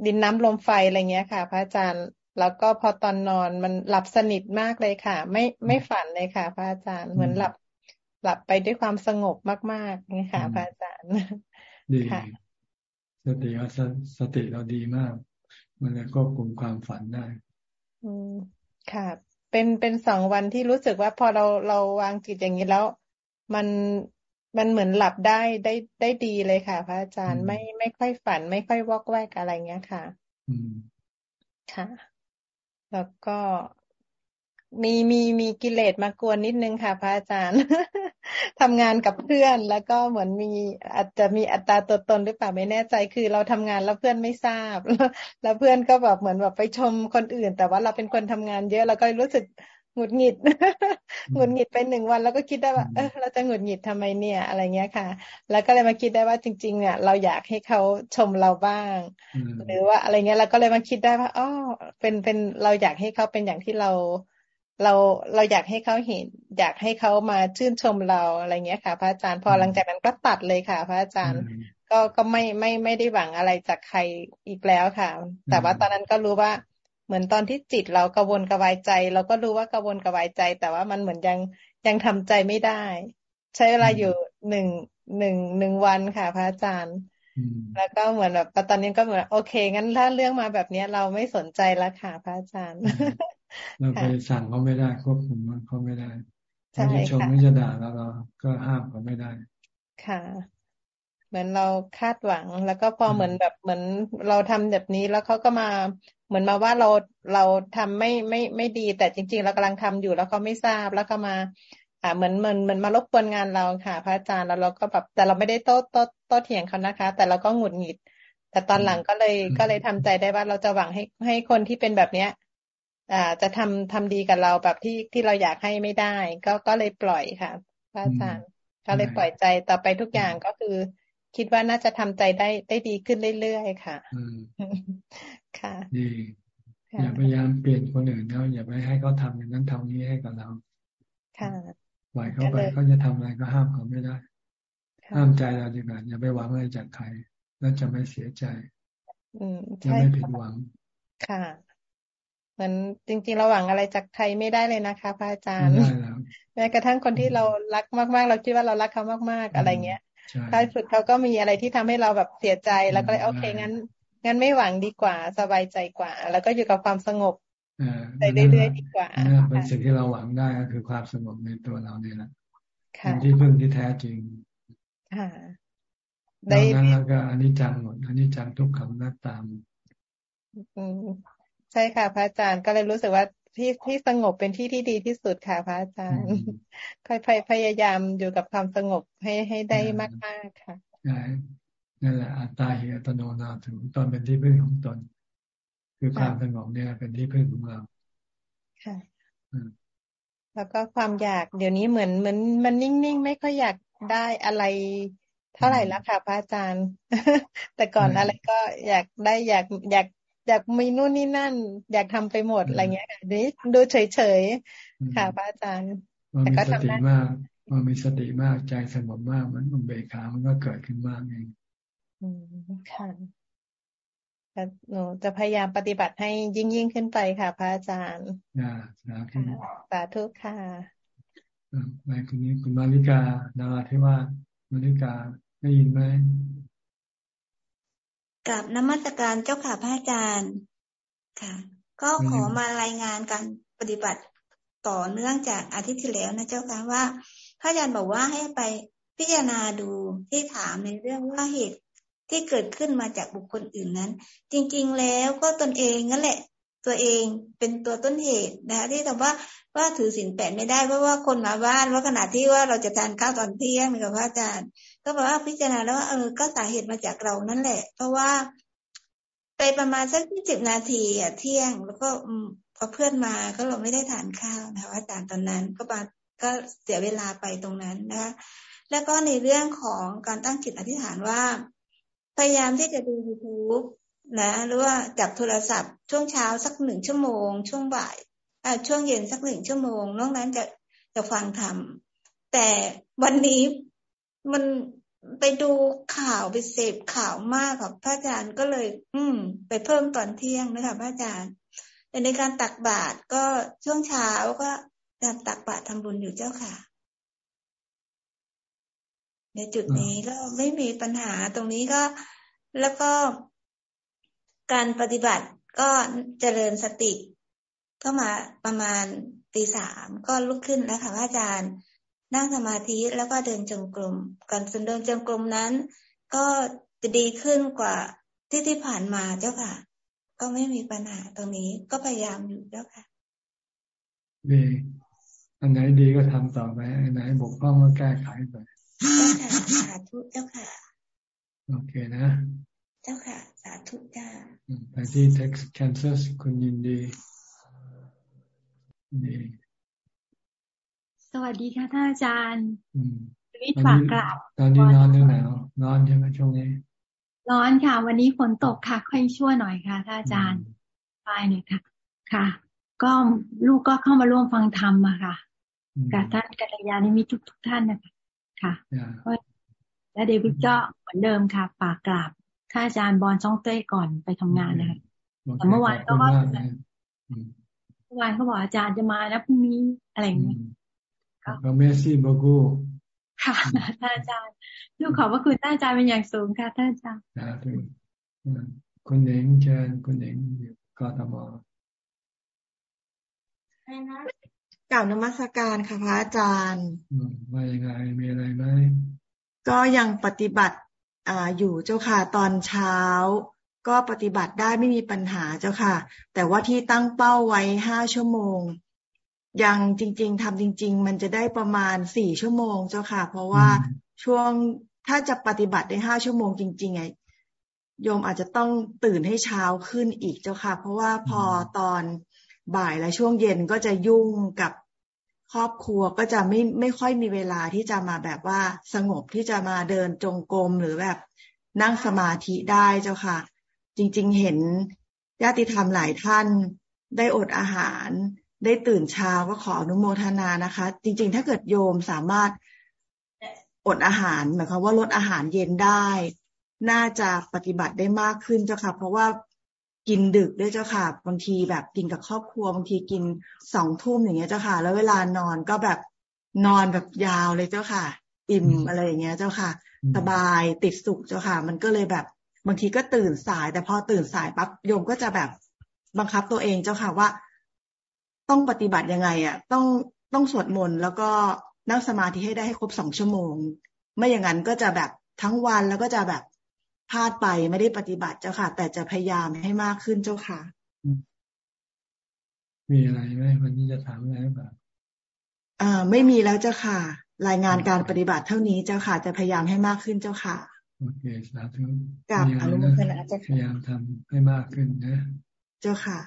ดินน้ำลมไฟอะไรเงี้ยค่ะ พระอาจารย์ แล้วก็พอตอนนอนมันหลับสนิทมากเลยค่ะ ไม่ไม่ฝันเลยค่ะ พระอาจารย์เหมือนหลับ หลับไปด้วยความสงบมากๆนี่ค่ะพระอาจารย์ดีสติเราสติเราดีมาก มันจะควบคุมความฝันได้ อืมค่ะ เป็นเป็นสองวันที่รู้สึกว่าพอเราเราวางจิตอย่างนี้แล้ว มันมันเหมือนหลับได้ได้ได้ดีเลยค่ะ พระอาจารย์ไม่ไม่ค่อยฝัน ไม่ค่อยวอกแวกอะไรเงี้ยค่ะ อืมค่ะ แล้วก็มีมีมีกิเลสมากวนนิดนึงค่ะ พระอาจารย์ทำงานกับเพื่อนแล้วก็เหมือนมีอาจจะมีอัตราตัวตนหรือเปล่าไม่แน่ใจคือเราทำงานแล้วเพื่อนไม่ทราบ แล้วเพื่อนก็แบบเหมือนแบบไปชมคนอื่น แต่ว่าเราเป็นคนทำงานเยอะแล้วก็รู้สึก งุดหงิดหงุดหงิดไปหนึ่งวัน แล้วก็คิดได้ว่า เออเราจะหงุดหงิดทำไมเนี่ย อะไรเงี้ยค่ะ แล้วก็เลยมาคิดได้ว่าจริงๆเนี่ยเราอยากให้เขาชมเราบ้าง หรือว่าอะไรเงี้ยเราก็เลยมาคิดได้ว่าอ๋อเป็นเป็นเราอยากให้เขาเป็นอย่างที่เรา เราเราอยากให้เขาเห็น อยากให้เขามาชื่นชมเราอะไรเงี้ยค่ะ พระอาจารย์พอหลังจากนั้นก็ตัดเลยค่ะ พระอาจารย์ก็ก็ไม่ไม่ไม่ได้หวังอะไรจากใครอีกแล้วค่ะ แต่ว่าตอนนั้นก็รู้ว่า เหมือนตอนที่จิตเรากระวนกระวายใจ เราก็รู้ว่ากระวนกระวายใจ แต่ว่ามันเหมือนยังยังทำใจไม่ได้ ใช้เวลาอยู่หนึ่งหนึ่งหนึ่งวันค่ะ พระอาจารย์ แล้วก็เหมือนแบบตอนนี้ก็เหมือนโอเค งั้นถ้าเรื่องมาแบบเนี้ยเราไม่สนใจแล้วค่ะพระอาจารย์เราไปสั่งเขาไม่ได้ควบคุมเขาไม่ได้เขาจะชมไม่จะด่าแล้วเราก็ห้ามเขาไม่ได้ ค่ะ เหมือนเราคาดหวัง แล้วก็พอเหมือนแบบเหมือนเราทำแบบนี้แล้วเขาก็มาเหมือนมาว่าเราเราทำไม่ไม่ไม่ดี แต่จริง ๆ เรากำลังทำอยู่แล้วเขาไม่ทราบแล้วก็มาอ่าเหมือนเหมือนเหมือนมารบกวนงานเราค่ะ พระอาจารย์แล้วเราก็แบบแต่เราไม่ได้โต้โต้โต้เถียงเขานะคะ แต่เราก็หงุดหงิด แต่ตอนหลังก็เลยก็เลยทำใจได้ว่าเราจะหวังให้ให้คนที่เป็นแบบเนี้ยอ่าจะทำทำดีกับเราแบบที่ที่เราอยากให้ไม่ได้ ก็ก็เลยปล่อยค่ะ พระอาจารย์ก็เลยปล่อยใจต่อไปทุกอย่างก็คือ คิดว่าน่าจะทำใจได้ได้ดีขึ้นเรื่อยๆค่ะค่ะดีอย่าพยายามเปลี่ยนคนอื่นเขาอย่าไปให้เขาทำอย่างนั้นทำนี้ให้กับเรา ค่ะปล่อยเขาไปเขาจะทำอะไรก็ห้ามเขาไม่ได้ ห้ามใจเราดีกว่าอย่าไปหวังอะไรจากใคร แล้วจะไม่เสียใจจะไม่ผิดหวัง ค่ะมือนจริงๆเราหวังอะไรจากใครไม่ได้เลยนะคะพระอาจารย์แม้กระทั่งคนที่เรารักมากๆ เราคิดว่าเรารักเขามากๆ อะไรเงี้ย ท้ายสุดเขาก็มีอะไรที่ทำให้เราแบบเสียใจแล้วก็เลยโอเคงั้น งั้นไม่หวังดีกว่า สบายใจกว่า แล้วก็อยู่กับความสงบไปเรื่อยๆดีกว่าเป็นสิ่งที่เราหวังได้ก็คือความสงบในตัวเราเนี่ยแหละเป็นที่พึ่งที่แท้จริงค่ะดังนั้นแล้วก็อันนี้จังหมดอันนี้จังทุกขังนักตามอืมใช่ค่ะ พระอาจารย์ก็เลยรู้สึกว่า ที่ที่สงบเป็นที่ที่ดีที่สุดค่ะพระอาจารย์ ค่อยพยายามอยู่กับความสงบให้ให้ได้มากมากค่ะใช่นั่นแหละอัตตาหิอัตโนนาถึงตอนเป็นที่พึ่งของตน คือความสงบเนี่ยเป็นที่พึ่งของเราค่ะแล้วก็ความอยากเดี๋ยวนี้เหมือนเหมือนมันนิ่งๆ ไม่ค่อยอยากได้อะไรเท่าไหร่แล้วค่ะพระอาจารย์ แต่ก่อนอะไรก็อยากได้อยากอยาก อยากมีนู่นนี่นั่น อยากทำไปหมดอะไรเงี้ยค่ะนี้ดูเฉยๆค่ะพระอาจารย์แต่ก็ทำได้มากมันมีสติมากใจสงบมากมันมันเบคามันก็เกิดขึ้นมากเองอืมค่ะหนูจะพยายามปฏิบัติให้ยิ่งยิ่งขึ้นไปค่ะ พระอาจารย์อ่าสาธุสาธุค่ะไปคุณนี้คุณมาริกานาราที่ว่ามาริกาได้ยินไหม กับนมัสการเจ้าค่ะพระอาจารย์ค่ะ ก็ขอมารายงานการปฏิบัติต่อเนื่องจากอาทิตย์ที่แล้วนะเจ้าค่ะว่า พระอาจารย์บอกว่าให้ไปพิจารณาดูที่ถามในเรื่องว่าเหตุที่เกิดขึ้นมาจากบุคคลอื่นนั้น จริง ๆ แล้วก็ตนเองนั่นแหละ ตัวเองเป็นตัวต้นเหตุนะคะที่แต่ว่า ว่าถือศีลแปดไม่ได้เพราะว่าคนมาบ้านว่าขณะที่ว่าเราจะทานข้าวตอนเที่ยงกับพระอาจารย์ ก็บอกว่าพิจารณาแล้วว่าเออก็สาเหตุมาจากเรานั่นแหละ เพราะว่า ไปประมาณสักยี่สิบนาทีอะเที่ยงแล้วก็พอเพื่อนมาก็เราไม่ได้ทานข้าวนะคะอาจารย์ตอนนั้นก็มาก็เสียเวลาไปตรงนั้นนะคะแล้วก็ในเรื่องของการตั้งจิตอธิษฐานว่า พยายามที่จะดู YouTube นะ หรือว่าจับโทรศัพท์ช่วงเช้าสักหนึ่งชั่วโมง ช่วงบ่าย ช่วงเย็นสักหนึ่งชั่วโมงนอกนั้นจะจะฟังธรรมแต่วันนี้มันไปดูข่าวไปเสพข่าวมากกับพระอาจารย์ก็เลย อืม ไปเพิ่มตอนเที่ยงนะคะพระอาจารย์แต่ในการตักบาตรก็ช่วงเช้าก็ตักบาตรทำบุญอยู่เจ้าค่ะ ในจุดนี้ก็ไม่มีปัญหาตรงนี้ก็ แล้วก็การปฏิบัติก็เจริญสติ ก็มาประมาณตีสามก็ลุกขึ้นแล้วค่ะอาจารย์ นั่งสมาธิแล้วก็เดินจงกรมการเดินจงกรมนั้น ก็จะดีขึ้นกว่าที่ที่ผ่านมาเจ้าค่ะ ก็ไม่มีปัญหาตรงนี้ก็พยายามอยู่เจ้าค่ะดีอันไหนดีก็ทำต่อไปอันไหนบกพร่องก็แก้ไขไปเจ้าค่ะสาธุเจ้าค่ะ โอเคนะ เจ้าค่ะ สาธุจ้าไปที่ text Kansas คุณยินดีดี สวัสดีค่ะท่านอาจารย์วิทฝากกล่าวตอนนี้นอนหรือหนาวร้อนใช่ไหมช่วงนี้ ร้อนค่ะ วันนี้ฝนตกค่ะ ค่อยชั่วหน่อยค่ะท่านอาจารย์ไปหน่อยค่ะ ค่ะ ก็ลูกก็เข้ามาร่วมฟังธรรมอะค่ะกับท่านกัลยาณมิตรทุกทุกท่านนะคะค่ะและเดวิดก็เหมือนเดิมค่ะปากกราบท่านอาจารย์บอลช่องเต้ก่อนไปทำงานนะคะแต่เมื่อวานก็ว่าเมื่อวานเขาบอกอาจารย์จะมาแล้วพรุ่งนี้อะไรอย่างเงี้ยก็เมซี่บกูค่ะท่านอาจารย์ลูกขอบพระคุณท่านอาจารย์เป็นอย่างสูงค่ะท่านอาจารย์คุณเองเชิญคุณเองกทมกล่าวนมัสการค่ะพระอาจารย์ว่ายังไงมีอะไรไหมก็ยังปฏิบัติอ่าอยู่เจ้าค่ะตอนเช้า ก็ปฏิบัติได้ไม่มีปัญหาเจ้าค่ะ แต่ว่าที่ตั้งเป้าไว้ห้าชั่วโมง ยังจริง ๆทำจริง ๆ มันจะได้ประมาณสี่ชั่วโมงเจ้าค่ะ เพราะว่าช่วงถ้าจะปฏิบัติได้ห้าชั่วโมงจริงๆไงโยมอาจจะต้องตื่นให้เช้าขึ้นอีกเจ้าค่ะ เพราะว่าพอตอนบ่ายและช่วงเย็นก็จะยุ่งกับครอบครัวก็จะไม่ไม่ค่อยมีเวลาที่จะมาแบบว่าสงบที่จะมาเดินจงกรมหรือแบบนั่งสมาธิได้เจ้าค่ะ จริง ๆ เห็นญาติธรรมหลายท่านได้อดอาหาร ได้ตื่นเช้าก็ขออนุโมทนานะคะ จริง ๆ ถ้าเกิดโยมสามารถอดอาหารหมายความว่าลดอาหารเย็นได้ น่าจะปฏิบัติได้มากขึ้นเจ้าค่ะ เพราะว่ากินดึกด้วยเจ้าค่ะบางทีแบบกินกับครอบครัวบางทีกินสองทุ่มอย่างเงี้ยเจ้าค่ะ แล้วเวลานอนก็แบบนอนแบบยาวเลยเจ้าค่ะ อิ่มอะไรอย่างเงี้ย เจ้าค่ะ สบายติดสุขเจ้าค่ะ มันก็เลยแบบ บางทีก็ตื่นสาย แต่พอตื่นสายปั๊บโยมก็จะแบบบังคับตัวเองเจ้าค่ะว่า ต้องปฏิบัติยังไงอะ ต้องต้องสวดมนต์แล้วก็นั่งสมาธิให้ได้ให้ครบสองชั่วโมง ไม่อย่างนั้นก็จะแบบทั้งวันแล้วก็จะแบบพลาดไปไม่ได้ปฏิบัติเจ้าค่ะ แต่จะพยายามให้มากขึ้นเจ้าค่ะ มีอะไรไหมวันนี้จะถามอะไรแบบอ่าไม่มีแล้วเจ้าค่ะ รายงานการปฏิบัติเท่านี้เจ้าค่ะ จะพยายามให้มากขึ้นเจ้าค่ะ โอเคสาธุกับอนุโมทนาเจ้าค่ะพยายามทำให้มากขึ้นนะ เจ้าค่ะ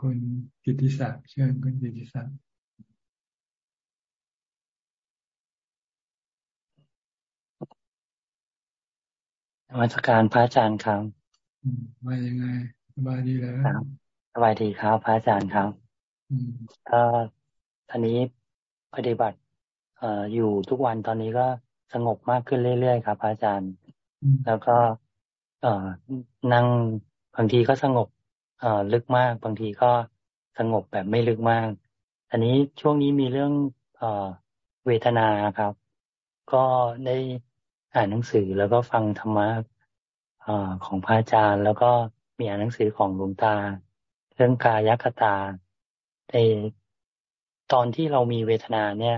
คุณกิติศักดิ์เชิญคุณกิติศักดิ์วัชการพระอาจารย์ครับมายังไงสบายดีแล้วครับสบายดีครับ พระอาจารย์ครับก็อันนี้ปฏิบัติ เอ่ออยู่ทุกวันตอนนี้ก็สงบมากขึ้นเรื่อยๆครับพระอาจารย์ แล้วก็ เอ่อนั่งบางทีก็สงบ เอ่อลึกมาก บางทีก็สงบแบบไม่ลึกมาก อันนี้ช่วงนี้มีเรื่อง เอ่อเวทนาครับ ก็ได้อ่านหนังสือแล้วก็ฟังธรรมะของพระอาจารย์ แล้วก็มีอ่านหนังสือของหลวงตา เรื่องกายคตาในตอนที่เรามีเวทนาเนี่ย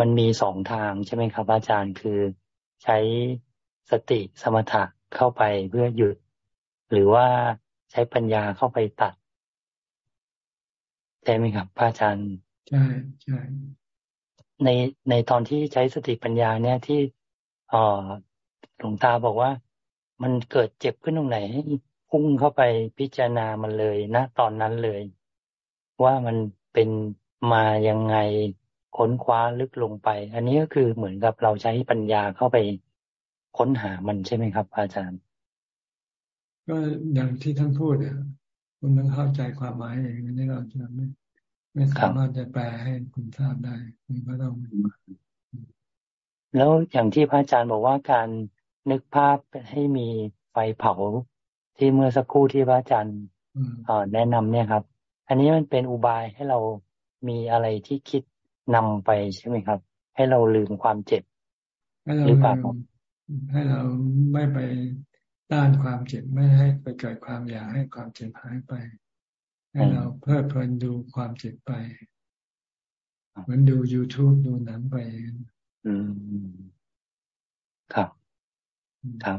มันมีสองทางใช่ไหมครับ อาจารย์คือใช้สติสมถะเข้าไปเพื่อหยุด หรือว่าใช้ปัญญาเข้าไปตัดใช่ไหมครับพระอาจารย์ใช่ใช่ในในตอนที่ใช้สติปัญญาเนี่ยที่ออหลวงตาบอกว่า มันเกิดเจ็บขึ้นตรงไหนพุ่งเข้าไปพิจารณามันเลยนะตอนนั้นเลย ว่ามันเป็นมายังไง ค้นคว้าลึกลงไป อันนี้ก็คือเหมือนกับเราใช้ปัญญาเข้าไปค้นหามันใช่ไหมครับ อาจารย์ ก็อย่างที่ท่านพูดเนี่ยคุณต้องเข้าใจความหมายเองนี่เราจะไม่ไม่สามารถจะแปลให้คุณทราบได้คุณก็ต้องแล้วอย่างที่พระอาจารย์บอกว่าการนึกภาพให้มีไฟเผาที่เมื่อสักครู่ที่พระอาจารย์แนะนำเนี่ยครับ อันนี้มันเป็นอุบายให้เรามีอะไรที่คิด นำไปใช่ไหมครับ ให้เราลืมความเจ็บหรือเปล่าให้เราไม่ไปต้านความเจ็บไม่ให้ไปเกิดความอยากให้ความเจ็บหายไป ให้เราเพลิดเพลินดูความเจ็บไป เหมือนดู YouTube ดูหนังไป อืมครับครับ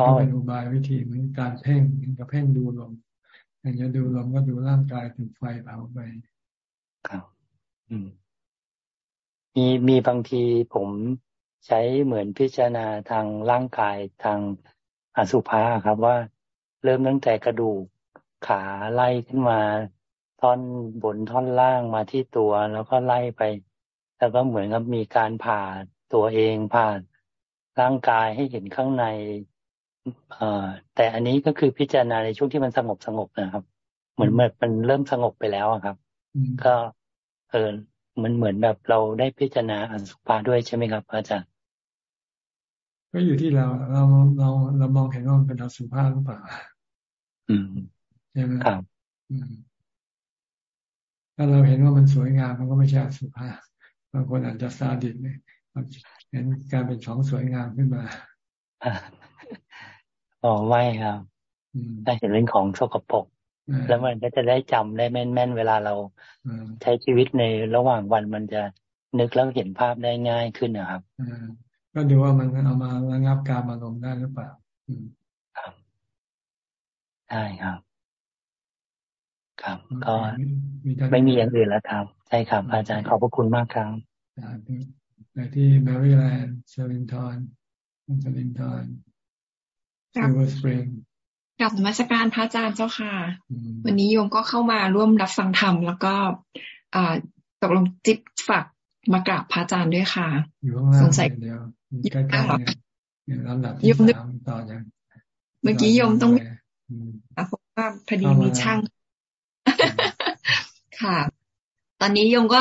ก็เป็นอุบายวิธีเหมือนการเพ่งเหมือนกับเพ่งดูลมอย่างจะดูลมก็ดูร่างกายถูกไฟเผาไป ครับ อืม มีมีบางทีผมใช้เหมือนพิจารณาทางร่างกายทางอสุภะครับว่า เริ่มตั้งแต่กระดูกขาไล่ขึ้นมา ท่อนบนท่อนล่างมาที่ตัวแล้วก็ไล่ไป แล้วก็เหมือนกับมีการผ่าตัวเองผ่าร่างกายให้เห็นข้างในเอ่อแต่อันนี้ก็คือพิจารณาในช่วงที่มันสงบสงบนะครับ เหมือนเมื่อมันเริ่มสงบไปแล้วครับ ก็เออ มันเหมือนแบบเราได้พิจารณาอสุภะด้วยใช่ไหมครับอาจารย์ก็อยู่ที่เราเราเราเรามองเห็นว่ามันเป็นอสุภะหรือเปล่าอืมใช่ไหมครับถ้าเราเห็นว่ามันสวยงามมันก็ไม่ใช่อสุภะบางคนอาจจะซาดิสเนี่ยเห็นการเป็นของสวยงามขึ้นมาอ๋อไม่ครับแต่เห็นเป็นของสกปรก แล้วมันก็จะได้จำได้แม่นๆเวลาเราใช้ชีวิตในระหว่างวันมันจะนึกแล้วเห็นภาพได้ง่ายขึ้นนะครับก็ดูว่ามันเอามาระงับการมาลงได้หรือเปล่าครับได้ครับ ครับ ก็ไม่มีอย่างอื่นแล้วครับ ใช่ครับ อาจารย์ขอบพระคุณมากครับไปที่แมรี่แลนด์เซลินทอนเซลินทอนซิลเวอร์สปริง กับมาสการพระอาจารย์เจ้าค่ะ วันนี้โยมก็เข้ามาร่วมรับฟังธรรมแล้วก็ตกลงจิตฝากมากราบพระอาจารย์ด้วยค่ะสงสัยเดียวใกล้ๆลำดับที่สามต่ออย่างเมื่อกี้โยมต้องเพราะว่าพอดีมีช่าง ค่ะ ตอนนี้โยมก็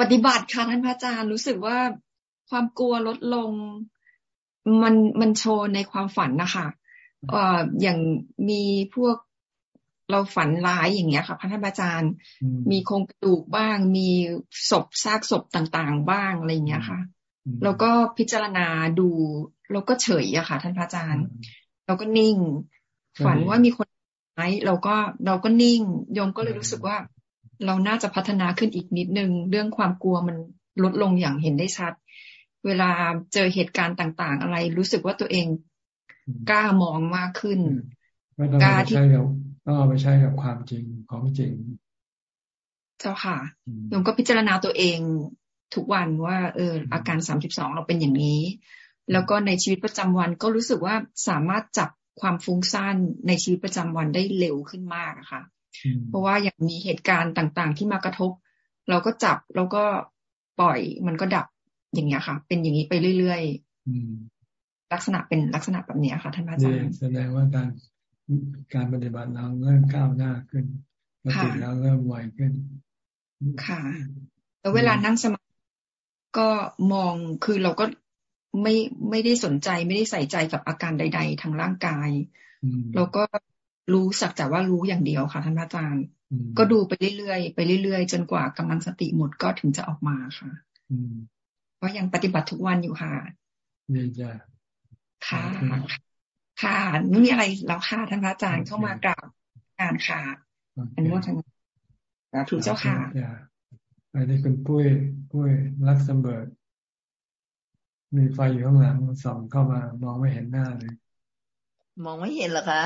ปฏิบัติค่ะท่านพระอาจารย์รู้สึกว่าความกลัวลดลง มันมันโชว์ในความฝันนะคะเอ่ออย่างมีพวกเราฝันร้ายอย่างเงี้ยค่ะพระท่านอาจารย์ มีโครงกระดูกบ้าง มีศพซากศพต่างๆ บ้างอะไรเงี้ยค่ะ แล้วก็พิจารณาดูเราก็เฉยอะค่ะ ท่านพระอาจารย์ เราก็นิ่ง ฝันว่ามีคนร้ายเราก็เราก็นิ่งโยมก็เลยรู้สึกว่า เราน่าจะพัฒนาขึ้นอีกนิดนึง เรื่องความกลัวมันลดลงอย่างเห็นได้ชัด เวลาเจอเหตุการณ์ต่าง ๆ อะไร รู้สึกว่าตัวเอง กล้ามองมากขึ้นกล้าที่ต้องเอาไปใช้กับความจริงของจริง เจ้าค่ะโยมก็พิจารณาตัวเองทุกวันว่า เออ อาการสามสิบสองเราเป็นอย่างนี้ แล้วก็ในชีวิตประจำวันก็รู้สึกว่าสามารถจับความฟุ้งซ่านในชีวิตประจำวันได้เร็วขึ้นมากอะค่ะ เพราะว่าอย่างมีเหตุการณ์ต่าง ๆ ที่มากระทบ เราก็จับแล้วก็ปล่อยมันก็ดับอย่างเงี้ยค่ะ เป็นอย่างนี้ไปเรื่อยๆ ลักษณะเป็นลักษณะแบบนี้ค่ะท่านอาจารย์แสดงว่าการการปฏิบัติเราเริ่มก้าวหน้าขึ้นสติเราเริ่มไวขึ้น ค่ะ แล้วเวลานั่งสมาธิก็มองคือเราก็ไม่ไม่ได้สนใจไม่ได้ใส่ใจกับอาการใด ๆ ทางร่างกาย เราก็รู้สักแต่ว่ารู้อย่างเดียวค่ะท่านอาจารย์ ก็ดูไปเรื่อยๆไปเรื่อยๆ จนกว่ากำลังสติหมดก็ถึงจะออกมาค่ะก็ยังปฏิบัติทุกวันอยู่ค่ะนี่จ้ะ ค่ะ ค่ะไม่มีอะไรแล้วค่ะท่านพระอาจารย์เข้ามากราบการค่ะอันนี้ว่าทางถูกเจ้าค่ะไปที่คุณปุ้ยปุ้ยรักสมเบิร์ดมีไฟอยู่ข้างหลังส่องเข้ามามองไม่เห็นหน้าเลย มองไม่เห็นหรอคะ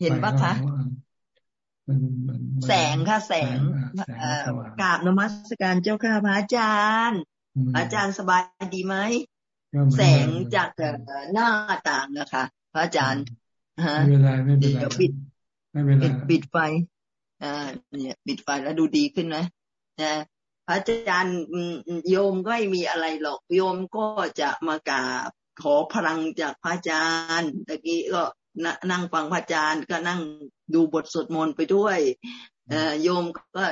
เห็นปะคะแสงค่ะ แสงกราบนมัสการเจ้าค่ะพระอาจารย์ อาจารย์สบายดีไหม แสงจากหน้าต่างนะคะ พระอาจารย์ฮะไม่เป็นไรไม่เป็นไรปิดไม่เป็นไรปิดไฟอ่าเนี่ยปิดไฟแล้วดูดีขึ้นไหมนะพระอาจารย์โยมก็ไม่มีอะไรหรอกโยมก็จะมากราบขอพลังจากพระอาจารย์ตะกี้ก็นั่งฟังพระอาจารย์ก็นั่งดูบทสวดมนต์ไปด้วยโยมก็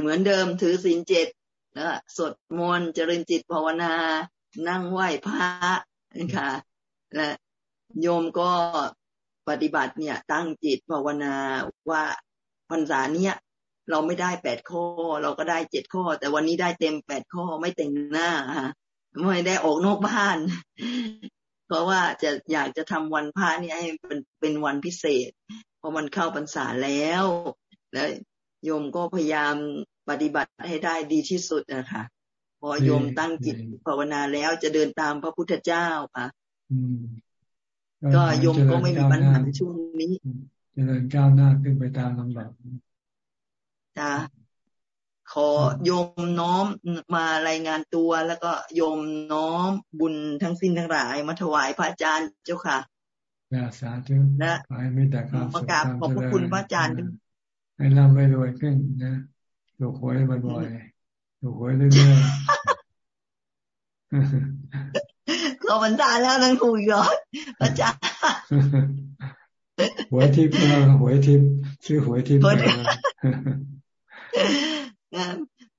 เหมือนเดิมถือศีลเจ็ดแล้วสวดมนต์เจริญจิตภาวนา นั่งไหว้พระนะคะและโยมก็ปฏิบัติเนี่ย ตั้งจิตภาวนาว่าพรรษาเนี้ยเราไม่ได้แปดข้อ เราก็ได้เจ็ดข้อ แต่วันนี้ได้เต็มแปดข้อไม่แต่งหน้าฮะไม่ได้ออกนอกบ้าน เพราะว่าจะอยากจะทำวันพระนี่ให้เป็นเป็นวันพิเศษ เพราะมันเข้าพรรษาแล้ว แล้วโยมก็พยายามปฏิบัติให้ได้ดีที่สุดนะคะ พอโยมตั้งจิตภาวนาแล้วจะเดินตามพระพุทธเจ้าค่ะก็โยมก็ไม่มีปัญหาช่วงนี้จะเดินก้าวหน้าขึ้นไปตามลำดับจ้าขอโยมน้อมมารายงานตัว แล้วก็โยมน้อมบุญทั้งสิ้นทั้งหลายมาถวายพระอาจารย์เจ้าค่ะสาธุและไม่แต่ความประกาศขอบพระคุณพระอาจารย์ให้ร่ำให้รวยขึ้นนะถูกหวยบ่อยๆ ถูกหวยเรื่อยๆเขาบรรดาแล้วนั่งถูกยอดอาจารย์หวยทิพย์หวยทิพย์ชื่อหวยทิพย์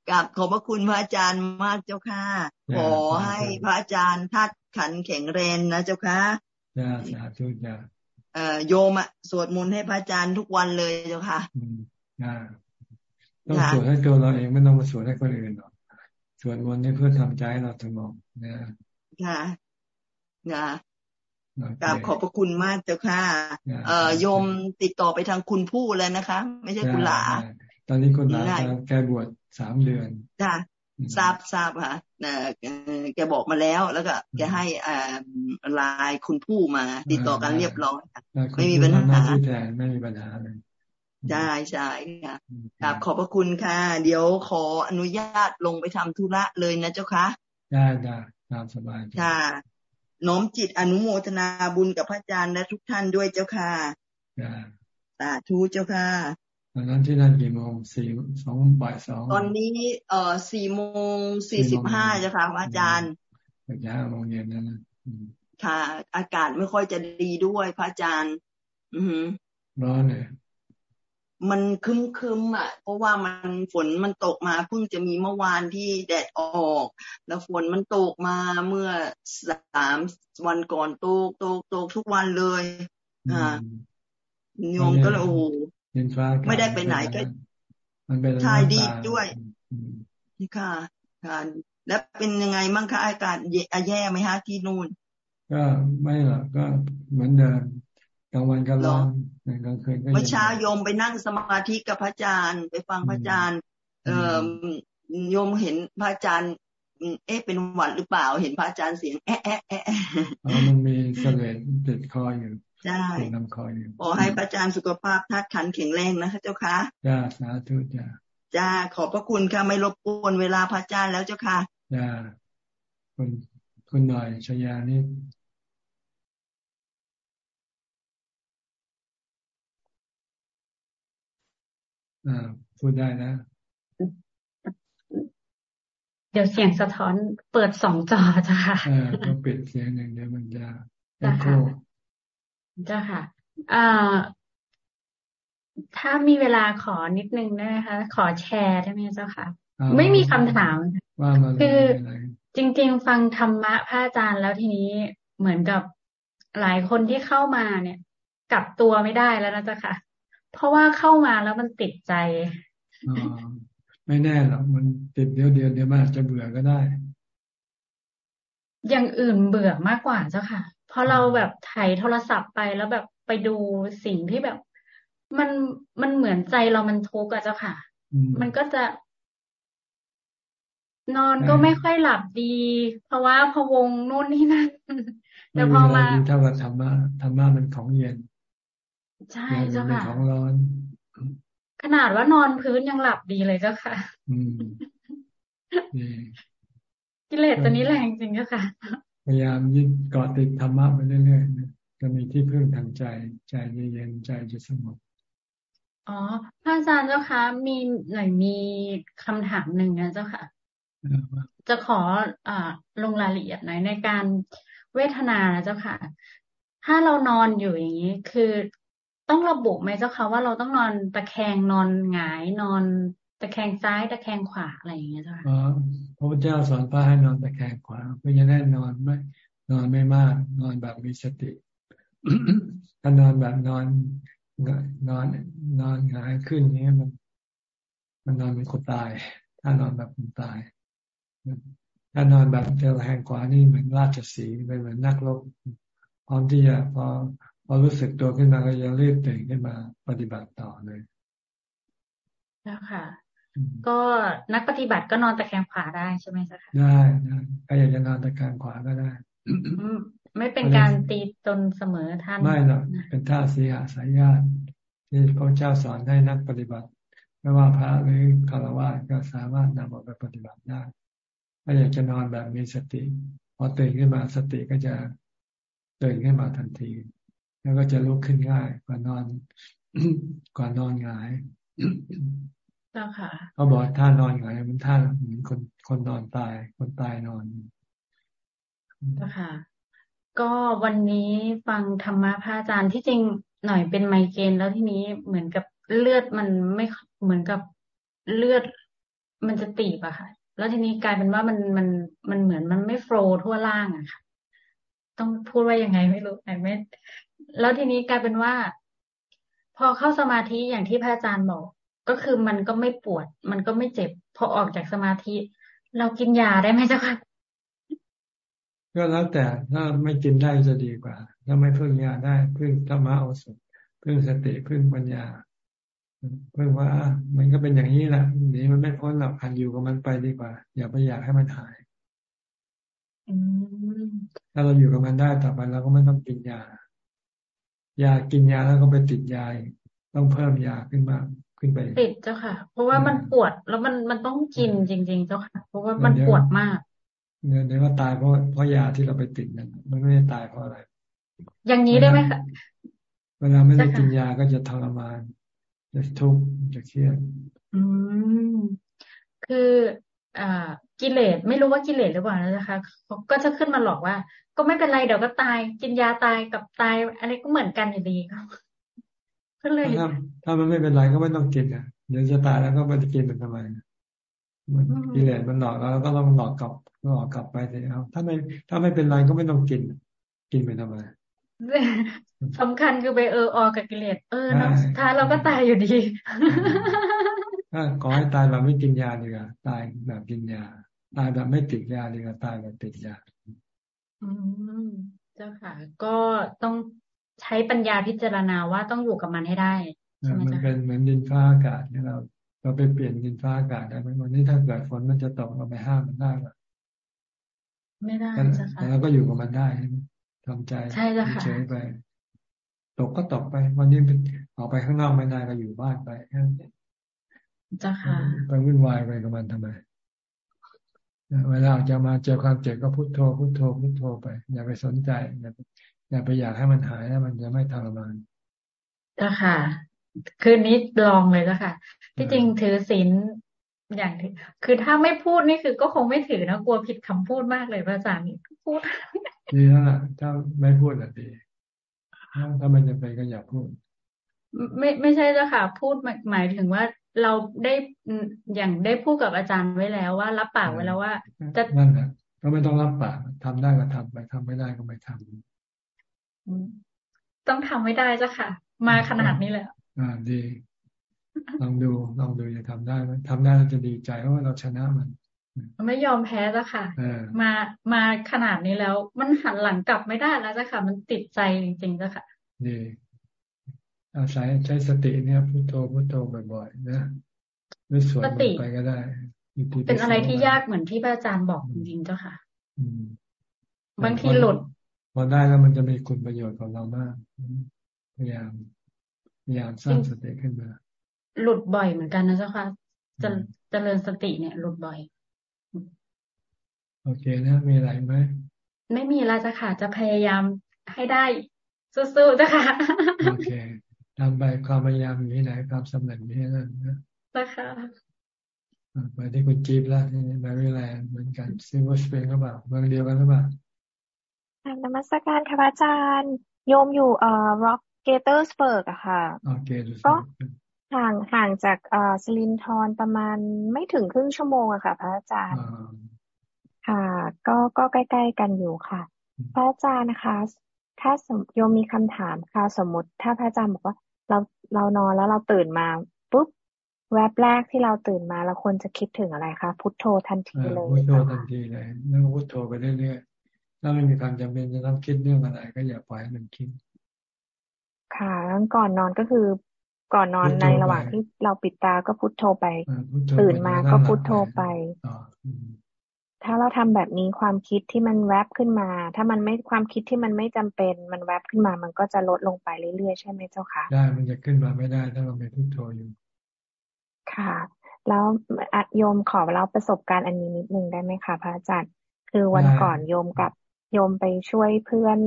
กับขอบพระคุณพระอาจารย์มากเจ้าค่ะ ขอให้พระอาจารย์ทัดขันแข็งแรงนะเจ้าค่ะจ้าสาธุจ้าเอ่อโยมอะสวดมนต์ให้พระอาจารย์ทุกวันเลยเจ้าค่ะจ้า ต้องสวดให้ตัวเราเองไม่ต้องมาสวดให้คนอื่นหรอกสวดมนต์นี่เพื่อทำใจเราสงบนะค่ะนะกราบขอบพระคุณมากเจ้าค่ะ เอ่อโยมติดต่อไปทางคุณผู้เลยนะคะ ไม่ใช่คุณหลา ตอนนี้คุณหลาแกบวชสามเดือนจ้าทราบทราบค่ะแกบอกมาแล้วแล้วก็แกให้อ่าลายคุณผู้มา ติดต่อกันเรียบร้อยไม่มีปัญหาที่แทนไม่มีปัญหาเลย ใช่ใช่ค่ะกราบขอบพระคุณค่ะ เดี๋ยวขออนุญาตลงไปทำธุระเลยนะเจ้าค่ะได้ได้ตามสบายค่ะน้อมจิตอนุโมทนาบุญกับพระอาจารย์และทุกท่านด้วยเจ้าค่ะสาธุเจ้าค่ะตอนนั้นที่นั่นกี่โมงสี่สองบ่ายสองตอนนี้เอ่อสี่โมงสี่สิบห้าเจ้าค่ะพระอาจารย์ห้าโมงเย็นนั่นนะค่ะ อากาศไม่ค่อยจะดีด้วยพระอาจารย์ อือร้อนเลย มันคึมคึมอะ เพราะว่ามันฝนมันตกมาเพิ่งจะมีเมื่อวานที่แดดออก แล้วฝนมันตกมาเมื่อสามวันก่อนตกตกตกทุกวันเลย อ่าโยมก็เลยโอ้โหไม่ได้ไปไหนก็ทายดีด้วยนี่ค่ะค่ะแล้วเป็นยังไงมั่งคะอากาศแย่ไหมฮะที่นู่น ก็ไม่หรอกก็เหมือนเดิม กลางวันก็ร้อนกลางคืนก็เมื่อเช้าโยมไปนั่งสมาธิกับพระอาจารย์ ไปฟังพระอาจารย์ เอ่อโยมเห็นพระอาจารย์เอ๊ะเป็นหวัดหรือเปล่า เห็นพระอาจารย์เสียง แอะแอะแอะอ๋อมันมีเสลดติดคออยู่ใช่น้ำคออยู่ขอให้พระอาจารย์สุขภาพทัดขันแข็งแรงนะคะเจ้าค่ะจ้าสาธุจ้าจ้าขอบพระคุณค่ะไม่รบกวนเวลาพระอาจารย์แล้วเจ้าค่ะจ้าคุณคุณหน่อยชยานี่ อ่าพูดได้นะ เดี๋ยวเสียงสะท้อนเปิดสองจอจ้ะค่ะอ่าก็ปิดเสียงหนึ่งเดี๋ยวมันจะจ้ะค่ะจ้ะค่ะอ่าถ้ามีเวลาขอนิดนึงนะคะ ขอแชร์ได้ไหมเจ้าค่ะ ไม่มีคำถามว่ามาคือจริง ๆ ฟังธรรมะพระอาจารย์แล้วทีนี้เหมือนกับหลายคนที่เข้ามาเนี่ย กลับตัวไม่ได้แล้วนะเจ้าค่ะ เพราะว่าเข้ามาแล้วมันติดใจอไม่แน่หรอกมันติดเดียวเดียวเดียวมาจะเบื่อก็ได้ อย่างอื่นเบื่อมากกว่าเจ้าค่ะ เพราะเราแบบถ่ายโทรศัพท์ไปแล้วแบบไปดูสิ่งที่แบบ มันมันเหมือนใจเรามันทุกข์อะเจ้าค่ะ มันก็จะนอนก็ไม่ค่อยหลับดี เพราะว่าพวงนู่นนี่นั่นแต่พอมาถ้าว่าธรรมะธรรมะมันของเย็น ใช่เจ้าค่ะของร้อน ขนาดว่านอนพื้นยังหลับดีเลยเจ้าค่ะกิเลสตัวนี้แรงจริงเจ้าค่ะ พยายามยึดเกาะติดธรรมะไปเรื่อยๆจะมีที่พึ่งทางใจ ใจเย็นใจจะสงบอ๋อพระอาจารย์เจ้าค่ะมีหน่อยมีคำถามหนึ่งนะเจ้าค่ะ จะขออ่าลงรายละเอียดหน่อยในการเวทนานะเจ้าค่ะ ถ้าเรานอนอยู่อย่างนี้ คือ ต้องระบุไหมเจ้าคะว่าเราต้องนอนตะแคงนอนหงายนอนตะแคงซ้ายตะแคงขวาอะไรอย่างเงี้ยเจ้าค่ะพระพุทธเจ้าสอนพระให้นอนตะแคงขวาเพื่อจะได้นอนไม่นอนไม่มาก นอนแบบมีสติถ้านอนแบบนอนนอนนอนหงายขึ้นเนี้ยมัน มันนอนเป็นคนตาย ถ้านอนแบบคนตาย ถ้านอนแบบเทวแหงขวานี่เหมือนราชสีเป็นเหมือนนักรบพร้อมที่จะพอ พอรู้สึกตัวขึ้นมาก็จะรีบตื่นขึ้นมาปฏิบัติต่อเลยแล้วค่ะ ก็นักปฏิบัติก็นอนตะแคงขวาได้ใช่ไหมจ๊ะคะได้ได้ใครอยากจะนอนตะแคงขวาก็ได้ไม่เป็นการตีตนเสมอท่านไม่หรอกเป็นท่าสีหาสายญาติที่พระเจ้าสอนให้นักปฏิบัติ ไม่ว่าพระหรือคารวะก็สามารถนำออกไปปฏิบัติได้ ถ้าอยากจะนอนแบบมีสติ พอตื่นขึ้นมาสติก็จะตื่นขึ้นมาทันที แล้วก็จะลุกขึ้นง่ายกว่านอนกว่านอนหงายเจ้าค่ะเขาบอกท่านอนหงายมันท่าเหมือนคนคนนอนตายคนตายนอนเจ้าค่ะ ก็วันนี้ฟังธรรมะพระอาจารย์ที่จริงหน่อยเป็นไมเกรนแล้วทีนี้เหมือนกับเลือดมันไม่เหมือนกับเลือดมันจะตีบอะค่ะ แล้วทีนี้กลายเป็นว่ามันมันมันเหมือนมันไม่โฟล์ทั่วล่างอะค่ะ ต้องพูดว่ายังไงไม่รู้ไอ้ไม่ แล้วทีนี้กลายเป็นว่า พอเข้าสมาธิอย่างที่พระอาจารย์บอก ก็คือมันก็ไม่ปวด มันก็ไม่เจ็บ พอออกจากสมาธิ เรากินยาได้ไหมเจ้าค่ะก็แล้วแต่ถ้าไม่กินได้จะดีกว่า ถ้าไม่พึ่งยาได้พึ่งธรรมะเอาสุพึ่งสติพึ่งปัญญาพึ่งว่า มันก็เป็นอย่างนี้แหละหนีมันไม่พ้นหรอกพันอยู่กับมันไปดีกว่า อย่าไปอยากให้มันหายถ้าเราอยู่กับมันได้ต่อไปเราก็ไม่ต้องกินยา ยากินยาแล้วก็ไปติดยาต้องเพิ่มยาขึ้นมาขึ้นไป ติดเจ้าค่ะ เพราะว่ามันปวดแล้วมันมันต้องกินจริง ๆ เจ้าค่ะ เพราะว่ามันปวดมากเนี่ยเดี๋ยวว่าตายเพราะเพราะยาที่เราไปติดนั่นมันไม่ได้ตายเพราะอะไร อย่างนี้ได้ไหมคะเวลาไม่ได้กินยาก็จะทรมานจะทุกข์จะเครียดอืมคืออ่า กิเลสไม่รู้ว่ากิเลสหรือเปล่านะคะก็จะขึ้นมาหลอกว่า ก็ไม่เป็นไรเดี๋ยวก็ตาย กินยาตายกับตายอะไรก็เหมือนกันอยู่ดีครับก็เลยถ้าถ้ามันไม่เป็นไรก็ไม่ต้องกินอะเดี๋ยวจะตายแล้วก็ไม่จะกินมันทำไมมันกิเลสมันหลอกแล้วก็ต้องหลอกกลับก็กลับไปเลยเอาถ้าไม่ถ้าไม่เป็นไรก็ไม่ต้องกิน กินไปทำไมสำคัญคือไปเออออกกับกิเลสเออนะท้ายเราก็ตายอยู่ดีถ้าขอให้ตายแบบไม่กินยาดีกว่าตายแบบกินยา ตายแบบไม่ติดยาดีกว่าตายแบบติดยา อืมเจ้าค่ะ ก็ต้องใช้ปัญญาพิจารณาว่าต้องอยู่กับมันให้ได้มันเป็นเหมือนดินฟ้าอากาศที่เรา เราไปเปลี่ยนดินฟ้าอากาศได้ไหมวันนี้ถ้าเกิดฝนมันจะตกเราไปห้ามมันได้หรอไม่ได้จ้ะค่ะแต่เราก็อยู่กับมันได้ทำใจใช่จ้ะค่ะเฉยไป ตกก็ตกไป วันนี้ออกไปข้างนอกไม่ได้ก็อยู่บ้านไปแค่นี้จ้ะค่ะไปวุ่นวายไปกับมันทำไม เวลาจะมาเจอความเจ็บก็พุโทโธพุโทโธพุโทโธไป อย่าไปสนใจอย่าอย่าไปอยากให้มันหายแล้วมันจะไม่ทรมานจ้ะค่ะ คืนนี้ลองเลยจ้ะค่ะ ที่จริงถือศีลอย่างที่คือถ้าไม่พูดนี่คือก็คงไม่ถือนะกลัวผิดคำพูดมากเลยพระอาจารย์พูดดีแล้วล่ะถ้าไม่พูดอะดีถ้ามันจะไปก็อย่าพูด ไม่ไม่ใช่จ้ะค่ะ พูดหมายถึงว่า เราได้อย่างได้พูดกับอาจารย์ไว้แล้วว่า รับปากไว้แล้วว่า จะนั่นแหละก็ไม่ต้องรับปากทำได้ก็ทำไปทำไม่ได้ก็ไม่ทำต้องทำไม่ได้จ้ะค่ะ มาขนาดนี้แล้วอ่าดีลองดูลองดูจะทำได้ไหมทำได้เราจะดีใจเพราะว่าเราชนะมัน ไม่ยอมแพ้จ้ะค่ะมามาขนาดนี้แล้ว มันหันหลังกลับไม่ได้แล้วจ้ะค่ะ มันติดใจจริงๆจ้ะค่ะดี อาศัยใช้สติเนี่ยพุทโธพุทโธบ่อยๆนะหรือสวดไปก็ได้เป็นอะไรที่ยากเหมือนที่พระอาจารย์บอกจริงๆเจ้าค่ะบางทีหลุดพอได้แล้วมันจะมีคุณประโยชน์ของเรามากพยายามพยายามสร้างสติขึ้นมา หลุดบ่อยเหมือนกันนะเจ้าค่ะจะเจริญสติเนี่ย หลุดบ่อย โอเคนะมีอะไรไหมไม่มีแล้วจ้ะค่ะ จะพยายามให้ได้สู้ๆจ้ะค่ะโอเค ทำไปความพยายามอยู่ที่ไหนความสำเร็จอยู่ที่นั่นนะจ้ะค่ะไปที่คุณจี๊บแล้วที่แมรี่แลนด์เหมือนกันซิลเวอร์สปริงก็แบบเมืองเดียวกันหรือเปล่านมัสการค่ะอาจารย์โยมอยู่เอ่อร็อกเกเทอร์สเบิร์กอะค่ะก็ห่างห่างจากเอ่อสลินทอนประมาณไม่ถึงครึ่งชั่วโมงอะค่ะ พระอาจารย์ค่ะ ก็ก็ใกล้ๆกันอยู่ค่ะ พระอาจารย์นะคะ ถ้าสมโยมมีคำถามค่ะสมมติ ถ้าพระอาจารย์บอกว่า เราเรานอนแล้วเราตื่นมาปุ๊บแวบแรกที่เราตื่นมาเราควรจะคิดถึงอะไรคะพุทโธทันทีเลยพุทโธทันทีเลยแล้วพุทโธไปเรื่อยๆถ้าไม่มีความจำเป็นจะต้องคิดเรื่องอะไร ก็อย่าปล่อยให้มันคิดค่ะแล้วก่อนนอนก็คือก่อนนอนในระหว่างที่เราปิดตาก็พุทโธไป ตื่นมาก็พุทโธไป ถ้าเราทำแบบนี้ความคิดที่มันแวบขึ้นมา ถ้ามันไม่ความคิดที่มันไม่จำเป็น มันแวบขึ้นมา มันก็จะลดลงไปเรื่อยๆใช่ไหมเจ้าคะได้มันจะขึ้นมาไม่ได้ถ้าเราไม่พุทโธอยู่ค่ะ แล้วโยมขอเล่าประสบการณ์อันนี้นิดนึงได้ไหมคะพระอาจารย์คือวันก่อนโยมกับโยมไปช่วยเพื่อน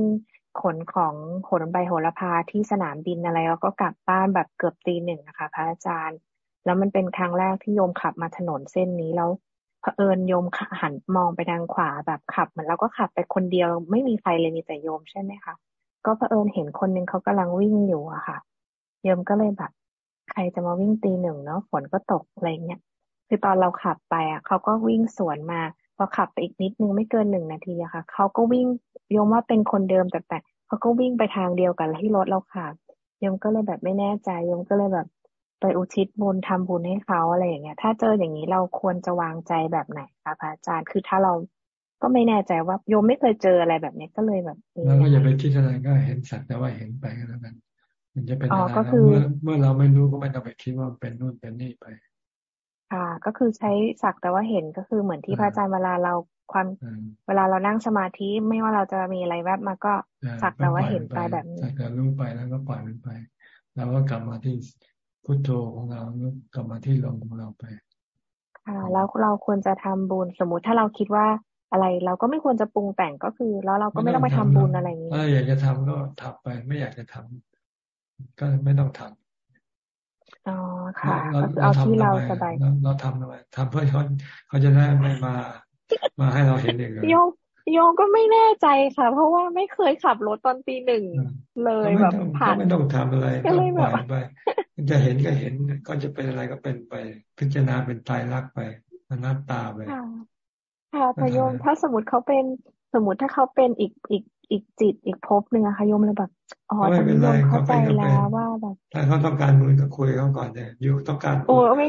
ขนของขนใบโหระพาที่สนามบินอะไรแล้วก็กลับบ้านแบบเกือบตีหนึ่งนะคะ พระอาจารย์ แล้วมันเป็นครั้งแรกที่โยมขับมาถนนเส้นนี้แล้ว เผอิญโยมหันมองไปทางขวาแบบขับเหมือนเราก็ขับไปคนเดียวไม่มีใครเลยมีแต่โยมใช่ไหมคะก็เผอิญเห็นคนหนึ่งเขากำลังวิ่งอยู่อะค่ะโยมก็เลยแบบ ใครจะมาวิ่งตีหนึ่งเนาะฝนก็ตกอะไรเงี้ยคือตอนเราขับไปอะเขาก็วิ่งสวนมาพอขับไปอีกนิดนึงไม่เกินหนึ่งนาทีอะค่ะเขาก็วิ่งโยมว่าเป็นคนเดิมแต่แต่เขาก็วิ่งไปทางเดียวกันที่รถเราขับโยมก็เลยแบบไม่แน่ใจโยมก็เลยแบบ ไปอุทิศบุญทำบุญให้เขาอะไรอย่างเงี้ย ถ้าเจออย่างนี้เราควรจะวางใจแบบไหนคะพระอาจารย์คือถ้าเราก็ไม่แน่ใจว่าโยมไม่เคยเจออะไรแบบนี้ก็เลยแบบแล้วก็อย่าไปคิดอะไรก็เห็นสักแต่ว่าเห็นไปก็แล้วกันมันจะเป็นอะไรเมื่อเมื่อเราไม่รู้ก็ไม่ต้องไปคิดว่าเป็นนู่นเป็นนี่ไป ค่ะ ก็คือใช้สักแต่ว่าเห็นก็คือเหมือนที่พระอาจารย์เวลาเราความเวลาเรานั่งสมาธิไม่ว่าเราจะมีอะไรแวบมาก็สักแต่ว่าเห็นไปแบบนี้สักแต่รู้ไปแล้วก็ปล่อยมันไป แล้วก็กลับมาที่ พุทโธของเรากลับมาที่ลมของเราไปค่ะแล้วเราควรจะทำบุญสมมุติถ้าเราคิดว่าอะไร เราก็ไม่ควรจะปรุงแต่งก็คือ แล้วเราก็ไม่ต้องไปทำบุญอะไรอย่างนี้ถ้าอยากจะทำก็ทำไป ไม่อยากจะทำก็ไม่ต้องทำอ๋อค่ะเอาที่เราสบายเราทำทำไมทำเพื่อเขาเขาจะได้ไม่มา มาให้เราเห็นอย่างนี้โย โยก็ไม่แน่ใจค่ะ เพราะว่าไม่เคยขับรถตอนตีหนึ่งเลยแบบผ่านไม่ต้องทำอะไรก็ปล่อยไปจะเห็นก็เห็นก็จะเป็นอะไรก็เป็นไป พิจารณาเป็นตายรักไปอนัตตาไปค่ะพยมถ้าสมมติเขาเป็นสมมติถ้าเขาเป็นอีกอีกอีกจิตอีกภพหนึ่งอะค่ะโยมเลยแบบอ๋อไม่เป็นไรเข้าใจแล้วว่าแบบถ้าเขาต้องการมือก็คุยเขาก่อนเนี่ยยูต้องการโอ้ไม่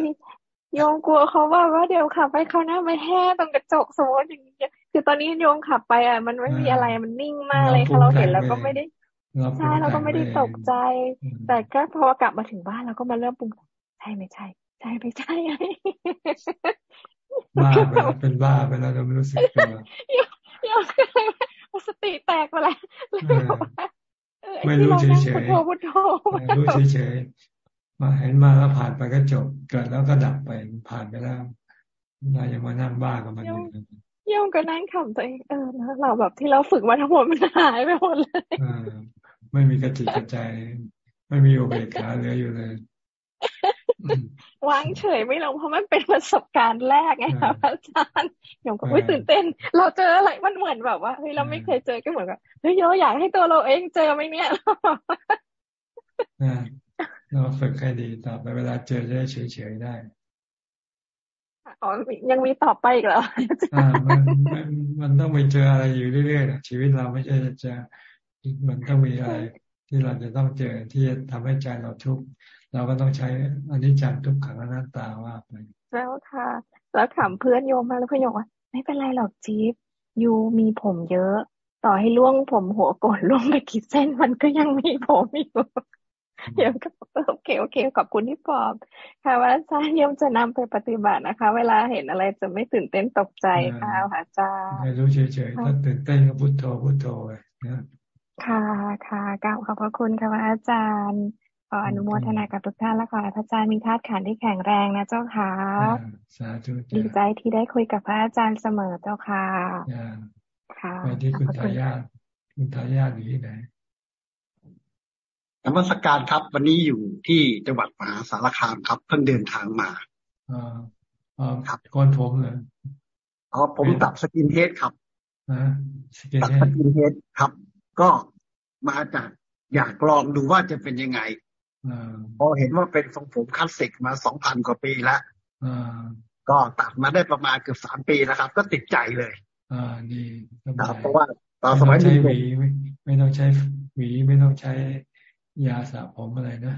โยมกลัวเขาว่าว่าเดี๋ยวขับไปเขาหน้าไม่แห้ตรงกระจกสมมติอย่างนี้ คือตอนนี้โยมขับไปอะ มันไม่มีอะไรมันนิ่งมากเลยค่ะเราเห็นแล้วก็ไม่ได้ใช่เราก็ไม่ได้ตกใจ แต่ก็พอกลับมาถึงบ้านเราก็มาเริ่มปรุงใช่ไม่ใช่ ใช่ไม่ใช่ไงบ้าไปเป็นบ้าไปแล้วเราไม่รู้สึกตัวโยมก็เลยสติแตกไปแล้วไม่รู้เฉยเฉยรู้เฉยเฉยมาเห็นมาแล้วผ่านไปก็จบ เกิดแล้วก็ดับไปผ่านไปแล้วเรายังมานั่งบ้ากับมันอยู่ ย่อมก็นั่งขำตัวเองเออเราแบบที่เราฝึกมาทั้งหมดมันหายไปหมดเลยไม่มีกระจิตกระใจ ไม่มีโอเบคขาเหลืออยู่เลยวางเฉยไม่ลงเพราะมันเป็นประสบการณ์แรกไงคะอาจารย์ยมก็อุ้ยตื่นเต้น เราเจออะไรมันเหมือนแบบว่าเฮ้ยเราไม่เคยเจอก็เหมือนกับเฮ้ยเราอยากให้ตัวเราเองเจอไหมเนี่ยเราฝึกให้ดีต่อไปเวลาเจอจะได้เฉยๆได้ อ๋อยังมีต่อไปอีกเหรออ่ามันมันต้องไปเจออะไรอยู่เรื่อยๆชีวิตเราไม่ใช่จะมันต้องมีอะไร ที่เราจะต้องเจอที่จะทำให้ใจเราทุกข์เราก็ต้องใช้อนิจจังทุกขังอนัตตาว่าไปแล้วค่ะ แล้วถามเพื่อนโยมมาแล้วเพื่อนโยมว่าไม่เป็นไรหรอกจี๊บยูมีผมเยอะ ต่อให้ล่วงผมหัวโกนล่วงไปกี่เส้นมันก็ยังมีผมอยู่ เดี๋ยวโอเคโอเค ขอบคุณที่ปอบค่ะว่าอาจารย์ยมจะนำไปปฏิบัตินะคะ เวลาเห็นอะไรจะไม่ตื่นเต้นตกใจค่ะอาจารย์ไม่รู้เฉยๆถ้าตื่นเต้นก็พุทโธพุทโธไปนะค่ะค่ะกราบขอบพระคุณค่ะอาจารย์ขออนุโมทนากับทุกท่านและขอพระอาจารย์มีธาตุขันที่แข็งแรงนะเจ้าค่ะสาธุดีใจที่ได้คุยกับพระอาจารย์เสมอเจ้าค่ะค่ะไปที่คุณทายาทคุณทายาทอยู่ที่ไหน นมัสการครับ วันนี้อยู่ที่จังหวัดมหาสารคามครับ เพิ่งเดินทางมาอ่าอ่าครับโกนผมเลยอ๋อผมตัด skinhead ครับตัด skinhead ครับ ก็มาจากอยากลองดูว่าจะเป็นยังไงพอเห็นว่าเป็นทรงผมคลาสสิกมาสองพันกว่าปีแล้วก็ตัดมาได้ประมาณเกือบสามปีแล้วครับ ก็ติดใจเลยอ่าดีเพราะว่าตอนสมัยนี้ไม่ไม่ต้องใช้หวีไม่ต้องใช้ ยาสระผมอะไรนะ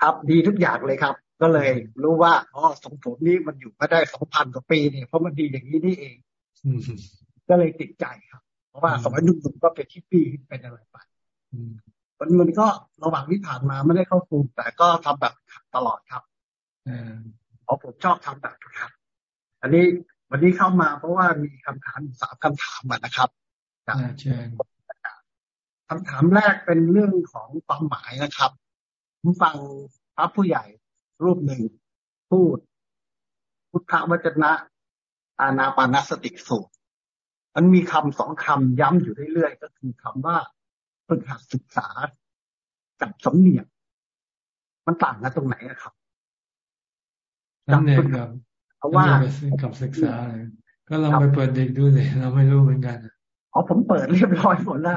ครับดีทุกอย่างเลยครับ ก็เลยรู้ว่าอ๋อสงผมนี้มันอยู่มาได้สองพันกว่าปีเนี่ยเพราะมันดีอย่างนี้นี่เองก็เลยติดใจครับ เพราะว่าสมัยหนุ่มๆก็เป็นที่ปีเป็นอะไรไปมันมันก็ระหว่างที่ผ่านมาไม่ได้เข้าฟูแต่ก็ทำแบบตลอดครับเพราะผมชอบทำแบบครับ อันนี้วันนี้เข้ามาเพราะว่ามีคำถามสามคำถามมานะครับเชิญ คำถามแรกเป็นเรื่องของความหมายนะครับ ผมฟังพระผู้ใหญ่รูปหนึ่งพูด พุทธวจนะ อานาปานสติสูตร มันมีคำสองคำย้ำอยู่เรื่อยๆ ก็คือคำว่าฝึกหัดศึกษากับสำเนียงมันต่างกันตรงไหนครับสำเนียงกับเพราะว่ากับศึกษา ก็ลองไปเปิดเด็กดูเลยเราไม่รู้เหมือนกันอ๋อผมเปิดเรียบร้อยหมดแล้ว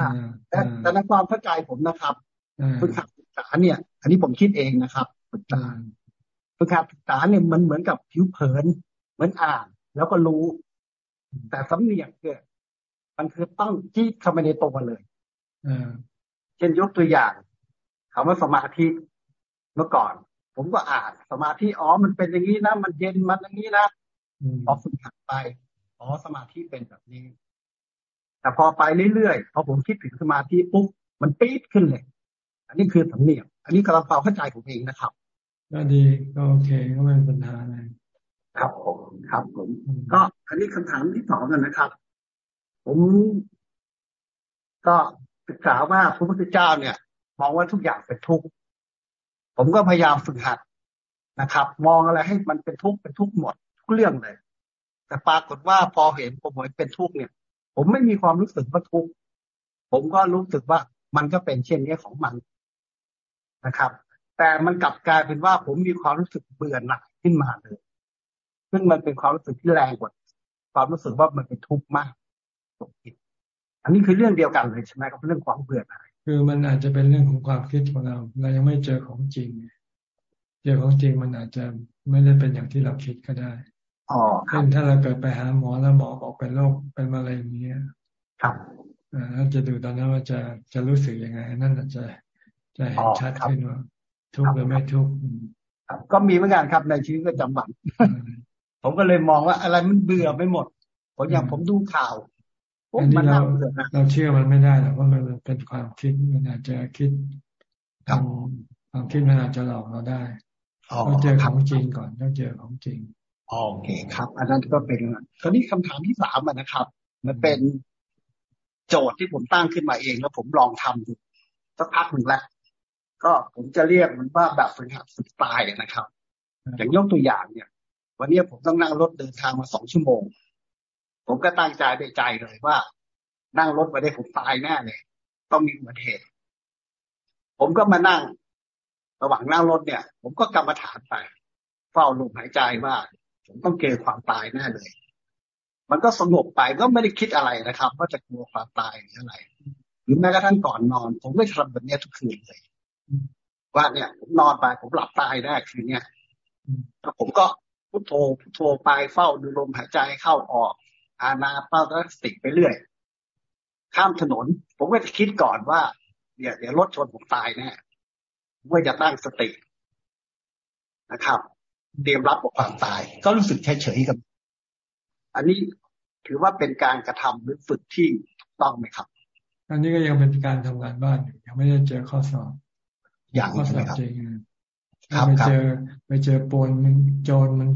แต่แต่ในความเข้าใจผมนะครับฝึกหัดศึกษาเนี่ย อันนี้ผมคิดเองนะครับฝึกษาฝึกหัดศึกษาเนี่ยมันเหมือนกับผิวเผิน เหมือนอ่าน แล้วก็รู้ แต่สำเนียงเนี่ยมันคือต้องที่เข้ามาในตัวเลยเช่นยกตัวอย่างคำว่าสมาธิเมื่อก่อน ผมก็อ่านสมาธิอ๋อมันเป็นอย่างนี้นะมันเย็นมันอย่างนี้นะพอฝึกหัดไปอ๋อสมาธิเป็นแบบนี้ แต่พอไปเรื่อยๆพอผมคิดถึงสมาธิปุ๊บมันปี๊ดขึ้นเลย อันนี้คือสำเนียงอันนี้กำลังความเข้าใจผมเองนะครับก็ดีก็โอเคก็ไม่เป็นปัญหาอะไรครับผมครับผม ก็อันนี้คำถามที่สองกันนะครับ ผม ก็ศึกษาว่าพระพุทธเจ้าเนี่ย มองว่าทุกอย่างเป็นทุกข์ผมก็พยายามฝึกหัดนะครับ มองอะไรให้มันเป็นทุกข์เป็นทุกข์หมดทุกเรื่องเลย แต่ปรากฏว่าพอเห็นผมเห็นเป็นทุกข์เนี่ย ผมไม่มีความรู้สึกว่าทุกข์ผมก็รู้สึกว่ามันก็เป็นเช่นนี้ของมันนะครับ แต่มันกลับกลายเป็นว่าผมมีความรู้สึกเบื่อหน่ายขึ้นมาเลย ซึ่งมันเป็นความรู้สึกที่แรงกว่า ความรู้สึกว่ามันเป็นทุกข์มากตกผิดอันนี้คือเรื่องเดียวกันเลยใช่ไหมครับเรื่องความเบื่อหน่ายคือมันอาจจะเป็นเรื่องของความคิดของเรา เรายังไม่เจอของจริง เจอของจริงมันอาจจะไม่ได้เป็นอย่างที่เราคิดก็ได้ อ๋อเช่นถ้าเราเกิดไปหาหมอแล้วหมอบอกเป็นโรคเป็นมะเร็งอย่างเงี้ย ครับอ่าจะดูตอนนั้นว่าจะจะรู้สึกยังไง นั่นอาจจะจะเห็นชัดขึ้นว่าทุกข์หรือไม่ทุกข์ก็มีเหมือนกันครับในชีวิตประจำวันผมก็เลยมองว่าอะไรมันเบื่อไปหมดผมอย่างผมดูข่าวอันนี้เราเราเชื่อมันไม่ได้หรอกว่ามันเป็นความคิดมันอาจจะคิดทำความคิดมันอาจจะหลอกเราได้ต้องเจอของจริงก่อนต้องเจอของจริง โอเคครับ อันนั้นก็เป็นคราวนี้คำถามที่สามนะครับ มันเป็นโจทย์ที่ผมตั้งขึ้นมาเองแล้วผมลองทำดูสักพักหนึ่งแล้วก็ผมจะเรียกมันว่าแบบฝึกหัดสไตล์นะครับ อย่างยกตัวอย่างเนี่ย วันนี้ผมต้องนั่งรถเดินทางมาสองชั่วโมง ผมก็ตั้งใจในใจเลยว่า นั่งรถไปได้ผมตายแน่เลย ต้องมีอุบัติเหตุ ผมก็มานั่ง ระหว่างนั่งรถเนี่ย ผมก็กรรมฐานไป เฝ้าลมหายใจว่า ผมต้องเจอความตายแน่เลย มันก็สงบไปก็ไม่ได้คิดอะไรนะครับ ว่าจะกลัวความตายหรืออะไร หรือแม้กระทั่งก่อนนอน ผมไม่ทำแบบนี้ทุกคืนเลย ว่าเนี่ย ผมนอนไปผมหลับตายแน่คืนเนี้ยแล้วผมก็พุโทโธพุโทโธไปเฝ้าดูลมหายใจเข้าออก อาณาเป้าก็สติไปเรื่อย ข้ามถนน ผมก็จะคิดก่อนว่าเดี๋ยวเดี๋ยวรถชนผมตายแน่ผมก็จะตั้งสตินะครับ เตรียมรับกับความตาย ก็รู้สึกเฉยๆกับ อันนี้ถือว่าเป็นการกระทำหรือฝึกที่ต้องไหมครับ อันนี้ก็ยังเป็นการทำงานบ้านอยู่ยังไม่ได้เจอข้อสอบอย่างข้อสอบจริงไปเจอไปเจอปนมันโจรมัน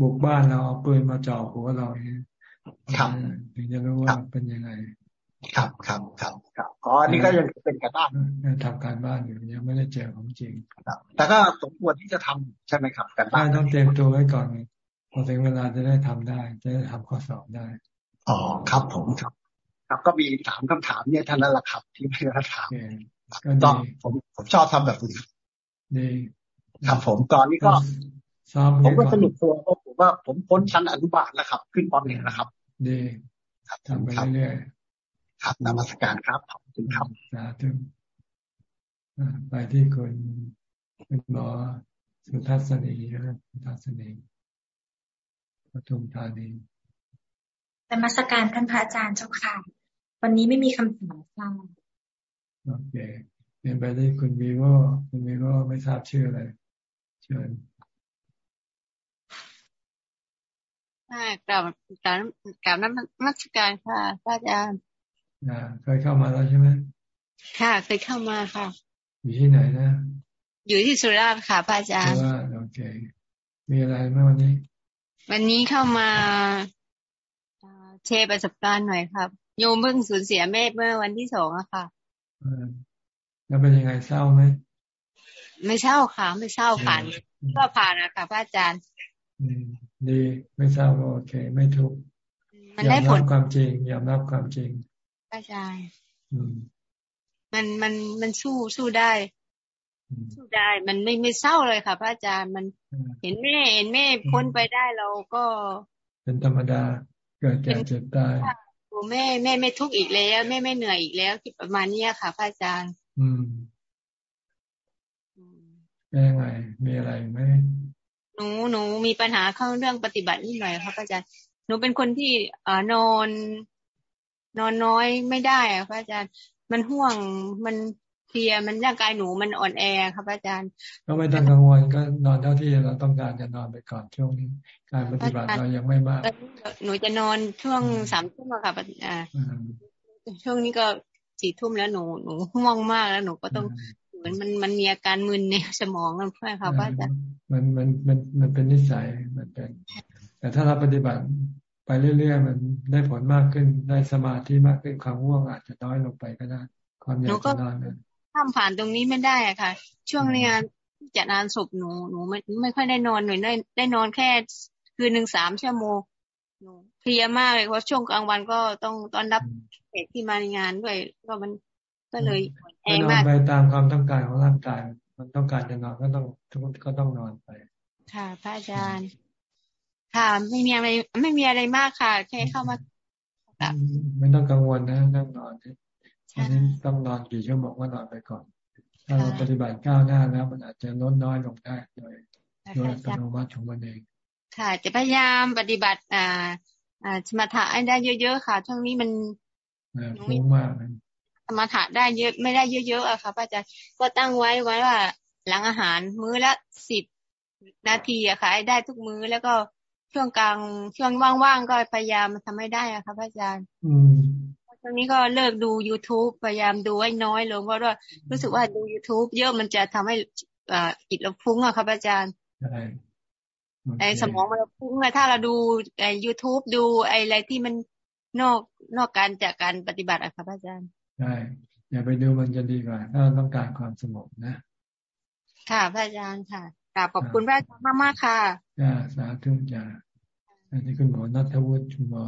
บุกบ้านเราเอาปืนมาจ่อหัวเราอย่างนี้ครับถึงจะรู้ว่าเป็นยังไง ครับครับครับครับอ๋อนี่ก็ยังเป็นการบ้านทำการบ้านอยู่ยังไม่ได้เจอของจริงครับแต่ก็สมควรที่จะทำใช่ไหมครับการบ้านต้องเตรียมตัวไว้ก่อนพอถึงเวลาจะได้ทำได้ จะได้ทำข้อสอบได้อ๋อครับผมครับ ครับก็มีถามคำถามเนี่ยท่านนั่นแหละครับที่ไม่ได้ถามก็ผมผมชอบทำแบบนี้ดีครับผมตอนนี้ก็ผมก็สนุกตัวเพราะผมว่าผมพ้นชั้นอนุบาลแล้วครับ ขึ้นปหนึ่งแล้วครับดีครับทำไปเรื่อยๆ ครับนมัสการครับขอบคุณครับสาธุไปที่คุณคุณหมอสุทัศนีนะครับสุทัศนีปทุมธานีนมัสการท่านพระอาจารย์เจ้าค่ะ วันนี้ไม่มีคำถามค่ะโอเคเรียนไปที่คุณวีโวคุณวีโวไม่ทราบชื่ออะไรเชิญค่ะกล่าวกล่าวกล่าวน้ำมัสการค่ะอาจารย์ อ่าเคยเข้ามาแล้วใช่ไหมค่ะ เคยเข้ามาค่ะ อยู่ที่ไหนนะ อยู่ที่สุราษฎร์ค่ะพระอาจารย์สุราษฎร์โอเค มีอะไรไหมวันนี้ วันนี้เข้ามาแชร์ประสบการณ์หน่อยครับ โยมเพิ่งสูญเสียแม่เมื่อวันที่สองอะค่ะแล้วเป็นยังไงเศร้าไหมไม่เศร้าค่ะ ไม่เศร้าผ่านก็ผ่านนะคะพระอาจารย์ดีไม่เศร้าโอเค ไม่ทุกข์มันได้ผลความจริงยอมรับความจริง อาจารย์มันมันมันสู้สู้ได้ สู้ได้ มันไม่ไม่เศร้าเลยค่ะ พระอาจารย์มันเห็นแม่เห็นแม่พ้นไปได้เราก็ เป็นธรรมดาเกิดแก่เจ็บตายโอ้แม่แม่ไม่ทุกข์อีกแล้วแม่ไม่เหนื่อยอีกแล้วที่ประมาณนี้ค่ะ พระอาจารย์ อืมเป็นยังไงมีอะไรไหมหนูหนูมีปัญหาเข้าเรื่องปฏิบัตินิดหน่อยครับอาจารย์หนูเป็นคนที่เอ่อนอน นอนน้อยไม่ได้อะครับอาจารย์ มันห่วงมันเพลียมันร่างกายหนูมันอ่อนแอครับอาจารย์ ก็ไม่ต้องกังวลก็นอนเท่าที่เราต้องการจะนอนไปก่อนช่วงนี้ การปฏิบัติเรายังไม่มาก หนูจะนอนช่วงสามทุ่มค่ะอ่าช่วงนี้ก็สี่ทุ่มแล้วหนูหนูห่วงมากแล้วหนูก็ต้องมือนมันมันมีอาการมึนในสมองนั่นใช่ค่ะว่าจะมันมันมันมันเป็นนิสัยมันเป็น แต่ถ้าเราปฏิบัติ ไปเรื่อยๆมันได้ผลมากขึ้นได้สมาธิมากขึ้นความง่วงอาจจะน้อยลงไปก็ได้ ความอยากจะนอนนข้ามผ่านตรงนี้ไม่ได้อะค่ะ ช่วงงานจัดงานศพหนูหนูไม่ไม่ค่อยได้นอนหน่อยได้ได้นอนแค่คืนหนึ่งสามชั่วโมงหนูเพลียมากเลยเพราะช่วงกลางวันก็ต้องต้อนรับแขกที่มาในงานด้วยก็มันก็เลยแองมากไปตามความต้องการของร่างกาย มันต้องการจะนอนก็ต้องทุกคนก็ต้องนอนไป ค่ะพระอาจารย์ ค่ะ ไม่มีอะไรไม่มีอะไรมากค่ะ แค่เข้ามาไม่ต้องกังวลนะนั่งนอนอันนี้ต้องนอนกี่ชั่วโมงก็นอนไปก่อน ถ้าเราปฏิบัติก้าวหน้าแล้ว มันอาจจะลดน้อยลงได้โดยโดยอัตโนมัติของมันเอง ค่ะ จะพยายามปฏิบัติ อ่า อ่าสมถะได้เยอะๆค่ะ ช่วงนี้มันฟุ้งมากสมถะได้เยอะไม่ได้เยอะๆอะค่ะอาจารย์ก็ตั้งไว้ไว้ว่า หลังอาหารมื้อละสิบนาทีอะค่ะได้ทุกมื้อแล้วก็ ช่วงกลางช่วงว่างๆก็พยายามทำให้ได้อะค่ะอาจารย์อืมตอนนี้ก็เลิกดู youtube พยายามดูให้น้อยลงเพราะว่ารู้สึกว่าดู youtube เยอะมันจะทำให้อ่าจิตเราฟุ้งอะค่ะอาจารย์ใช่ไอสมองมันฟุ้งอะถ้าเราดูไอ youtube ดูไออะไรที่มันนอกนอกการจากการปฏิบัติอะค่ะอาจารย์ใช่อย่าไปดูมันจะดีกว่า ถ้าต้องการความสงบนะ ค่ะพระอาจารย์ค่ะกราบขอบคุณพระอาจารย์มากๆค่ะจ้าสาธุจ้า อันนี้คุณหมอนัทวุฒิคุณหมอ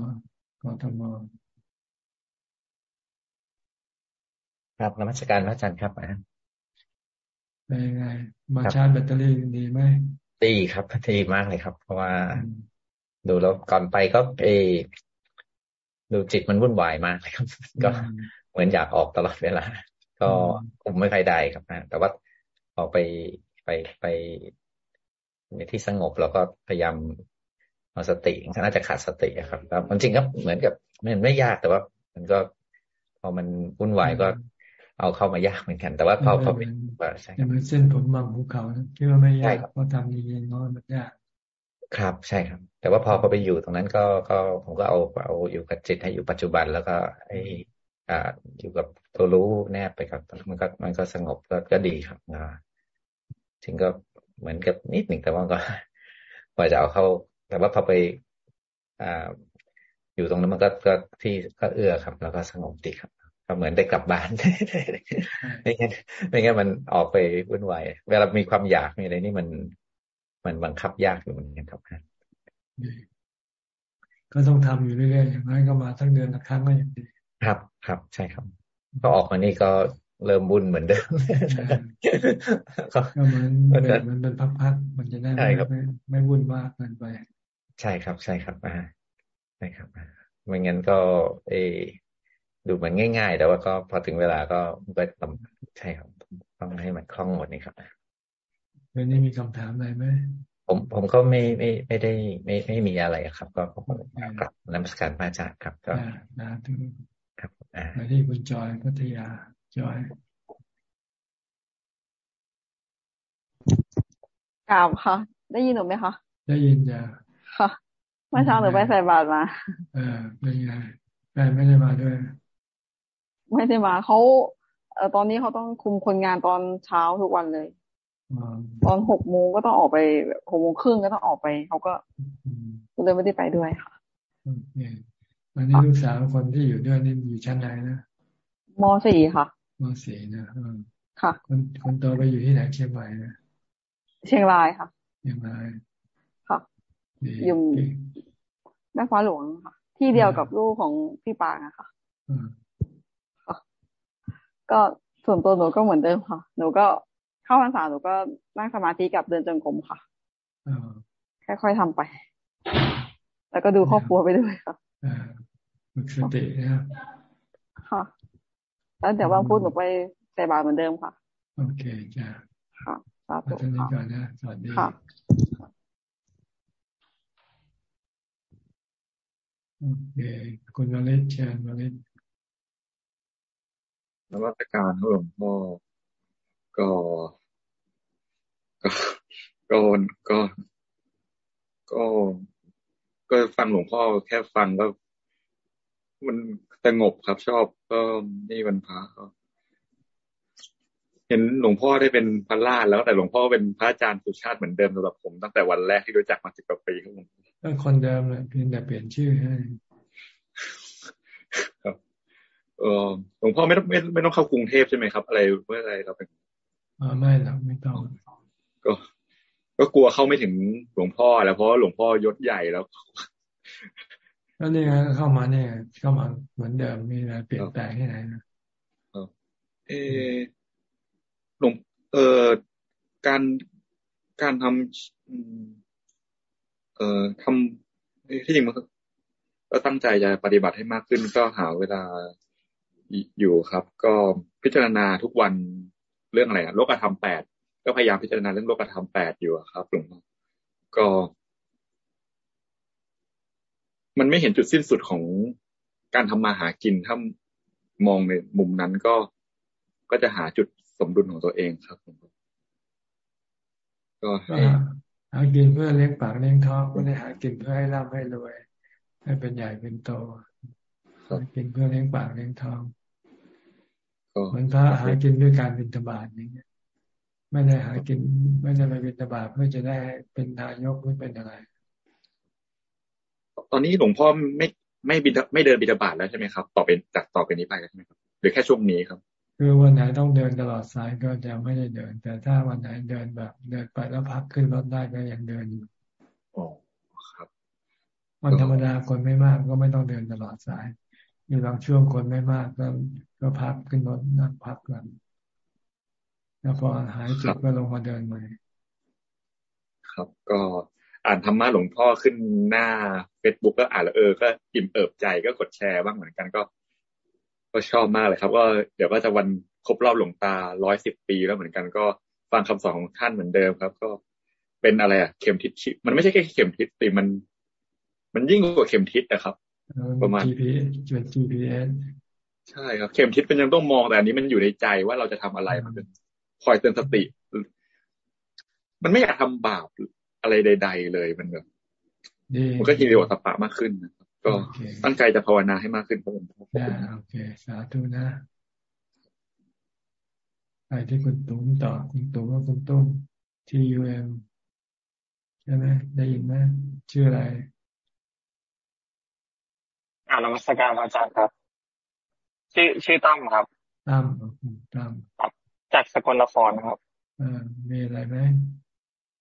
กทมครับนมัสการพระอาจารย์ครับอะเป็นยังไง มาชาร์จแบตเตอรี่ดีไหมดีครับดีมากเลยครับ เพราะว่าดูแล้วก่อนไปก็เอดูจิตมันวุ่นวายมากเลยครับ ก็เหมือนอยากออกตลอดเวลา ก็คุมไม่ค่อยได้ครับนะแต่ว่าออกไปไปไปในที่สงบแล้วก็พยายาม เอาสติน่าจะขาดสติครับแล้วจริงครับเหมือนกับมันไม่ยากแต่ว่า มันก็พอมันวุ่นวายก็เอาเข้ามายากเหมือนกัน แต่ว่าพอพอเป็นใช่เหมือนเส้นผมบางภูเขาคิดว่าไม่ยากเพราะทำดีๆน้อยมันยากครับ ใช่ครับ แต่ว่าพอพอไปอยู่ตรงนั้นก็ก็ผมก็เอาเอาอยู่กับจิตให้อยู่ปัจจุบันแล้วก็ ไออ่าอยู่กับตัวรู้แนบไปครับ มันก็มันก็สงบก็ก็ดีครับนะจริงก็เหมือนกับนิดหนึ่งแต่ว่าก็กว่าจะเอาเข้า แต่ว่าพอไปอ่าอยู่ตรงนั้นมันก็ก็ที่ก็เอื้อครับ แล้วก็สงบดีครับก็เหมือนได้กลับบ้านไม่งั้นไม่งั้นมันออกไปวุ่นวายเวลามีความอยากมีอะไรนี่มัน มันบังคับยากอยู่เหมือนกันครับก็ต้องทำอยู่เรื่อยๆอย่างน้อยก็มาทั้งเดือนละครั้งก็ยังดีครับครับ ใช่ครับ ก็ออกมานี่ก็เริ่มบุญเหมือนเดิมก็เหมือนมันเป็นพักๆมันจะได้ไม่ไม่วุ่นมากเกินไป ใช่ครับ ใช่ครับอ่าใช่ครับไม่งั้นก็ เอ ดูเหมือนง่าย ๆ แต่ว่าก็พอถึงเวลาก็ก็ต้องใช่ครับ ต้องให้มันคล่องหมดนี่ครับวันนี้มีคำถามอะไรไหมผมผมก็ไม่ไม่ไม่ได้ไม่ไม่มีอะไรครับ ก็ผมกลับนมัสการพระอาจารย์ครับ ก็นะทุกครับมาที่คุณจอยพัทยาจอยกราบค่ะ ได้ยินหนูไหมคะได้ยินจ้ะ ค่ะเมื่อเช้าหนูไปใส่บาตรมา เออเป็นไงแฟนไม่ได้มาด้วย ไม่ได้มาเขาเออตอนนี้เขาต้องคุมคนงานตอนเช้าทุกวันเลยตอนหกโมงก็ต้องออกไปหกโมงครึ่งก็ต้องออกไปเขาก็เลยไม่ได้ไปด้วยค่ะโอเคอันนี้ลูกสาวคนที่อยู่ด้วยนี่อยู่ชั้นไหนนะมสี่ค่ะมสี่นะค่ะคนคนโตไปอยู่ที่ไหนเชียงใหม่นะเชียงรายค่ะเชียงรายค่ะ อยู่แม่ฟ้าหลวงค่ะ ที่เดียวกับลูกของพี่ปางอะค่ะก็ส่วนตัวหนูก็เหมือนเดิมค่ะ หนูก็เข้าพรรษาหนูก็นั่งสมาธิกับเดินจงกรมค่ะค่อยๆทำไป แล้วก็ดูครอบครัวไปด้วยค่ะฝึกสตินะค่ะ แล้วเดี๋ยวบางพูดหนูไปใส่บาตรเหมือนเดิมค่ะ โอเคจ้าค่ะสาธุค่ะก่อนนะสวัสดีค่ะ โอเค คุณมาเล่นเชิญมาเล่นนวัตการหลวงพ่อก็ก็ก็ก็ก็ก็ฟังหลวงพ่อแค่ฟังก็มันสงบครับชอบก็นี่วันพระเห็นหลวงพ่อได้เป็นพระราชแล้วแต่หลวงพ่อเป็นพระอาจารย์สุชาติเหมือนเดิมสำหรับผมตั้งแต่วันแรกที่รู้จักมาสิบกว่าปีครับผม ก็คนเดิมเลยเพียงแต่เปลี่ยนชื่อให้ครับเออหลวงพ่อไม่ต้องไม่ไม่ต้องเข้ากรุงเทพใช่ไหมครับ อะไรเมื่ออะไรเราเป็นอ๋อไม่หรอกไม่ต้องก็ ก็กลัวเข้าไม่ถึงหลวงพ่อ แล้วเพราะหลวงพ่อยศใหญ่แล้วก็นี่ไงเข้ามาเนี่ยเข้ามาเหมือนเดิมมีอะไรเปลี่ยนแปลงที่ไหนนะเออหลวงเอ่อการการทำ เอ่อทำที่จริงมันก็ตั้งใจจะปฏิบัติให้มากขึ้นก็หาเวลาอยู่ครับ ก็พิจารณาทุกวันเรื่องอะไรโลกธรรมแปดก็พยายามพิจารณาเรื่องโลกธรรมแปดอยู่ครับหลวงพ่อก็ มันไม่เห็นจุดสิ้นสุดของการทำมาหากินถ้ามองในมุมนั้นก็ก็จะหาจุดสมดุลของตัวเองครับก็ หากินเพื่อเลี้ยงปากเลี้ยงท้องไม่ได้หากินเพื่อให้ร่ำให้รวย ให้เป็นใหญ่เป็นโตหากินเพื่อเลี้ยงปากเลี้ยงท้องเหมือนพระหากินด้วยการบิณฑบาตอย่างเงี้ยไม่ได้หากิน ไม่ได้ไปบิณฑบาตเพื่อจะได้เป็นนายกหรือเป็นอะไร ตอนนี้หลวงพ่อไม่ไม่บินไม่เดินบิณฑบาตแล้วใช่ไหมครับ ต่อเป็นจากต่อไปนี้ไปใช่ไหมครับหรือแค่ช่วงนี้ครับ คือวันไหนต้องเดินตลอดสายก็จะไม่ได้เดิน แต่ถ้าวันไหนเดินแบบเดินไปแล้วพักขึ้นรถได้ก็ยังเดินอยู่อ๋อครับวันธรรมดาคนไม่มากก็ไม่ต้องเดินตลอดสายมีบางช่วงคนไม่มากก็ก็พักขึ้นรถนั่งพักกันแล้วพอหายเจ็บก็ลงมาเดินใหม่ครับก็อ่านธรรมะหลวงพ่อขึ้นหน้าเฟซบุ๊กก็อ่านแล้วเออก็อิ่มเอิบใจก็กดแชร์บ้างเหมือนกันก็ ก็ชอบมากเลยครับ ก็เดี๋ยวก็จะวันครบรอบหลวงตาร้อยสิบปีแล้วเหมือนกัน ก็ฟังคำสอนของท่านเหมือนเดิมครับ ก็เป็นอะไรอะเข็มทิศมันไม่ใช่แค่เข็มทิศแต่มัน มันยิ่งกว่าเข็มทิศนะครับ ประมาณ GPS GPS ใช่ครับ เข็มทิศมันยังต้องมองแต่อันนี้มันอยู่ในใจว่าเราจะทำอะไรมันเป็นคอยเตือนสติ มันไม่อยากทำบาปอะไรใด ๆ เลยมันแบบมันก็ฮิริโอตปะมากขึ้นนะครับ ก็ตั้งใจจะภาวนาให้มากขึ้นครับผมโอเค สาธุนะไปที่คุณตุ้มต่อคุณตุ้มว่าคุณตุ้มทียูเอ็มใช่ไหมได้ยินไหมชื่ออะไรอ่านมัสการอาจารย์ครับ ชื่อชื่อตั้มครับตั้มตั้มครับจากสกลนครครับอ่ามีอะไรไหม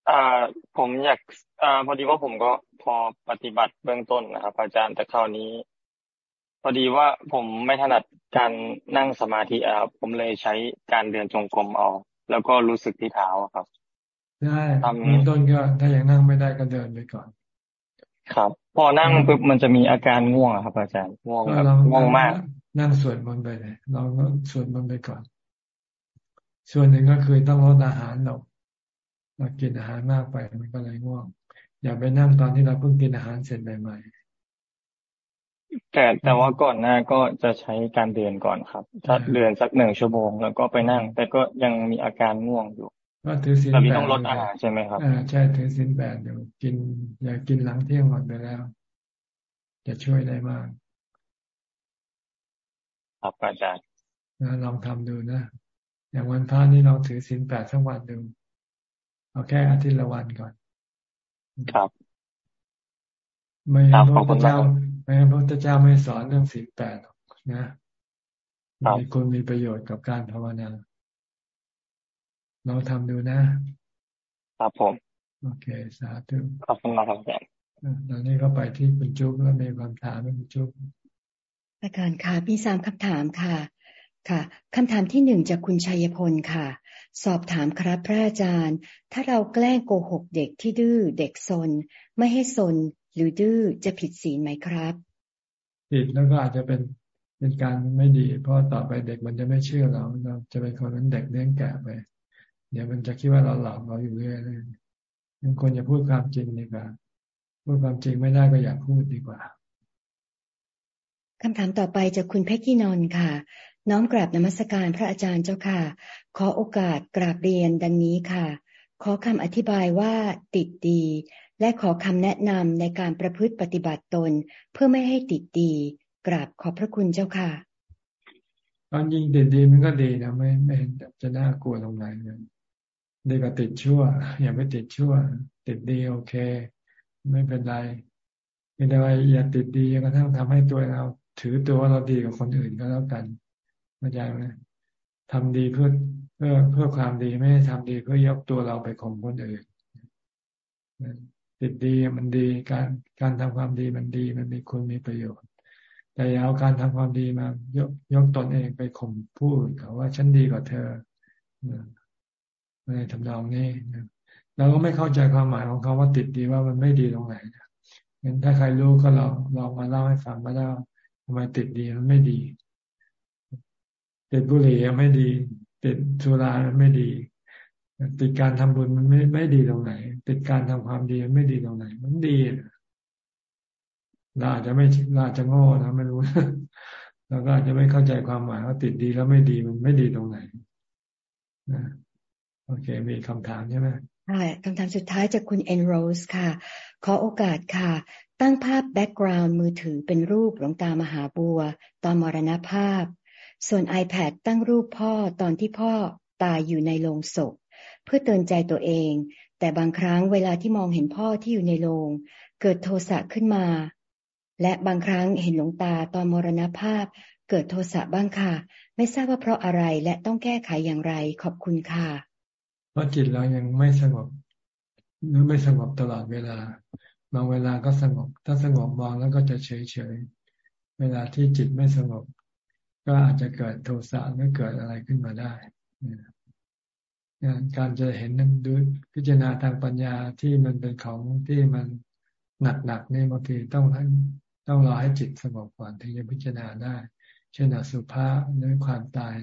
อ่าผมอยากอ่าพอดีว่าผมก็พอปฏิบัติเบื้องต้นนะครับ อาจารย์แต่คราวนี้ พอดีว่าผมไม่ถนัดการนั่งสมาธิอะผมเลยใช้การเดินจงกรมเอาแล้วก็รู้สึกที่เท้าครับได้เบื้องต้นก็ถ้ายังนั่งไม่ได้ก็เดินไปก่อน ครับ พอนั่งปุ๊บมันจะมีอาการง่วงครับ อาจารย์ง่วงแบบง่วงมาก นั่งสวดมนต์ไปเลยเราก็สวดมนต์ไปก่อน ส่วนหนึ่งก็คือต้องลดอาหารเรา เรากินอาหารมากไปมันก็เลยง่วง อย่าไปนั่งตอนที่เราเพิ่งกินอาหารเสร็จใหม่ๆแต่แต่ว่าก่อนหน้าก็จะใช้การเดินก่อนครับ ถ้าเดินสักหนึ่งชั่วโมงแล้วก็ไปนั่ง แต่ก็ยังมีอาการง่วงอยู่ก็ถือศีลแปดต้องลดอาหารใช่ไหมครับอ่าใช่ถือศีลแปดเดี๋ยวกิน อย่ากินหลังเที่ยงหมดไปแล้ว จะช่วยได้มาก ครับอาจารย์นะลองทำดูนะอย่างวันพระนี่ลองถือศีลแปดสักวันดู เอาแค่อาทิตย์ละวันก่อน ครับ ไม่งั้นพระพุทธเจ้าไม่งั้นพระพุทธเจ้าไม่สอนเรื่องศีลแปดนะมีคุณมีประโยชน์กับการภาวนาเราทำดูนะ ครับผม โอเค สาธุขอบคุณมากครับอาจารย์ตอนนี้ก็ไปที่คุณจุ๊บแล้วมีคำถามไหมคุณจุ๊บอาจารย์ค่ะมีสามคำถามค่ะ ค่ะคำถามที่หนึ่งจากคุณชัยพลค่ะ สอบถามครับพระอาจารย์ ถ้าเราแกล้งโกหกเด็กที่ดื้อเด็กซน ไม่ให้ซน หรือดื้อจะผิดศีลไหมครับ ผิดแล้วก็อาจจะเป็นเป็นการไม่ดี เพราะต่อไปเด็กมันจะไม่เชื่อเราเราจะเป็นคนนั้นเด็กเลี้ยงแก่ไปเดี๋ยวมันจะคิดว่าเราหลอกเราอยู่เรื่อยเลยยังควรจะพูดความจริงดีกว่าพูดความจริงไม่ได้ก็อยากพูดดีกว่าคำถามต่อไปจากคุณเพชรกี้นนท์ค่ะ น้อมกราบนมัสการพระอาจารย์เจ้าค่ะ ขอโอกาสกราบเรียนดังนี้ค่ะ ขอคำอธิบายว่าติดดี และขอคำแนะนำในการประพฤติปฏิบัติตน เพื่อไม่ให้ติดดี กราบขอบพระคุณเจ้าค่ะตอนยิงติดดีมันก็ดีนะไม่ไม่เห็นจะน่ากลัวตรงไหนเลยดีกว่าติดชั่ว อย่าไปติดชั่ว ติดดีโอเค ไม่เป็นไรไม่ได้ว่าอย่าติดดีกระทั่งทำให้ตัวเรา ถือตัวว่าเราดีกับคนอื่นก็แล้วกัน เข้าใจไหมทำดีเพื่อเพื่อเพื่อความดีไม่ได้ทำดีเพื่อยกตัวเราไปข่มคนอื่นติดดีมันดีการการทำความดีมันดีมันมีคุณมีประโยชน์ แต่อย่าเอาการทำความดีมายกยกตนเองไปข่มผู้อื่นเขาว่าฉันดีกว่าเธอในทำนองนี้เราก็ไม่เข้าใจความหมายของเขาว่าติดดีว่ามันไม่ดีตรงไหนงั้นถ้าใครรู้ก็ลองลองมาเล่าให้ฟังมาเล่าทำไมติดดีมันไม่ดี ติดบุหรี่ไม่ดี ติดสุราไม่ดี ติดการทำบุญมันไม่ไม่ดีตรงไหน ติดการทำความดีไม่ดีตรงไหน มันดีเราอาจจะไม่เราอาจจะโง่นะไม่รู้เราก็อาจจะไม่เข้าใจความหมายว่าติดดีแล้วไม่ดีมันไม่ดีตรงไหนนะโอเค มีคำถามใช่ไหมใช่คำถามสุดท้ายจากคุณเอนโรสค่ะ ขอโอกาสค่ะ ตั้งภาพ background มือถือเป็นรูปหลวงตามหาบัว ตอนมรณภาพ ส่วน iPad ตั้งรูปพ่อตอนที่พ่อตายอยู่ในโรงศพ เพื่อเตือนใจตัวเอง แต่บางครั้งเวลาที่มองเห็นพ่อที่อยู่ในโรงเกิดโทสะขึ้นมา และบางครั้งเห็นหลวงตาตอนมรณภาพ เกิดโทสะบ้างค่ะ ไม่ทราบว่าเพราะอะไรและต้องแก้ไขอย่างไรขอบคุณค่ะ เพราะจิตเรายังไม่สงบหรือไม่สงบตลอดเวลา บางเวลาก็สงบ ถ้าสงบมองแล้วก็จะเฉยเฉยเวลาที่จิตไม่สงบ ก็อาจจะเกิดโทสะหรือเกิดอะไรขึ้นมาได้การจะเห็นนั้นดูพิจารณาทางปัญญาที่มันเป็นของที่มันหนักๆนี่บางทีต้องต้องรอให้จิตสงบก่อนถึงจะพิจารณาได้ เช่นอสุภะหรือความตาย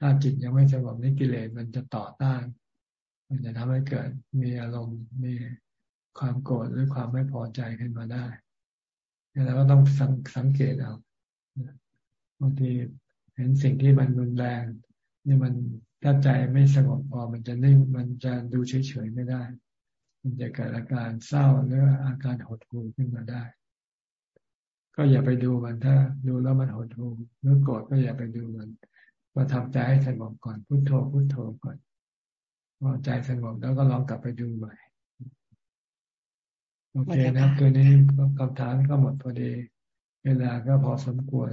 ถ้าจิตยังไม่สงบนี่กิเลสมันจะต่อต้าน มันจะทำให้เกิดมีอารมณ์มีความโกรธหรือความไม่พอใจขึ้นมาได้เราก็ต้องสังสงเกตเอา บางทีเห็นสิ่งที่มันรุนแรงนี่มันถ้าใจไม่สงบพอมันจะนิ่งมันจะดูเฉยๆไม่ได้ มันจะเกิดอาการเศร้าหรืออาการหดหู่ขึ้นมาได้ ก็อย่าไปดูมันถ้า ดูแล้วมันหดหู่หรือโกรธก็อย่าไปดูมันก็ทำใจให้สงบก่อนพุโทโธพุโทโธก่อนพอใจสงบแล้วก็ลองกลับไปดูใหม่โอเคนะตัวนี้คำถามก็หมดพอดี เวลาก็พอสมควร